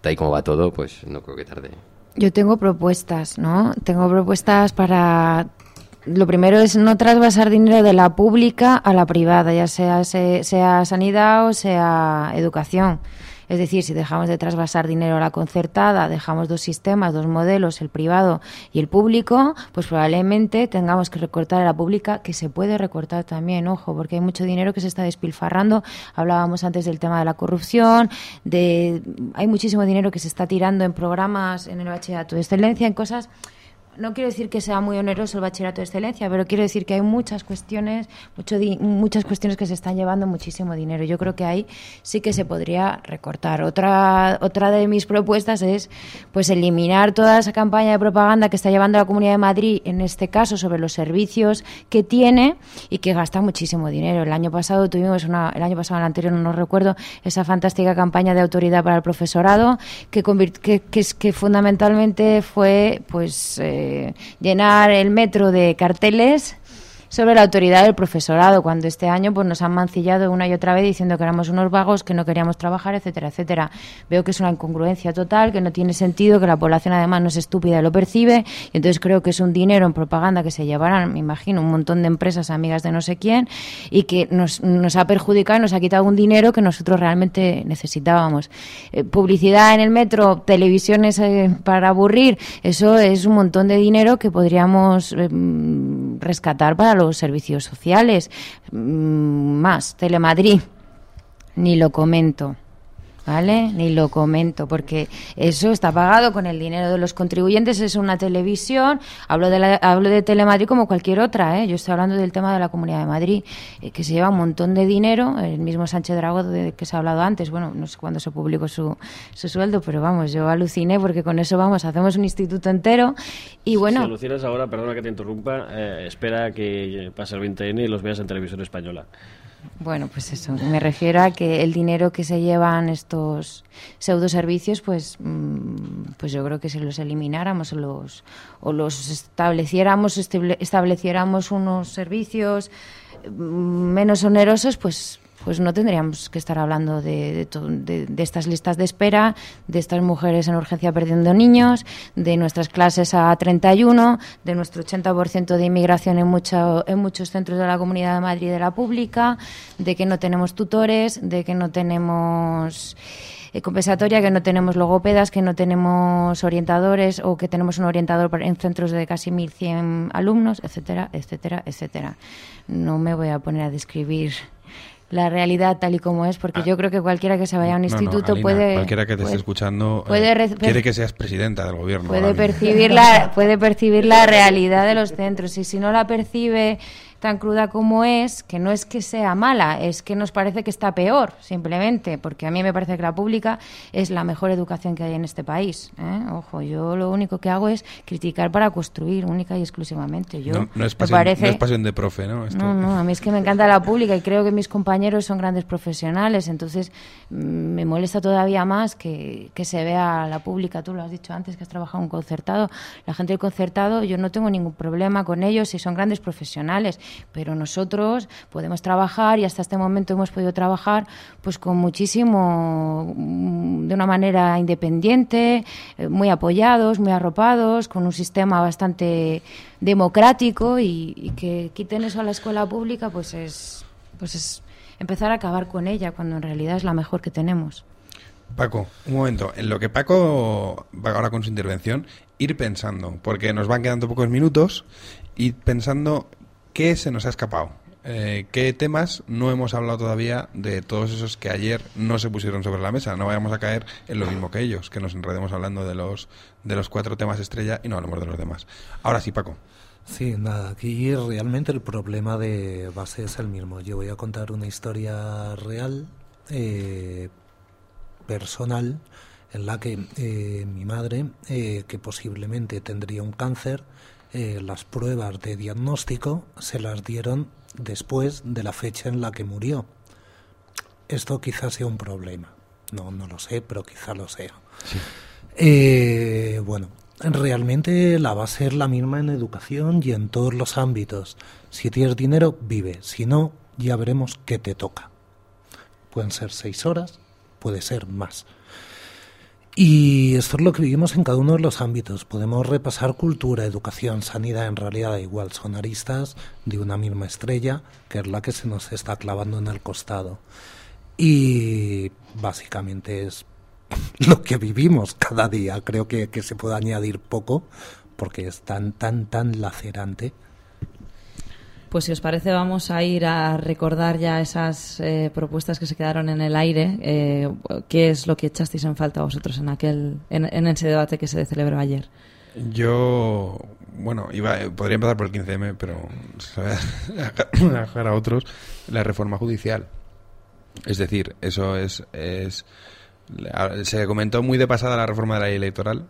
tal y como va todo, pues no creo que tarde. Yo tengo propuestas, ¿no? Tengo propuestas para lo primero es no trasvasar dinero de la pública a la privada, ya sea, sea sanidad o sea educación. Es decir, si dejamos de trasvasar dinero a la concertada, dejamos dos sistemas, dos modelos, el privado y el público, pues probablemente tengamos que recortar a la pública, que se puede recortar también, ojo, porque hay mucho dinero que se está despilfarrando. Hablábamos antes del tema de la corrupción, de hay muchísimo dinero que se está tirando en programas en el bachillerato de excelencia, en cosas no quiero decir que sea muy oneroso el bachillerato de excelencia, pero quiero decir que hay muchas cuestiones, mucho muchas cuestiones que se están llevando muchísimo dinero. Yo creo que ahí sí que se podría recortar. Otra, otra de mis propuestas es pues eliminar toda esa campaña de propaganda que está llevando la Comunidad de Madrid, en este caso sobre los servicios que tiene y que gasta muchísimo dinero. El año pasado tuvimos una, el año pasado, el anterior no recuerdo, esa fantástica campaña de autoridad para el profesorado que, que, que, que fundamentalmente fue pues eh, llenar el metro de carteles sobre la autoridad del profesorado, cuando este año pues nos han mancillado una y otra vez diciendo que éramos unos vagos, que no queríamos trabajar, etcétera, etcétera. Veo que es una incongruencia total, que no tiene sentido, que la población además no es estúpida y lo percibe, y entonces creo que es un dinero en propaganda que se llevarán, me imagino, un montón de empresas amigas de no sé quién, y que nos, nos ha perjudicado y nos ha quitado un dinero que nosotros realmente necesitábamos. Eh, publicidad en el metro, televisiones eh, para aburrir, eso es un montón de dinero que podríamos eh, rescatar para los servicios sociales. Mm, más, Telemadrid, ni lo comento. ¿Vale? Ni lo comento, porque eso está pagado con el dinero de los contribuyentes, es una televisión, hablo de, la, hablo de Telemadrid como cualquier otra, ¿eh? yo estoy hablando del tema de la Comunidad de Madrid, eh, que se lleva un montón de dinero, el mismo Sánchez Drago de que se ha hablado antes, bueno, no sé cuándo se publicó su, su sueldo, pero vamos, yo aluciné porque con eso vamos, hacemos un instituto entero y bueno... Si alucinas ahora, perdona que te interrumpa, eh, espera que pase el 20N y los veas en televisión española. Bueno, pues eso, me refiero a que el dinero que se llevan estos pseudoservicios, pues, mm, pues yo creo que si los elimináramos o los, o los estableciéramos, estableciéramos unos servicios mm, menos onerosos, pues pues no tendríamos que estar hablando de, de, estas listas de espera, de estas mujeres en urgencia perdiendo niños, de nuestras clases a 31, de nuestro 80% de inmigración en, mucho, en muchos centros de la Comunidad de Madrid de la pública, de que no tenemos tutores, de que no tenemos eh, compensatoria, que no tenemos logopedas, que no tenemos orientadores o que tenemos un orientador en centros de casi 1.100 alumnos, etcétera, etcétera, etcétera. No me voy a poner a describir la realidad tal y como es, porque ah. yo creo que cualquiera que se vaya a un instituto puede... Cualquiera que te esté escuchando eh, quiere que seas presidenta del gobierno. Puede percibir, la, puede percibir la realidad de los centros y si no la percibe tan cruda como es, que no es que sea mala, es que nos parece que está peor, simplemente, porque a mí me parece que la pública es la mejor educación que hay en este país. ¿eh? Ojo, yo lo único que hago es criticar para construir, única y exclusivamente. Yo no, es, pasión, de profe, ¿no? No, no, a mí es que me encanta la pública y creo que mis compañeros son grandes profesionales, entonces mm, me molesta todavía más que, que se vea la pública, tú lo has dicho antes, que has trabajado en un concertado, la gente del concertado, yo no tengo ningún problema con ellos y son grandes profesionales pero nosotros podemos trabajar y hasta este momento hemos podido trabajar pues con muchísimo, mm, de una manera independiente, eh, muy apoyados, muy arropados, con un sistema bastante democrático y, y que quiten eso a la escuela pública pues es, pues es empezar a acabar con ella cuando en realidad es la mejor que tenemos. Paco, un momento. En lo que Paco va ahora con su intervención, ir pensando, porque nos van quedando pocos minutos, ir pensando qué se nos ha escapado. Eh, ¿Qué temas no hemos hablado todavía de todos esos que ayer no se pusieron sobre la mesa? No vayamos a caer en lo mismo que ellos, que nos enredemos hablando de los, de los cuatro temas estrella y no hablemos de los demás. Ahora sí, Paco. Sí, nada, aquí realmente el problema de base es el mismo. Yo voy a contar una historia real, eh, personal, en la que eh, mi madre, eh, que posiblemente tendría un cáncer, las pruebas de diagnóstico se las dieron después de la fecha en la que murió. Esto quizás sea un problema. No, no lo sé, pero quizá lo sea. bueno, realmente la va a ser la misma en educación y en todos los ámbitos. Si tienes dinero, vive. Si no, ya veremos qué te toca. Pueden ser seis horas, puede ser más. Y esto es lo que vivimos en cada uno de los ámbitos. Podemos repasar cultura, educación, sanidad, en realidad igual son aristas de una misma estrella, que es la que se nos está clavando en el costado. Y básicamente es lo que vivimos cada día. Creo que, se puede añadir poco porque es tan, tan, tan lacerante. Pues si os parece vamos a ir a recordar ya esas eh, propuestas que se quedaron en el aire. Eh, ¿Qué es lo que echasteis en falta vosotros en aquel en, ese debate que se celebró ayer? Yo, bueno, iba, podría empezar por el 15M, pero a dejar a otros la reforma judicial. Es decir, eso es, es se comentó muy de pasada la reforma de la ley electoral,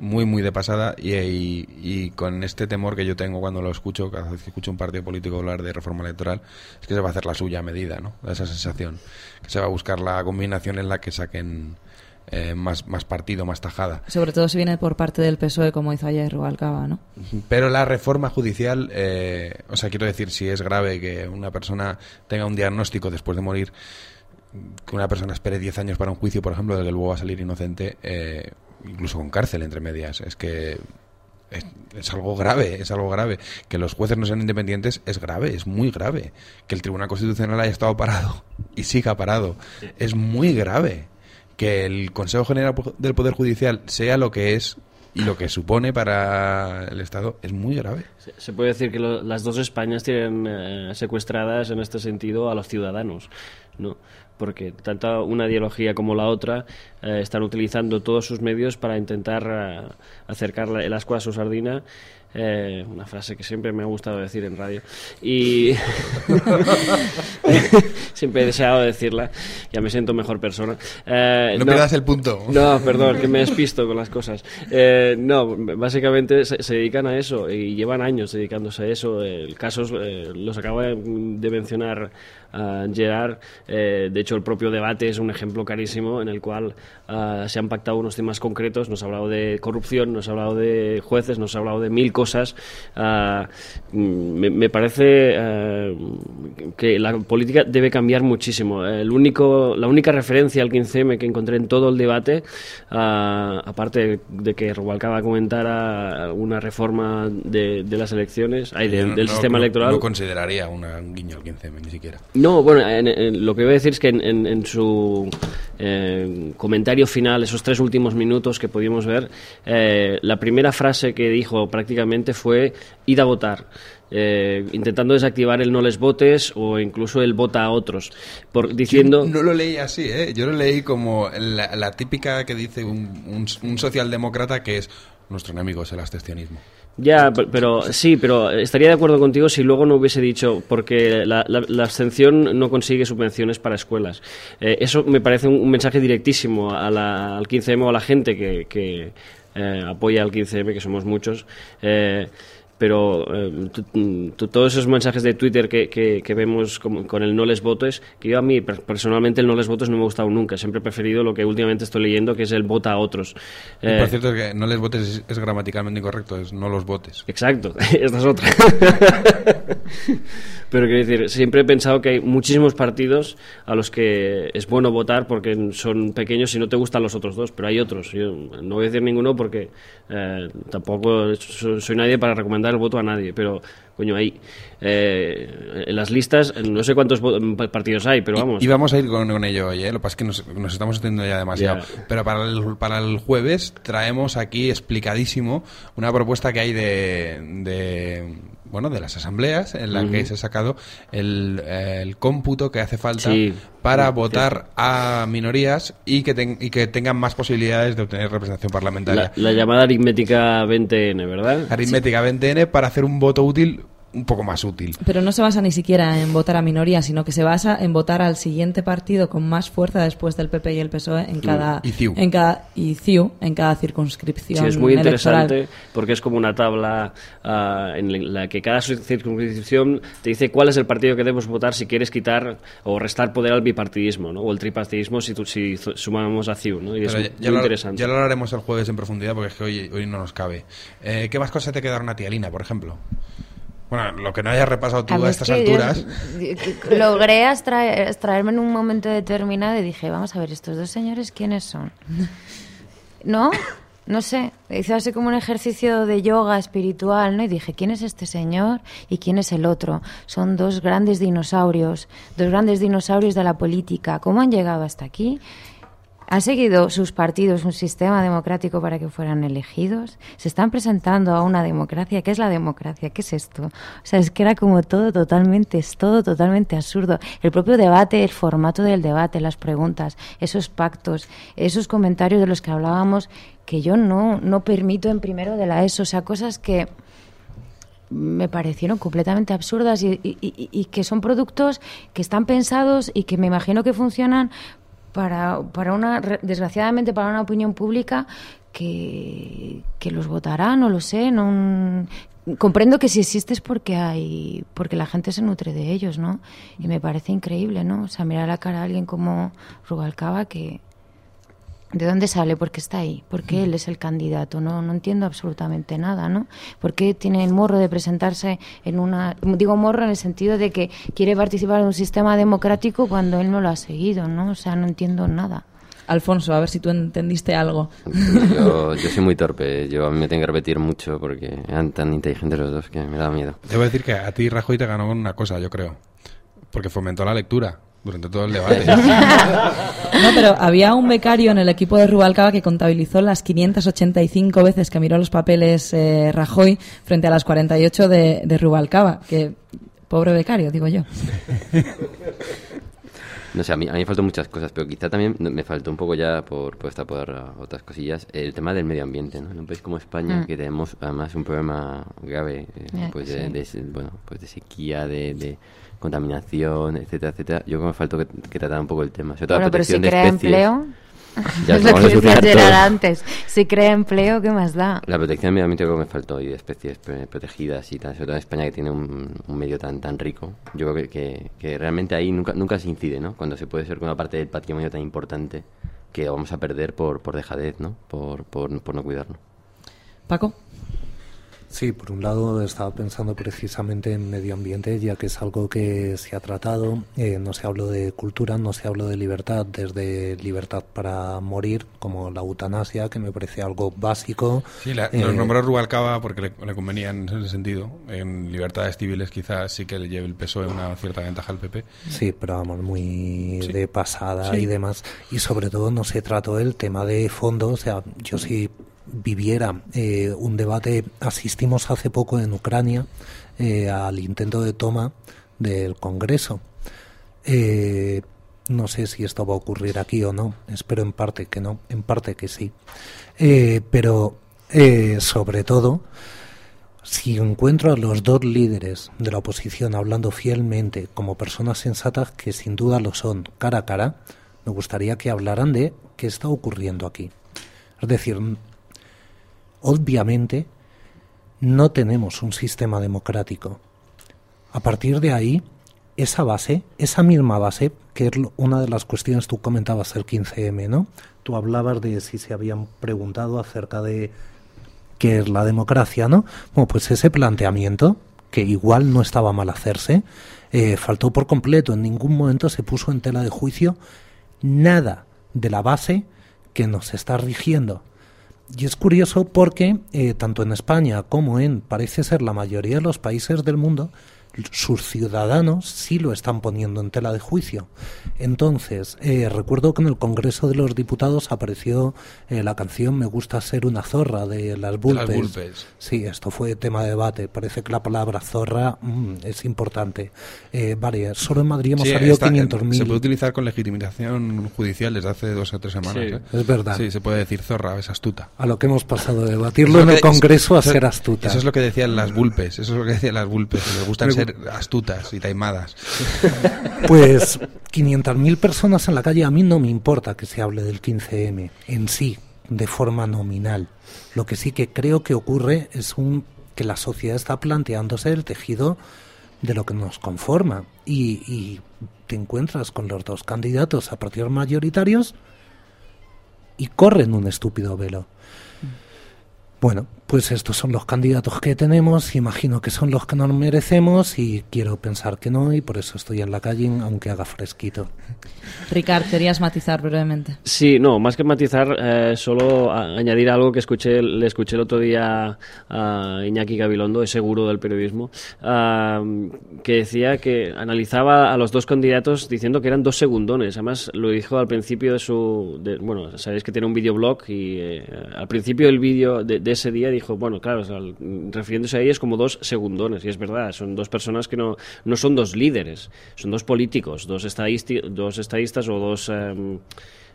muy, muy de pasada, y, con este temor que yo tengo cuando lo escucho, cada vez que escucho un partido político hablar de reforma electoral, es que se va a hacer la suya a medida, ¿no? Da esa sensación, que se va a buscar la combinación en la que saquen eh, más, más partido, más tajada. Sobre todo si viene por parte del PSOE, como hizo ayer Rubalcaba, ¿no? Pero la reforma judicial, eh, o sea, quiero decir, si es grave que una persona tenga un diagnóstico después de morir, que una persona espere 10 años para un juicio, por ejemplo, de que luego va a salir inocente, eh, incluso con cárcel entre medias. Es que es, algo grave, es algo grave. Que los jueces no sean independientes es grave, es muy grave. Que el Tribunal Constitucional haya estado parado y siga parado es muy grave. Que el Consejo General del Poder Judicial sea lo que es y lo que supone para el Estado es muy grave. Se puede decir que las dos Españas tienen eh, secuestradas en este sentido a los ciudadanos, ¿no? Porque tanto una ideología como la otra eh, están utilizando todos sus medios para intentar eh, acercar el asco a su sardina. Eh, una frase que siempre me ha gustado decir en radio. Y siempre he deseado decirla. Ya me siento mejor persona. No, no. pierdas el punto. No perdón que me despisto con las cosas. No básicamente se, dedican a eso y llevan años dedicándose a eso. El caso los acaba de mencionar Gerard. Eh, de hecho, el propio debate es un ejemplo carísimo en el cual ah, se han pactado unos temas concretos. Nos ha hablado de corrupción, nos ha hablado de jueces, nos ha hablado de mil cosas. Ah, me, parece ah, que la política debe cambiar muchísimo. El único, la única referencia al 15M que encontré en todo el debate, aparte de que Rubalcaba comentara una reforma de, las elecciones, del sistema electoral. No consideraría un guiño al 15M, ni siquiera. No, bueno, lo que voy a decir es que en, su eh, comentario final, esos tres últimos minutos que pudimos ver, eh, la primera frase que dijo prácticamente fue ir a votar. Eh, intentando desactivar el no les votes o incluso el vota a otros. Por, diciendo... no lo leí así, ¿eh? yo lo leí como la, típica que dice un, un socialdemócrata que es nuestro enemigo es el abstencionismo. Ya, pero sí, pero estaría de acuerdo contigo si luego no hubiese dicho, porque la, abstención no consigue subvenciones para escuelas. Eh, eso me parece un, mensaje directísimo a al 15M o a la gente que, que eh, apoya al 15M, que somos muchos. Eh, pero eh, todos esos mensajes de Twitter que, que, vemos con, el no les votes, que yo a mí personalmente el no les votes no me ha gustado nunca, siempre he preferido lo que últimamente estoy leyendo, que es el vota a otros. por eh, cierto, que no les votes es, gramaticalmente incorrecto, es no los votes. Exacto, esta es otra. pero quiero decir, siempre he pensado que hay muchísimos partidos a los que es bueno votar porque son pequeños y no te gustan los otros dos, pero hay otros. Yo no voy a decir ninguno porque eh, tampoco soy nadie para recomendar el voto a nadie, pero coño, ahí eh, en las listas no sé cuántos partidos hay, pero vamos. Y, vamos a ir con, ello hoy, ¿eh? lo que pasa es que nos, estamos extendiendo ya demasiado. Pero para el, para el jueves traemos aquí explicadísimo una propuesta que hay de bueno, de las asambleas en la que se ha sacado el, el, cómputo que hace falta para votar a minorías y que, y que tengan más posibilidades de obtener representación parlamentaria. La, la llamada aritmética 20N, ¿verdad? Aritmética 20N para hacer un voto útil un poco más útil. Pero no se basa ni siquiera en votar a minoría, sino que se basa en votar al siguiente partido con más fuerza después del PP y el PSOE en cada y CIU. en cada y CIU en cada circunscripción. Sí, es muy interesante porque es como una tabla ah, en la que cada circunscripción te dice cuál es el partido que debemos votar si quieres quitar o restar poder al bipartidismo, ¿no? O el tripartidismo si, si sumamos a CIU, ¿no? Y es ya, muy lo, interesante. Ya lo haremos el jueves en profundidad porque es que hoy, hoy no nos cabe. Eh, ¿Qué más cosas te quedaron a ti, Alina, por ejemplo? Bueno, lo que no hayas repasado tú a, estas alturas. logré extraerme en un momento determinado y dije, vamos a ver, estos dos señores, ¿quiénes son? ¿No? No sé, hice así como un ejercicio de yoga espiritual, ¿no? Y dije, ¿quién es este señor y quién es el otro? Son dos grandes dinosaurios, dos grandes dinosaurios de la política. ¿Cómo han llegado hasta aquí? ¿Han seguido sus partidos un sistema democrático para que fueran elegidos? ¿Se están presentando a una democracia? ¿Qué es la democracia? ¿Qué es esto? O sea, es que era como todo totalmente, es todo totalmente absurdo. El propio debate, el formato del debate, las preguntas, esos pactos, esos comentarios de los que hablábamos que yo no, no permito en primero de la ESO, o sea, cosas que me parecieron completamente absurdas y, y, que son productos que están pensados y que me imagino que funcionan para, para una, desgraciadamente para una opinión pública que, que los votará, no lo sé, no, comprendo que si existe es porque hay porque la gente se nutre de ellos, ¿no? Y me parece increíble, ¿no? O sea, mirar la cara a alguien como Rubalcaba que ¿De dónde sale? ¿Por qué está ahí? ¿Por qué él es el candidato? No, no entiendo absolutamente nada, ¿no? ¿Por qué tiene el morro de presentarse en una... Digo morro en el sentido de que quiere participar en un sistema democrático cuando él no lo ha seguido, ¿no? O sea, no entiendo nada. Alfonso, a ver si tú entendiste algo. Yo, yo soy muy torpe, yo a mí me tengo que repetir mucho porque eran tan inteligentes los dos que me da miedo. Debo decir que a ti Rajoy te ganó con una cosa, yo creo, porque fomentó la lectura durante todo el debate. no, pero había un becario en el equipo de Rubalcaba que contabilizó las 585 veces que miró los papeles eh, Rajoy frente a las 48 de, de Rubalcaba. Que pobre becario, digo yo. No sé, a mí, a mí me faltan muchas cosas, pero quizá también me faltó un poco ya por, por esta, por otras cosillas, el tema del medio ambiente, ¿no? En un país como España, mm. que tenemos además un problema grave, eh, pues, de, bueno, pues de sequía, de contaminación, etcétera, etcétera. Yo creo que me faltó que, que tratar un poco el tema. bueno, pero si crea empleo... Ya lo que decía antes. Si crea empleo, ¿qué más da? La protección del medio ambiente creo que me faltó y de especies protegidas y tal, sobre todo en España que tiene un, medio tan tan rico. Yo creo que, que, realmente ahí nunca, nunca se incide, ¿no? Cuando se puede ser una parte del patrimonio tan importante que vamos a perder por, por dejadez, ¿no? Por, por, por no cuidarlo. Paco. Sí, por un lado estaba pensando precisamente en medio ambiente, ya que es algo que se ha tratado. Eh, no se habló de cultura, no se habló de libertad, desde libertad para morir, como la eutanasia, que me parece algo básico. Sí, la, eh, nombró Rubalcaba porque le, convenía en ese sentido. En libertades civiles quizás sí que le lleve el peso de una cierta ventaja al PP. Sí, pero vamos, muy de pasada y demás. Y sobre todo no se trató el tema de fondo. O sea, yo sí viviera eh, un debate. Asistimos hace poco en Ucrania eh, al intento de toma del Congreso. Eh, no sé si esto va a ocurrir aquí o no. Espero en parte que no, en parte que sí. pero sobre todo, si encuentro a los dos líderes de la oposición hablando fielmente como personas sensatas, que sin duda lo son cara a cara, me gustaría que hablaran de qué está ocurriendo aquí. Es decir, obviamente no tenemos un sistema democrático. A partir de ahí, esa base, esa misma base, que es una de las cuestiones tú comentabas el 15M, ¿no? Tú hablabas de si se habían preguntado acerca de qué es la democracia, ¿no? Bueno, pues ese planteamiento, que igual no estaba mal hacerse, eh, faltó por completo. En ningún momento se puso en tela de juicio nada de la base que nos está rigiendo. Y es curioso porque eh, tanto en España como en, parece ser, la mayoría de los países del mundo, sus ciudadanos sí lo están poniendo en tela de juicio. Entonces, eh, recuerdo que en el Congreso de los Diputados apareció eh, la canción Me gusta ser una zorra de las Bulpes. Sí, esto fue tema de debate. Parece que la palabra zorra mm, es importante. Eh, vale, solo en Madrid hemos salido 500.000. Se puede utilizar con legitimización judicial desde hace dos o tres semanas. Es verdad. Sí, se puede decir zorra, es astuta. A lo que hemos pasado de debatirlo en el Congreso a ser astuta. Eso es lo que decían las Bulpes. Eso es lo que decían las Bulpes. Les gustan ser astutas y taimadas. Pues 500.000 personas en la calle, a mí no me importa que se hable del 15M en sí, de forma nominal. Lo que sí que creo que ocurre es un, que la sociedad está planteándose el tejido de lo que nos conforma y, y te encuentras con los dos candidatos a partidos mayoritarios y corren un estúpido velo. Bueno, pues estos son los candidatos que tenemos, imagino que son los que nos merecemos y quiero pensar que no y por eso estoy en la calle aunque haga fresquito. Ricard, querías matizar brevemente. Sí, no, más que matizar, eh, solo añadir algo que escuché, le escuché el otro día a Iñaki Gabilondo, es seguro del periodismo, que decía que analizaba a los dos candidatos diciendo que eran dos segundones. Además, lo dijo al principio de su... bueno, sabéis que tiene un videoblog y eh, al principio del vídeo de, ese día dijo, bueno, claro, refiriéndose a ellos como dos segundones, y es verdad, son dos personas que no, no son dos líderes, son dos políticos, dos, dos estadistas o dos...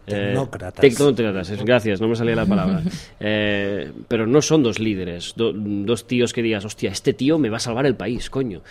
Em, eh, tecnócratas. gracias, no me salía la palabra. Eh, pero no son dos líderes, dos tíos que digas, hostia, este tío me va a salvar el país, coño.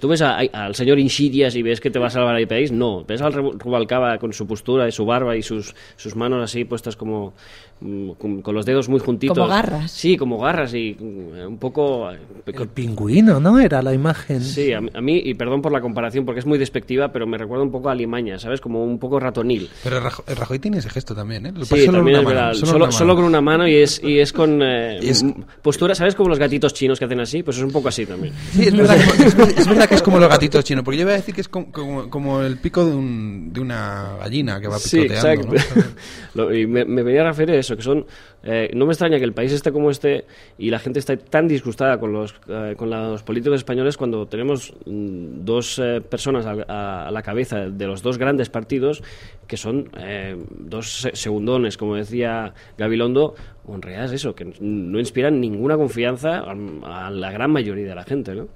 ¿Tú ves al señor Insidias y ves que te va a salvar el país? No. ¿Ves al Rubalcaba con su postura y su barba y sus, sus manos así puestas como, Mm, con, los dedos muy juntitos. Como garras. Sí, como garras y mm, un poco... Eh, el pingüino, ¿no? Era la imagen. Sí, a, mí, y perdón por la comparación porque es muy despectiva, pero me recuerda un poco a Limaña, ¿sabes? Como un poco ratonil. Pero Rajoy, tiene ese gesto también, ¿eh? sí, también es verdad. Solo, con una mano y es, y es con eh, postura, ¿sabes? Como los gatitos chinos que hacen así, pues es un poco así también. Sí, es verdad, es, verdad que es como los gatitos chinos, porque yo voy a decir que es como, como, el pico de, un, de una gallina que va picoteando, sí, exacto. y me, me venía a referir a eso, que son eh, no me extraña que el país esté como esté y la gente esté tan disgustada con los, eh, con los políticos españoles cuando tenemos mm, dos eh, personas a, la cabeza de los dos grandes partidos que son dos segundones, como decía Gabilondo, en realidad es eso, que no inspiran ninguna confianza a, a la gran mayoría de la gente, ¿no?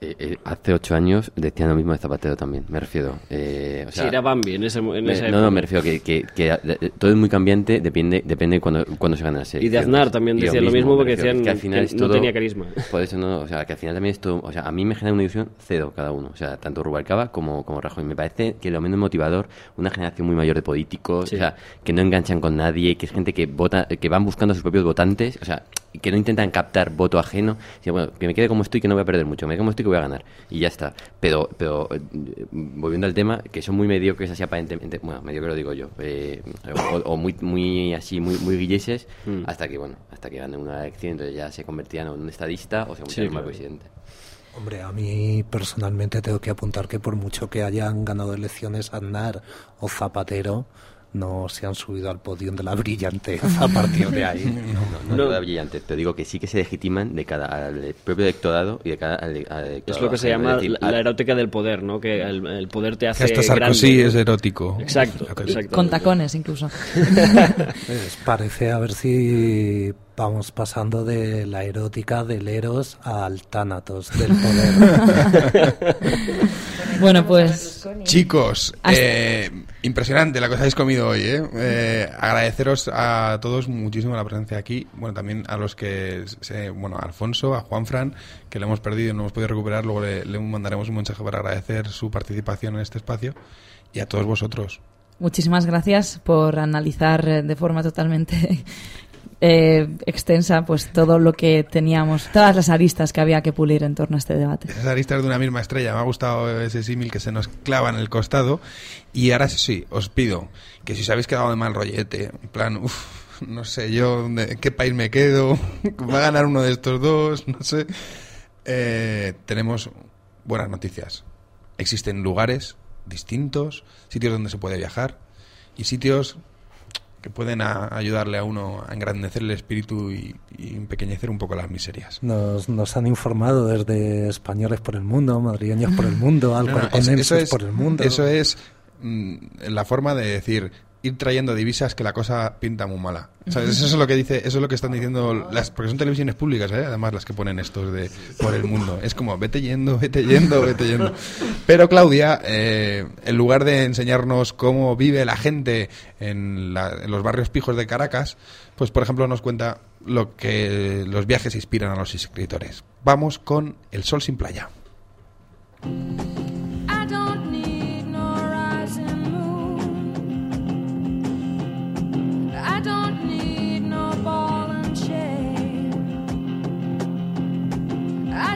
Eh, eh, hace ocho años decían lo mismo de Zapatero también, me refiero. Eh, sí, era Bambi en ese, en No, no, me refiero que, que, todo es muy cambiante, depende depende cuando, cuando se gana Y de Aznar también decían lo mismo, porque decían que, al final no tenía carisma. Por eso no, o sea, que al final también esto, o sea, a mí me genera una ilusión cero cada uno, o sea, tanto Rubalcaba como, como Rajoy. Me parece que lo menos motivador, una generación muy mayor de políticos, o sea, que no enganchan con nadie, que es gente que vota, que van buscando a sus propios votantes, o sea, que no intentan captar voto ajeno, sino, bueno, que me quede como estoy, que no voy a perder mucho, me quede como estoy, que voy a ganar. Y ya está. Pero, pero eh, volviendo al tema, que son muy mediocres así aparentemente, bueno, mediocre lo digo yo, eh, o, muy, muy así, muy, muy guilleses, mm. hasta que, bueno, hasta que ganen una elección, entonces ya se convertían en un estadista o se convertían en presidente. Hombre, a mí personalmente tengo que apuntar que por mucho que hayan ganado elecciones Aznar o Zapatero, no se han subido al podio de la brillante a partir de ahí. No, no, de la brillante, te digo que sí que se legitiman de cada al propio electorado y de cada al, Es lo que se llama la, erótica del poder, ¿no? Que el, poder te hace Hasta Sarkozy es erótico. Exacto, Con tacones incluso. Pues parece a ver si vamos pasando de la erótica del Eros al Tánatos del poder. bueno, pues... Chicos, eh, impresionante la que os habéis comido hoy. ¿eh? ¿eh? agradeceros a todos muchísimo la presencia aquí. Bueno, también a los que, bueno, a Alfonso, a Juan Fran, que le hemos perdido y no hemos podido recuperar. Luego le, le mandaremos un mensaje para agradecer su participación en este espacio. Y a todos vosotros. Muchísimas gracias por analizar de forma totalmente eh, extensa pues todo lo que teníamos, todas las aristas que había que pulir en torno a este debate. Esas aristas de una misma estrella. Me ha gustado ese símil que se nos clava en el costado. Y ahora sí, os pido que si os habéis quedado de mal rollete, en plan, uff, no sé yo, ¿en qué país me quedo? ¿Va a ganar uno de estos dos? No sé. Eh, tenemos buenas noticias. Existen lugares distintos, sitios donde se puede viajar y sitios que pueden ayudarle a uno a engrandecer el espíritu y, empequeñecer un poco las miserias. Nos, nos, han informado desde españoles por el mundo, madrileños por el mundo, alcorconenses por el mundo. Eso es mm, la forma de decir ir trayendo divisas que la cosa pinta muy mala. Eso es lo que dice, eso es lo que están diciendo las, porque son televisiones públicas, ¿eh? además las que ponen estos de por el mundo. Es como vete yendo, vete yendo, vete yendo. Pero Claudia, eh, en lugar de enseñarnos cómo vive la gente en, en, los barrios pijos de Caracas, pues por ejemplo nos cuenta lo que los viajes inspiran a los escritores. Vamos con El sol sin playa.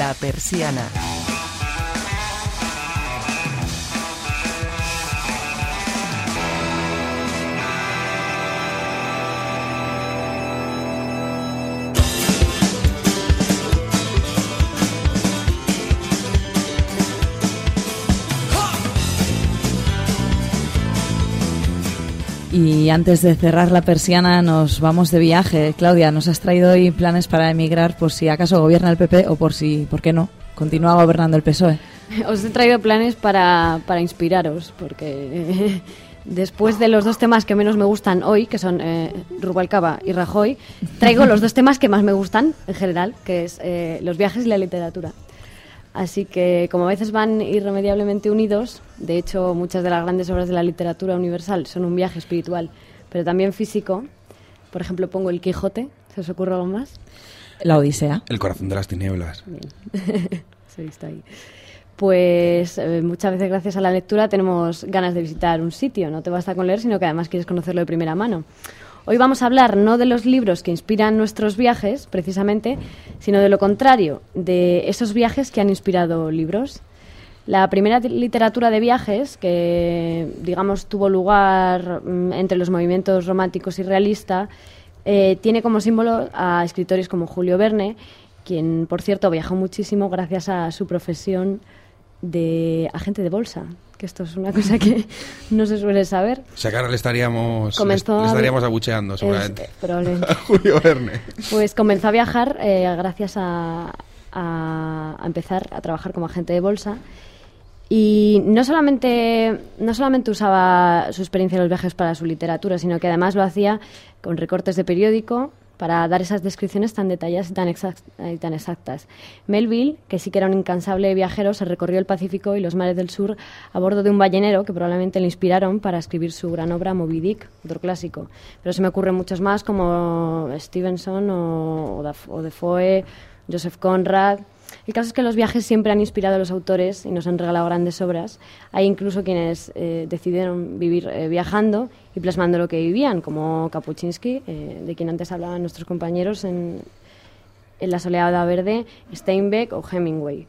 La persiana. Y antes de cerrar la persiana nos vamos de viaje. Claudia, nos has traído hoy planes para emigrar por si acaso gobierna el PP o por si, ¿por qué no? Continúa gobernando el PSOE. Os he traído planes para, para inspiraros, porque después de los dos temas que menos me gustan hoy, que son eh, Rubalcaba y Rajoy, traigo los dos temas que más me gustan en general, que es eh, los viajes y la literatura. Así que como a veces van irremediablemente unidos, de hecho muchas de las grandes obras de la literatura universal son un viaje espiritual, pero también físico. Por ejemplo, pongo El Quijote, ¿se os ocurre algo más? La Odisea. El corazón de las tinieblas. Se está ahí. Pues eh, muchas veces gracias a la lectura tenemos ganas de visitar un sitio, no te basta con leer, sino que además quieres conocerlo de primera mano. Hoy vamos a hablar no de los libros que inspiran nuestros viajes, precisamente, sino de lo contrario, de esos viajes que han inspirado libros. La primera literatura de viajes, que digamos tuvo lugar mm, entre los movimientos románticos y realista, Eh, tiene como símbolo a escritores como Julio Verne, quien, por cierto, viajó muchísimo gracias a su profesión de agente de bolsa, que esto es una cosa que no se suele saber. O sea, que ahora le estaríamos, le estaríamos abucheando, seguramente. probablemente. Julio Verne. Pues comenzó a viajar eh, gracias a, a, empezar a trabajar como agente de bolsa. Y no solamente, no solamente usaba su experiencia en los viajes para su literatura, sino que además lo hacía con recortes de periódico para dar esas descripciones tan detalladas y tan, tan exactas. Melville, que sí que era un incansable viajero, se recorrió el Pacífico y los mares del sur a bordo de un ballenero que probablemente le inspiraron para escribir su gran obra Moby Dick, otro clásico. Pero se me ocurren muchos más como Stevenson o, o Defoe Joseph Conrad. El caso es que los viajes siempre han inspirado a los autores y nos han regalado grandes obras. Hay incluso quienes eh, decidieron vivir eh, viajando y plasmando lo que vivían, como Kapuscinski, eh, de quien antes hablaban nuestros compañeros en, en La soleada verde, Steinbeck o Hemingway.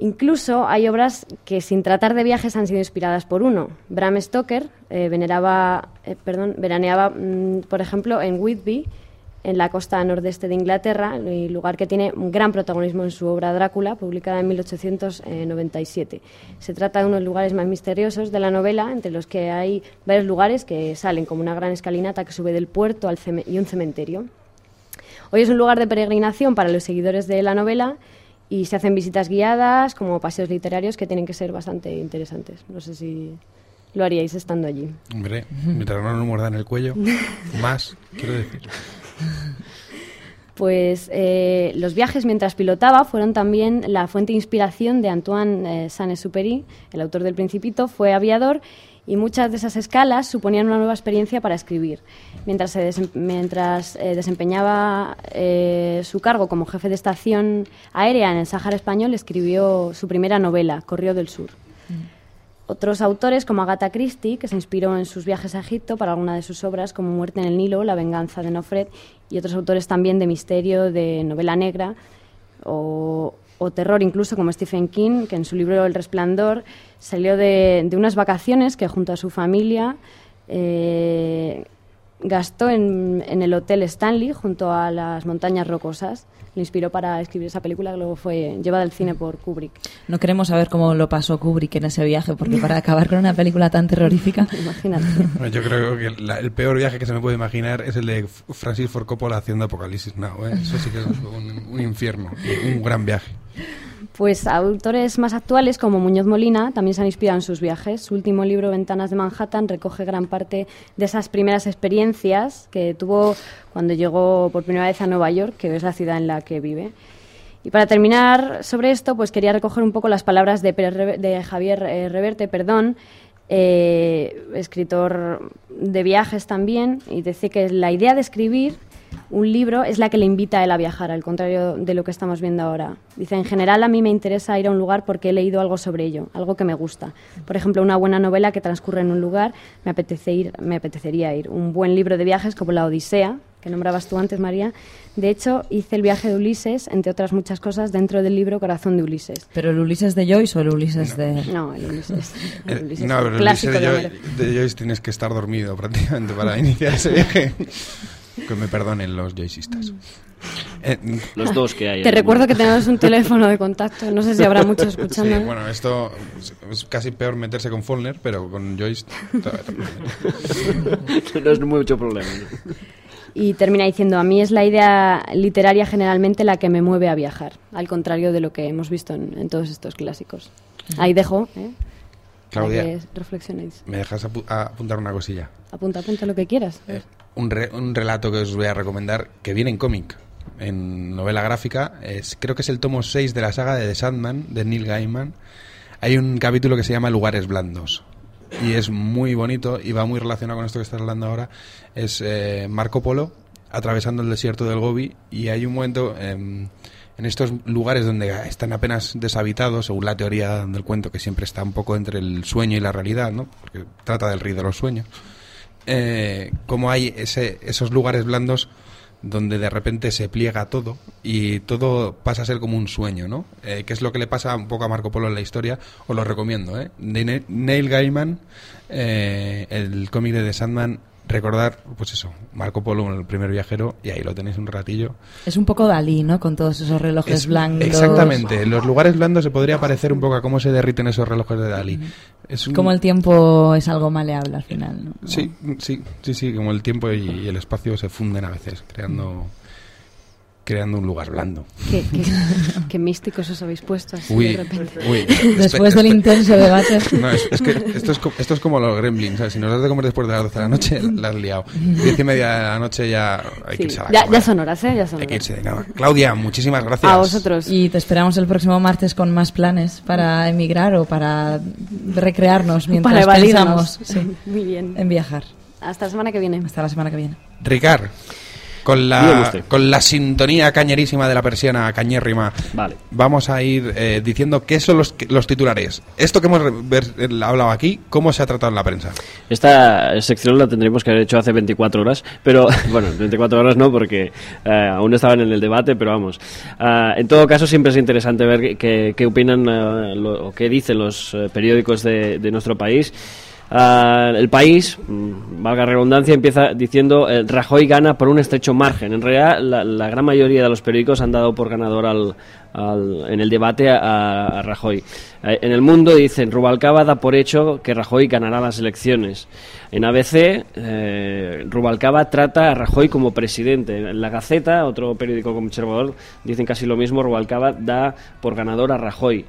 Incluso hay obras que sin tratar de viajes han sido inspiradas por uno. Bram Stoker veneraba, perdón, veraneaba, mm, por ejemplo, en Whitby, en la costa nordeste de Inglaterra, lugar que tiene un gran protagonismo en su obra Drácula, publicada en 1897. Se trata de uno de los lugares más misteriosos de la novela, entre los que hay varios lugares que salen como una gran escalinata que sube del puerto al y un cementerio. Hoy es un lugar de peregrinación para los seguidores de la novela y se hacen visitas guiadas como paseos literarios que tienen que ser bastante interesantes. No sé si lo haríais estando allí. Hombre, mientras no nos muerdan el cuello, más, quiero decir. Pues eh, los viajes mientras pilotaba fueron también la fuente de inspiración de Antoine eh, Saint-Exupéry, el autor del Principito, fue aviador y muchas de esas escalas suponían una nueva experiencia para escribir. Mientras, mientras eh, desempeñaba su cargo como jefe de estación aérea en el Sáhara español, escribió su primera novela, Correo del Sur. Otros autores, como Agatha Christie, que se inspiró en sus viajes a Egipto para alguna de sus obras, como Muerte en el Nilo, La venganza de Nofret, y otros autores también de misterio, de novela negra o, terror, incluso como Stephen King, que en su libro El Resplandor salió de, unas vacaciones que junto a su familia eh, gastó en, en el Hotel Stanley junto a las montañas rocosas le inspiró para escribir esa película que luego fue llevada al cine por Kubrick. No queremos saber cómo lo pasó Kubrick en ese viaje, porque para acabar con una película tan terrorífica... Imagínate. Yo creo que el peor viaje que se me puede imaginar es el de Francis Ford Coppola haciendo Apocalipsis Now. ¿eh? Eso sí que es un, un infierno, un gran viaje. Pues autores más actuales como Muñoz Molina también se han inspirado en sus viajes. Su último libro, Ventanas de Manhattan, recoge gran parte de esas primeras experiencias que tuvo cuando llegó por primera vez a Nueva York, que es la ciudad en la que vive. Y para terminar sobre esto, pues quería recoger un poco las palabras de, Javier eh, Reverte, perdón, eh, escritor de viajes también, y dice que la idea de escribir un libro es la que le invita a él a viajar, al contrario de lo que estamos viendo ahora. Dice, en general a mí me interesa ir a un lugar porque he leído algo sobre ello, algo que me gusta. Por ejemplo, una buena novela que transcurre en un lugar, me, apetece ir, me apetecería ir. Un buen libro de viajes como La Odisea, que nombrabas tú antes, María. De hecho, hice el viaje de Ulises, entre otras muchas cosas, dentro del libro Corazón de Ulises. ¿Pero el Ulises de Joyce o el Ulises de...? No, el Ulises. El, Ulises no, pero el Ulises de, de, Joyce tienes que estar dormido prácticamente para iniciar ese viaje. Que me perdonen los joycistas. Eh, los dos que hay. Te recuerdo que tenemos un teléfono de contacto. No sé si habrá muchos escuchando. bueno, esto es casi peor meterse con Follner, pero con Joyce. no es mucho problema. Y termina diciendo, a mí es la idea literaria generalmente la que me mueve a viajar, al contrario de lo que hemos visto en, todos estos clásicos. Ahí dejo, ¿eh? Claudia, reflexionéis. ¿Me dejas apuntar una cosilla? Apunta, apunta lo que quieras. Eh, un, relato que os voy a recomendar que viene en cómic, en novela gráfica. Es, creo que es el tomo 6 de la saga de The Sandman, de Neil Gaiman. Hay un capítulo que se llama Lugares Blandos. Y es muy bonito y va muy relacionado con esto que estás hablando ahora. Es eh, Marco Polo atravesando el desierto del Gobi y hay un momento en estos lugares donde están apenas deshabitados, según la teoría del cuento, que siempre está un poco entre el sueño y la realidad, ¿no? porque trata del rey de los sueños eh, cómo hay ese, esos lugares blandos donde de repente se pliega todo y todo pasa a ser como un sueño, ¿no? Eh, que es lo que le pasa un poco a Marco Polo en la historia, os lo recomiendo, ¿eh? De Neil Gaiman, eh, el cómic de The Sandman, recordar, pues eso, Marco Polo, el primer viajero, y ahí lo tenéis un ratillo. Es un poco Dalí, ¿no? Con todos esos relojes blancos. Exactamente, en los lugares blandos se podría parecer un poco a cómo se derriten esos relojes de Dalí. Es Como el tiempo es algo maleable al final, ¿no? Sí, sí, sí, sí, como el tiempo y el espacio se funden a veces, creando creando un lugar blando. Qué, místicos os habéis puesto así uy, de repente. Uy, después del intenso debate. No, es, que esto es, esto es como los gremlins, ¿sabes? Si nos das de comer después de las 12 de la noche, la has liado. Diez y media de la noche ya hay que irse a la ya, ya, son horas, ¿eh? Ya son hay que irse de cama. Claudia, muchísimas gracias. A vosotros. Y te esperamos el próximo martes con más planes para emigrar o para recrearnos mientras para pensamos sí, Muy bien. en viajar. Hasta la semana que viene. Hasta la semana que viene. Ricard con la, con la sintonía cañerísima de la persiana cañérrima, vale. vamos a ir eh, diciendo qué son los, los titulares. Esto que hemos hablado aquí, ¿cómo se ha tratado en la prensa? Esta sección la tendríamos que haber hecho hace 24 horas, pero bueno, 24 horas no, porque eh, aún estaban en el debate, pero vamos. Eh, en todo caso, siempre es interesante ver qué, qué opinan o qué dicen los periódicos de, de nuestro país. Uh, el país, mm, valga redundancia, empieza diciendo eh, Rajoy gana por un estrecho margen. En realidad, la, gran mayoría de los periódicos han dado por ganador al, en el debate a, Rajoy. Eh, en el mundo dicen Rubalcaba da por hecho que Rajoy ganará las elecciones. En ABC, eh, Rubalcaba trata a Rajoy como presidente. En la Gaceta, otro periódico conservador, dicen casi lo mismo. Rubalcaba da por ganador a Rajoy.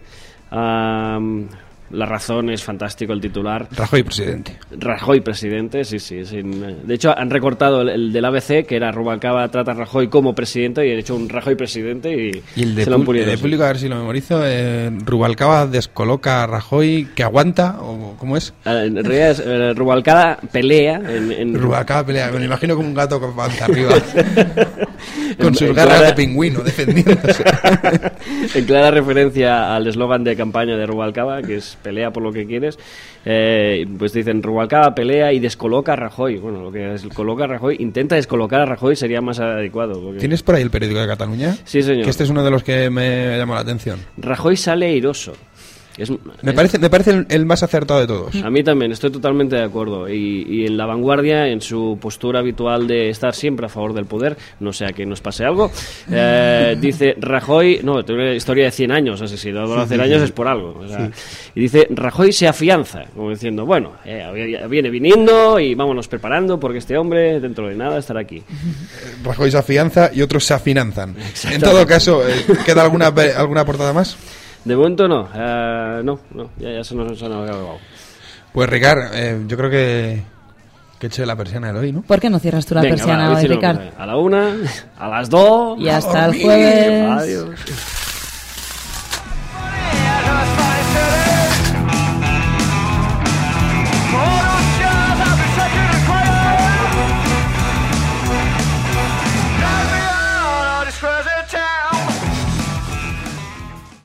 La razón es fantástico el titular. Rajoy presidente. Rajoy presidente, sí, sí. de hecho, han recortado el, del ABC, que era Rubalcaba trata a Rajoy como presidente, y han hecho un Rajoy presidente y, el de, se lo han de público, a ver si lo memorizo, eh, Rubalcaba descoloca a Rajoy, que aguanta, o ¿cómo es? Ah, en realidad es, eh, Rubalcaba pelea. En, Rubalcaba pelea, me lo imagino como un gato con panza arriba. con sus garras de pingüino defendiéndose. en clara referencia al eslogan de campaña de Rubalcaba, que es pelea por lo que quieres, eh, pues dicen Rubalcaba pelea y descoloca a Rajoy. Bueno, lo que descoloca a Rajoy, intenta descolocar a Rajoy sería más adecuado. ¿Tienes por ahí el periódico de Cataluña? Sí, señor. Que este es uno de los que me llamó la atención. Rajoy sale airoso me, parece, me parece el, más acertado de todos. A mí también, estoy totalmente de acuerdo. Y, en la vanguardia, en su postura habitual de estar siempre a favor del poder, no sea que nos pase algo, eh, dice Rajoy, no, tiene una historia de 100 años, así si no a hacer años es por algo. y dice, Rajoy se afianza, como diciendo, bueno, eh, viene viniendo y vámonos preparando porque este hombre dentro de nada estará aquí. Rajoy se afianza y otros se afinanzan. En todo caso, eh, ¿queda alguna, alguna portada más? De momento no, uh, no, no, ya, ya se nos han acabado. Pues Ricard, eh, yo creo que que eche la persiana el hoy, ¿no? ¿Por qué no cierras tú la persiana hoy, Ricard? A la una, a las dos. Y hasta el jueves. Adiós.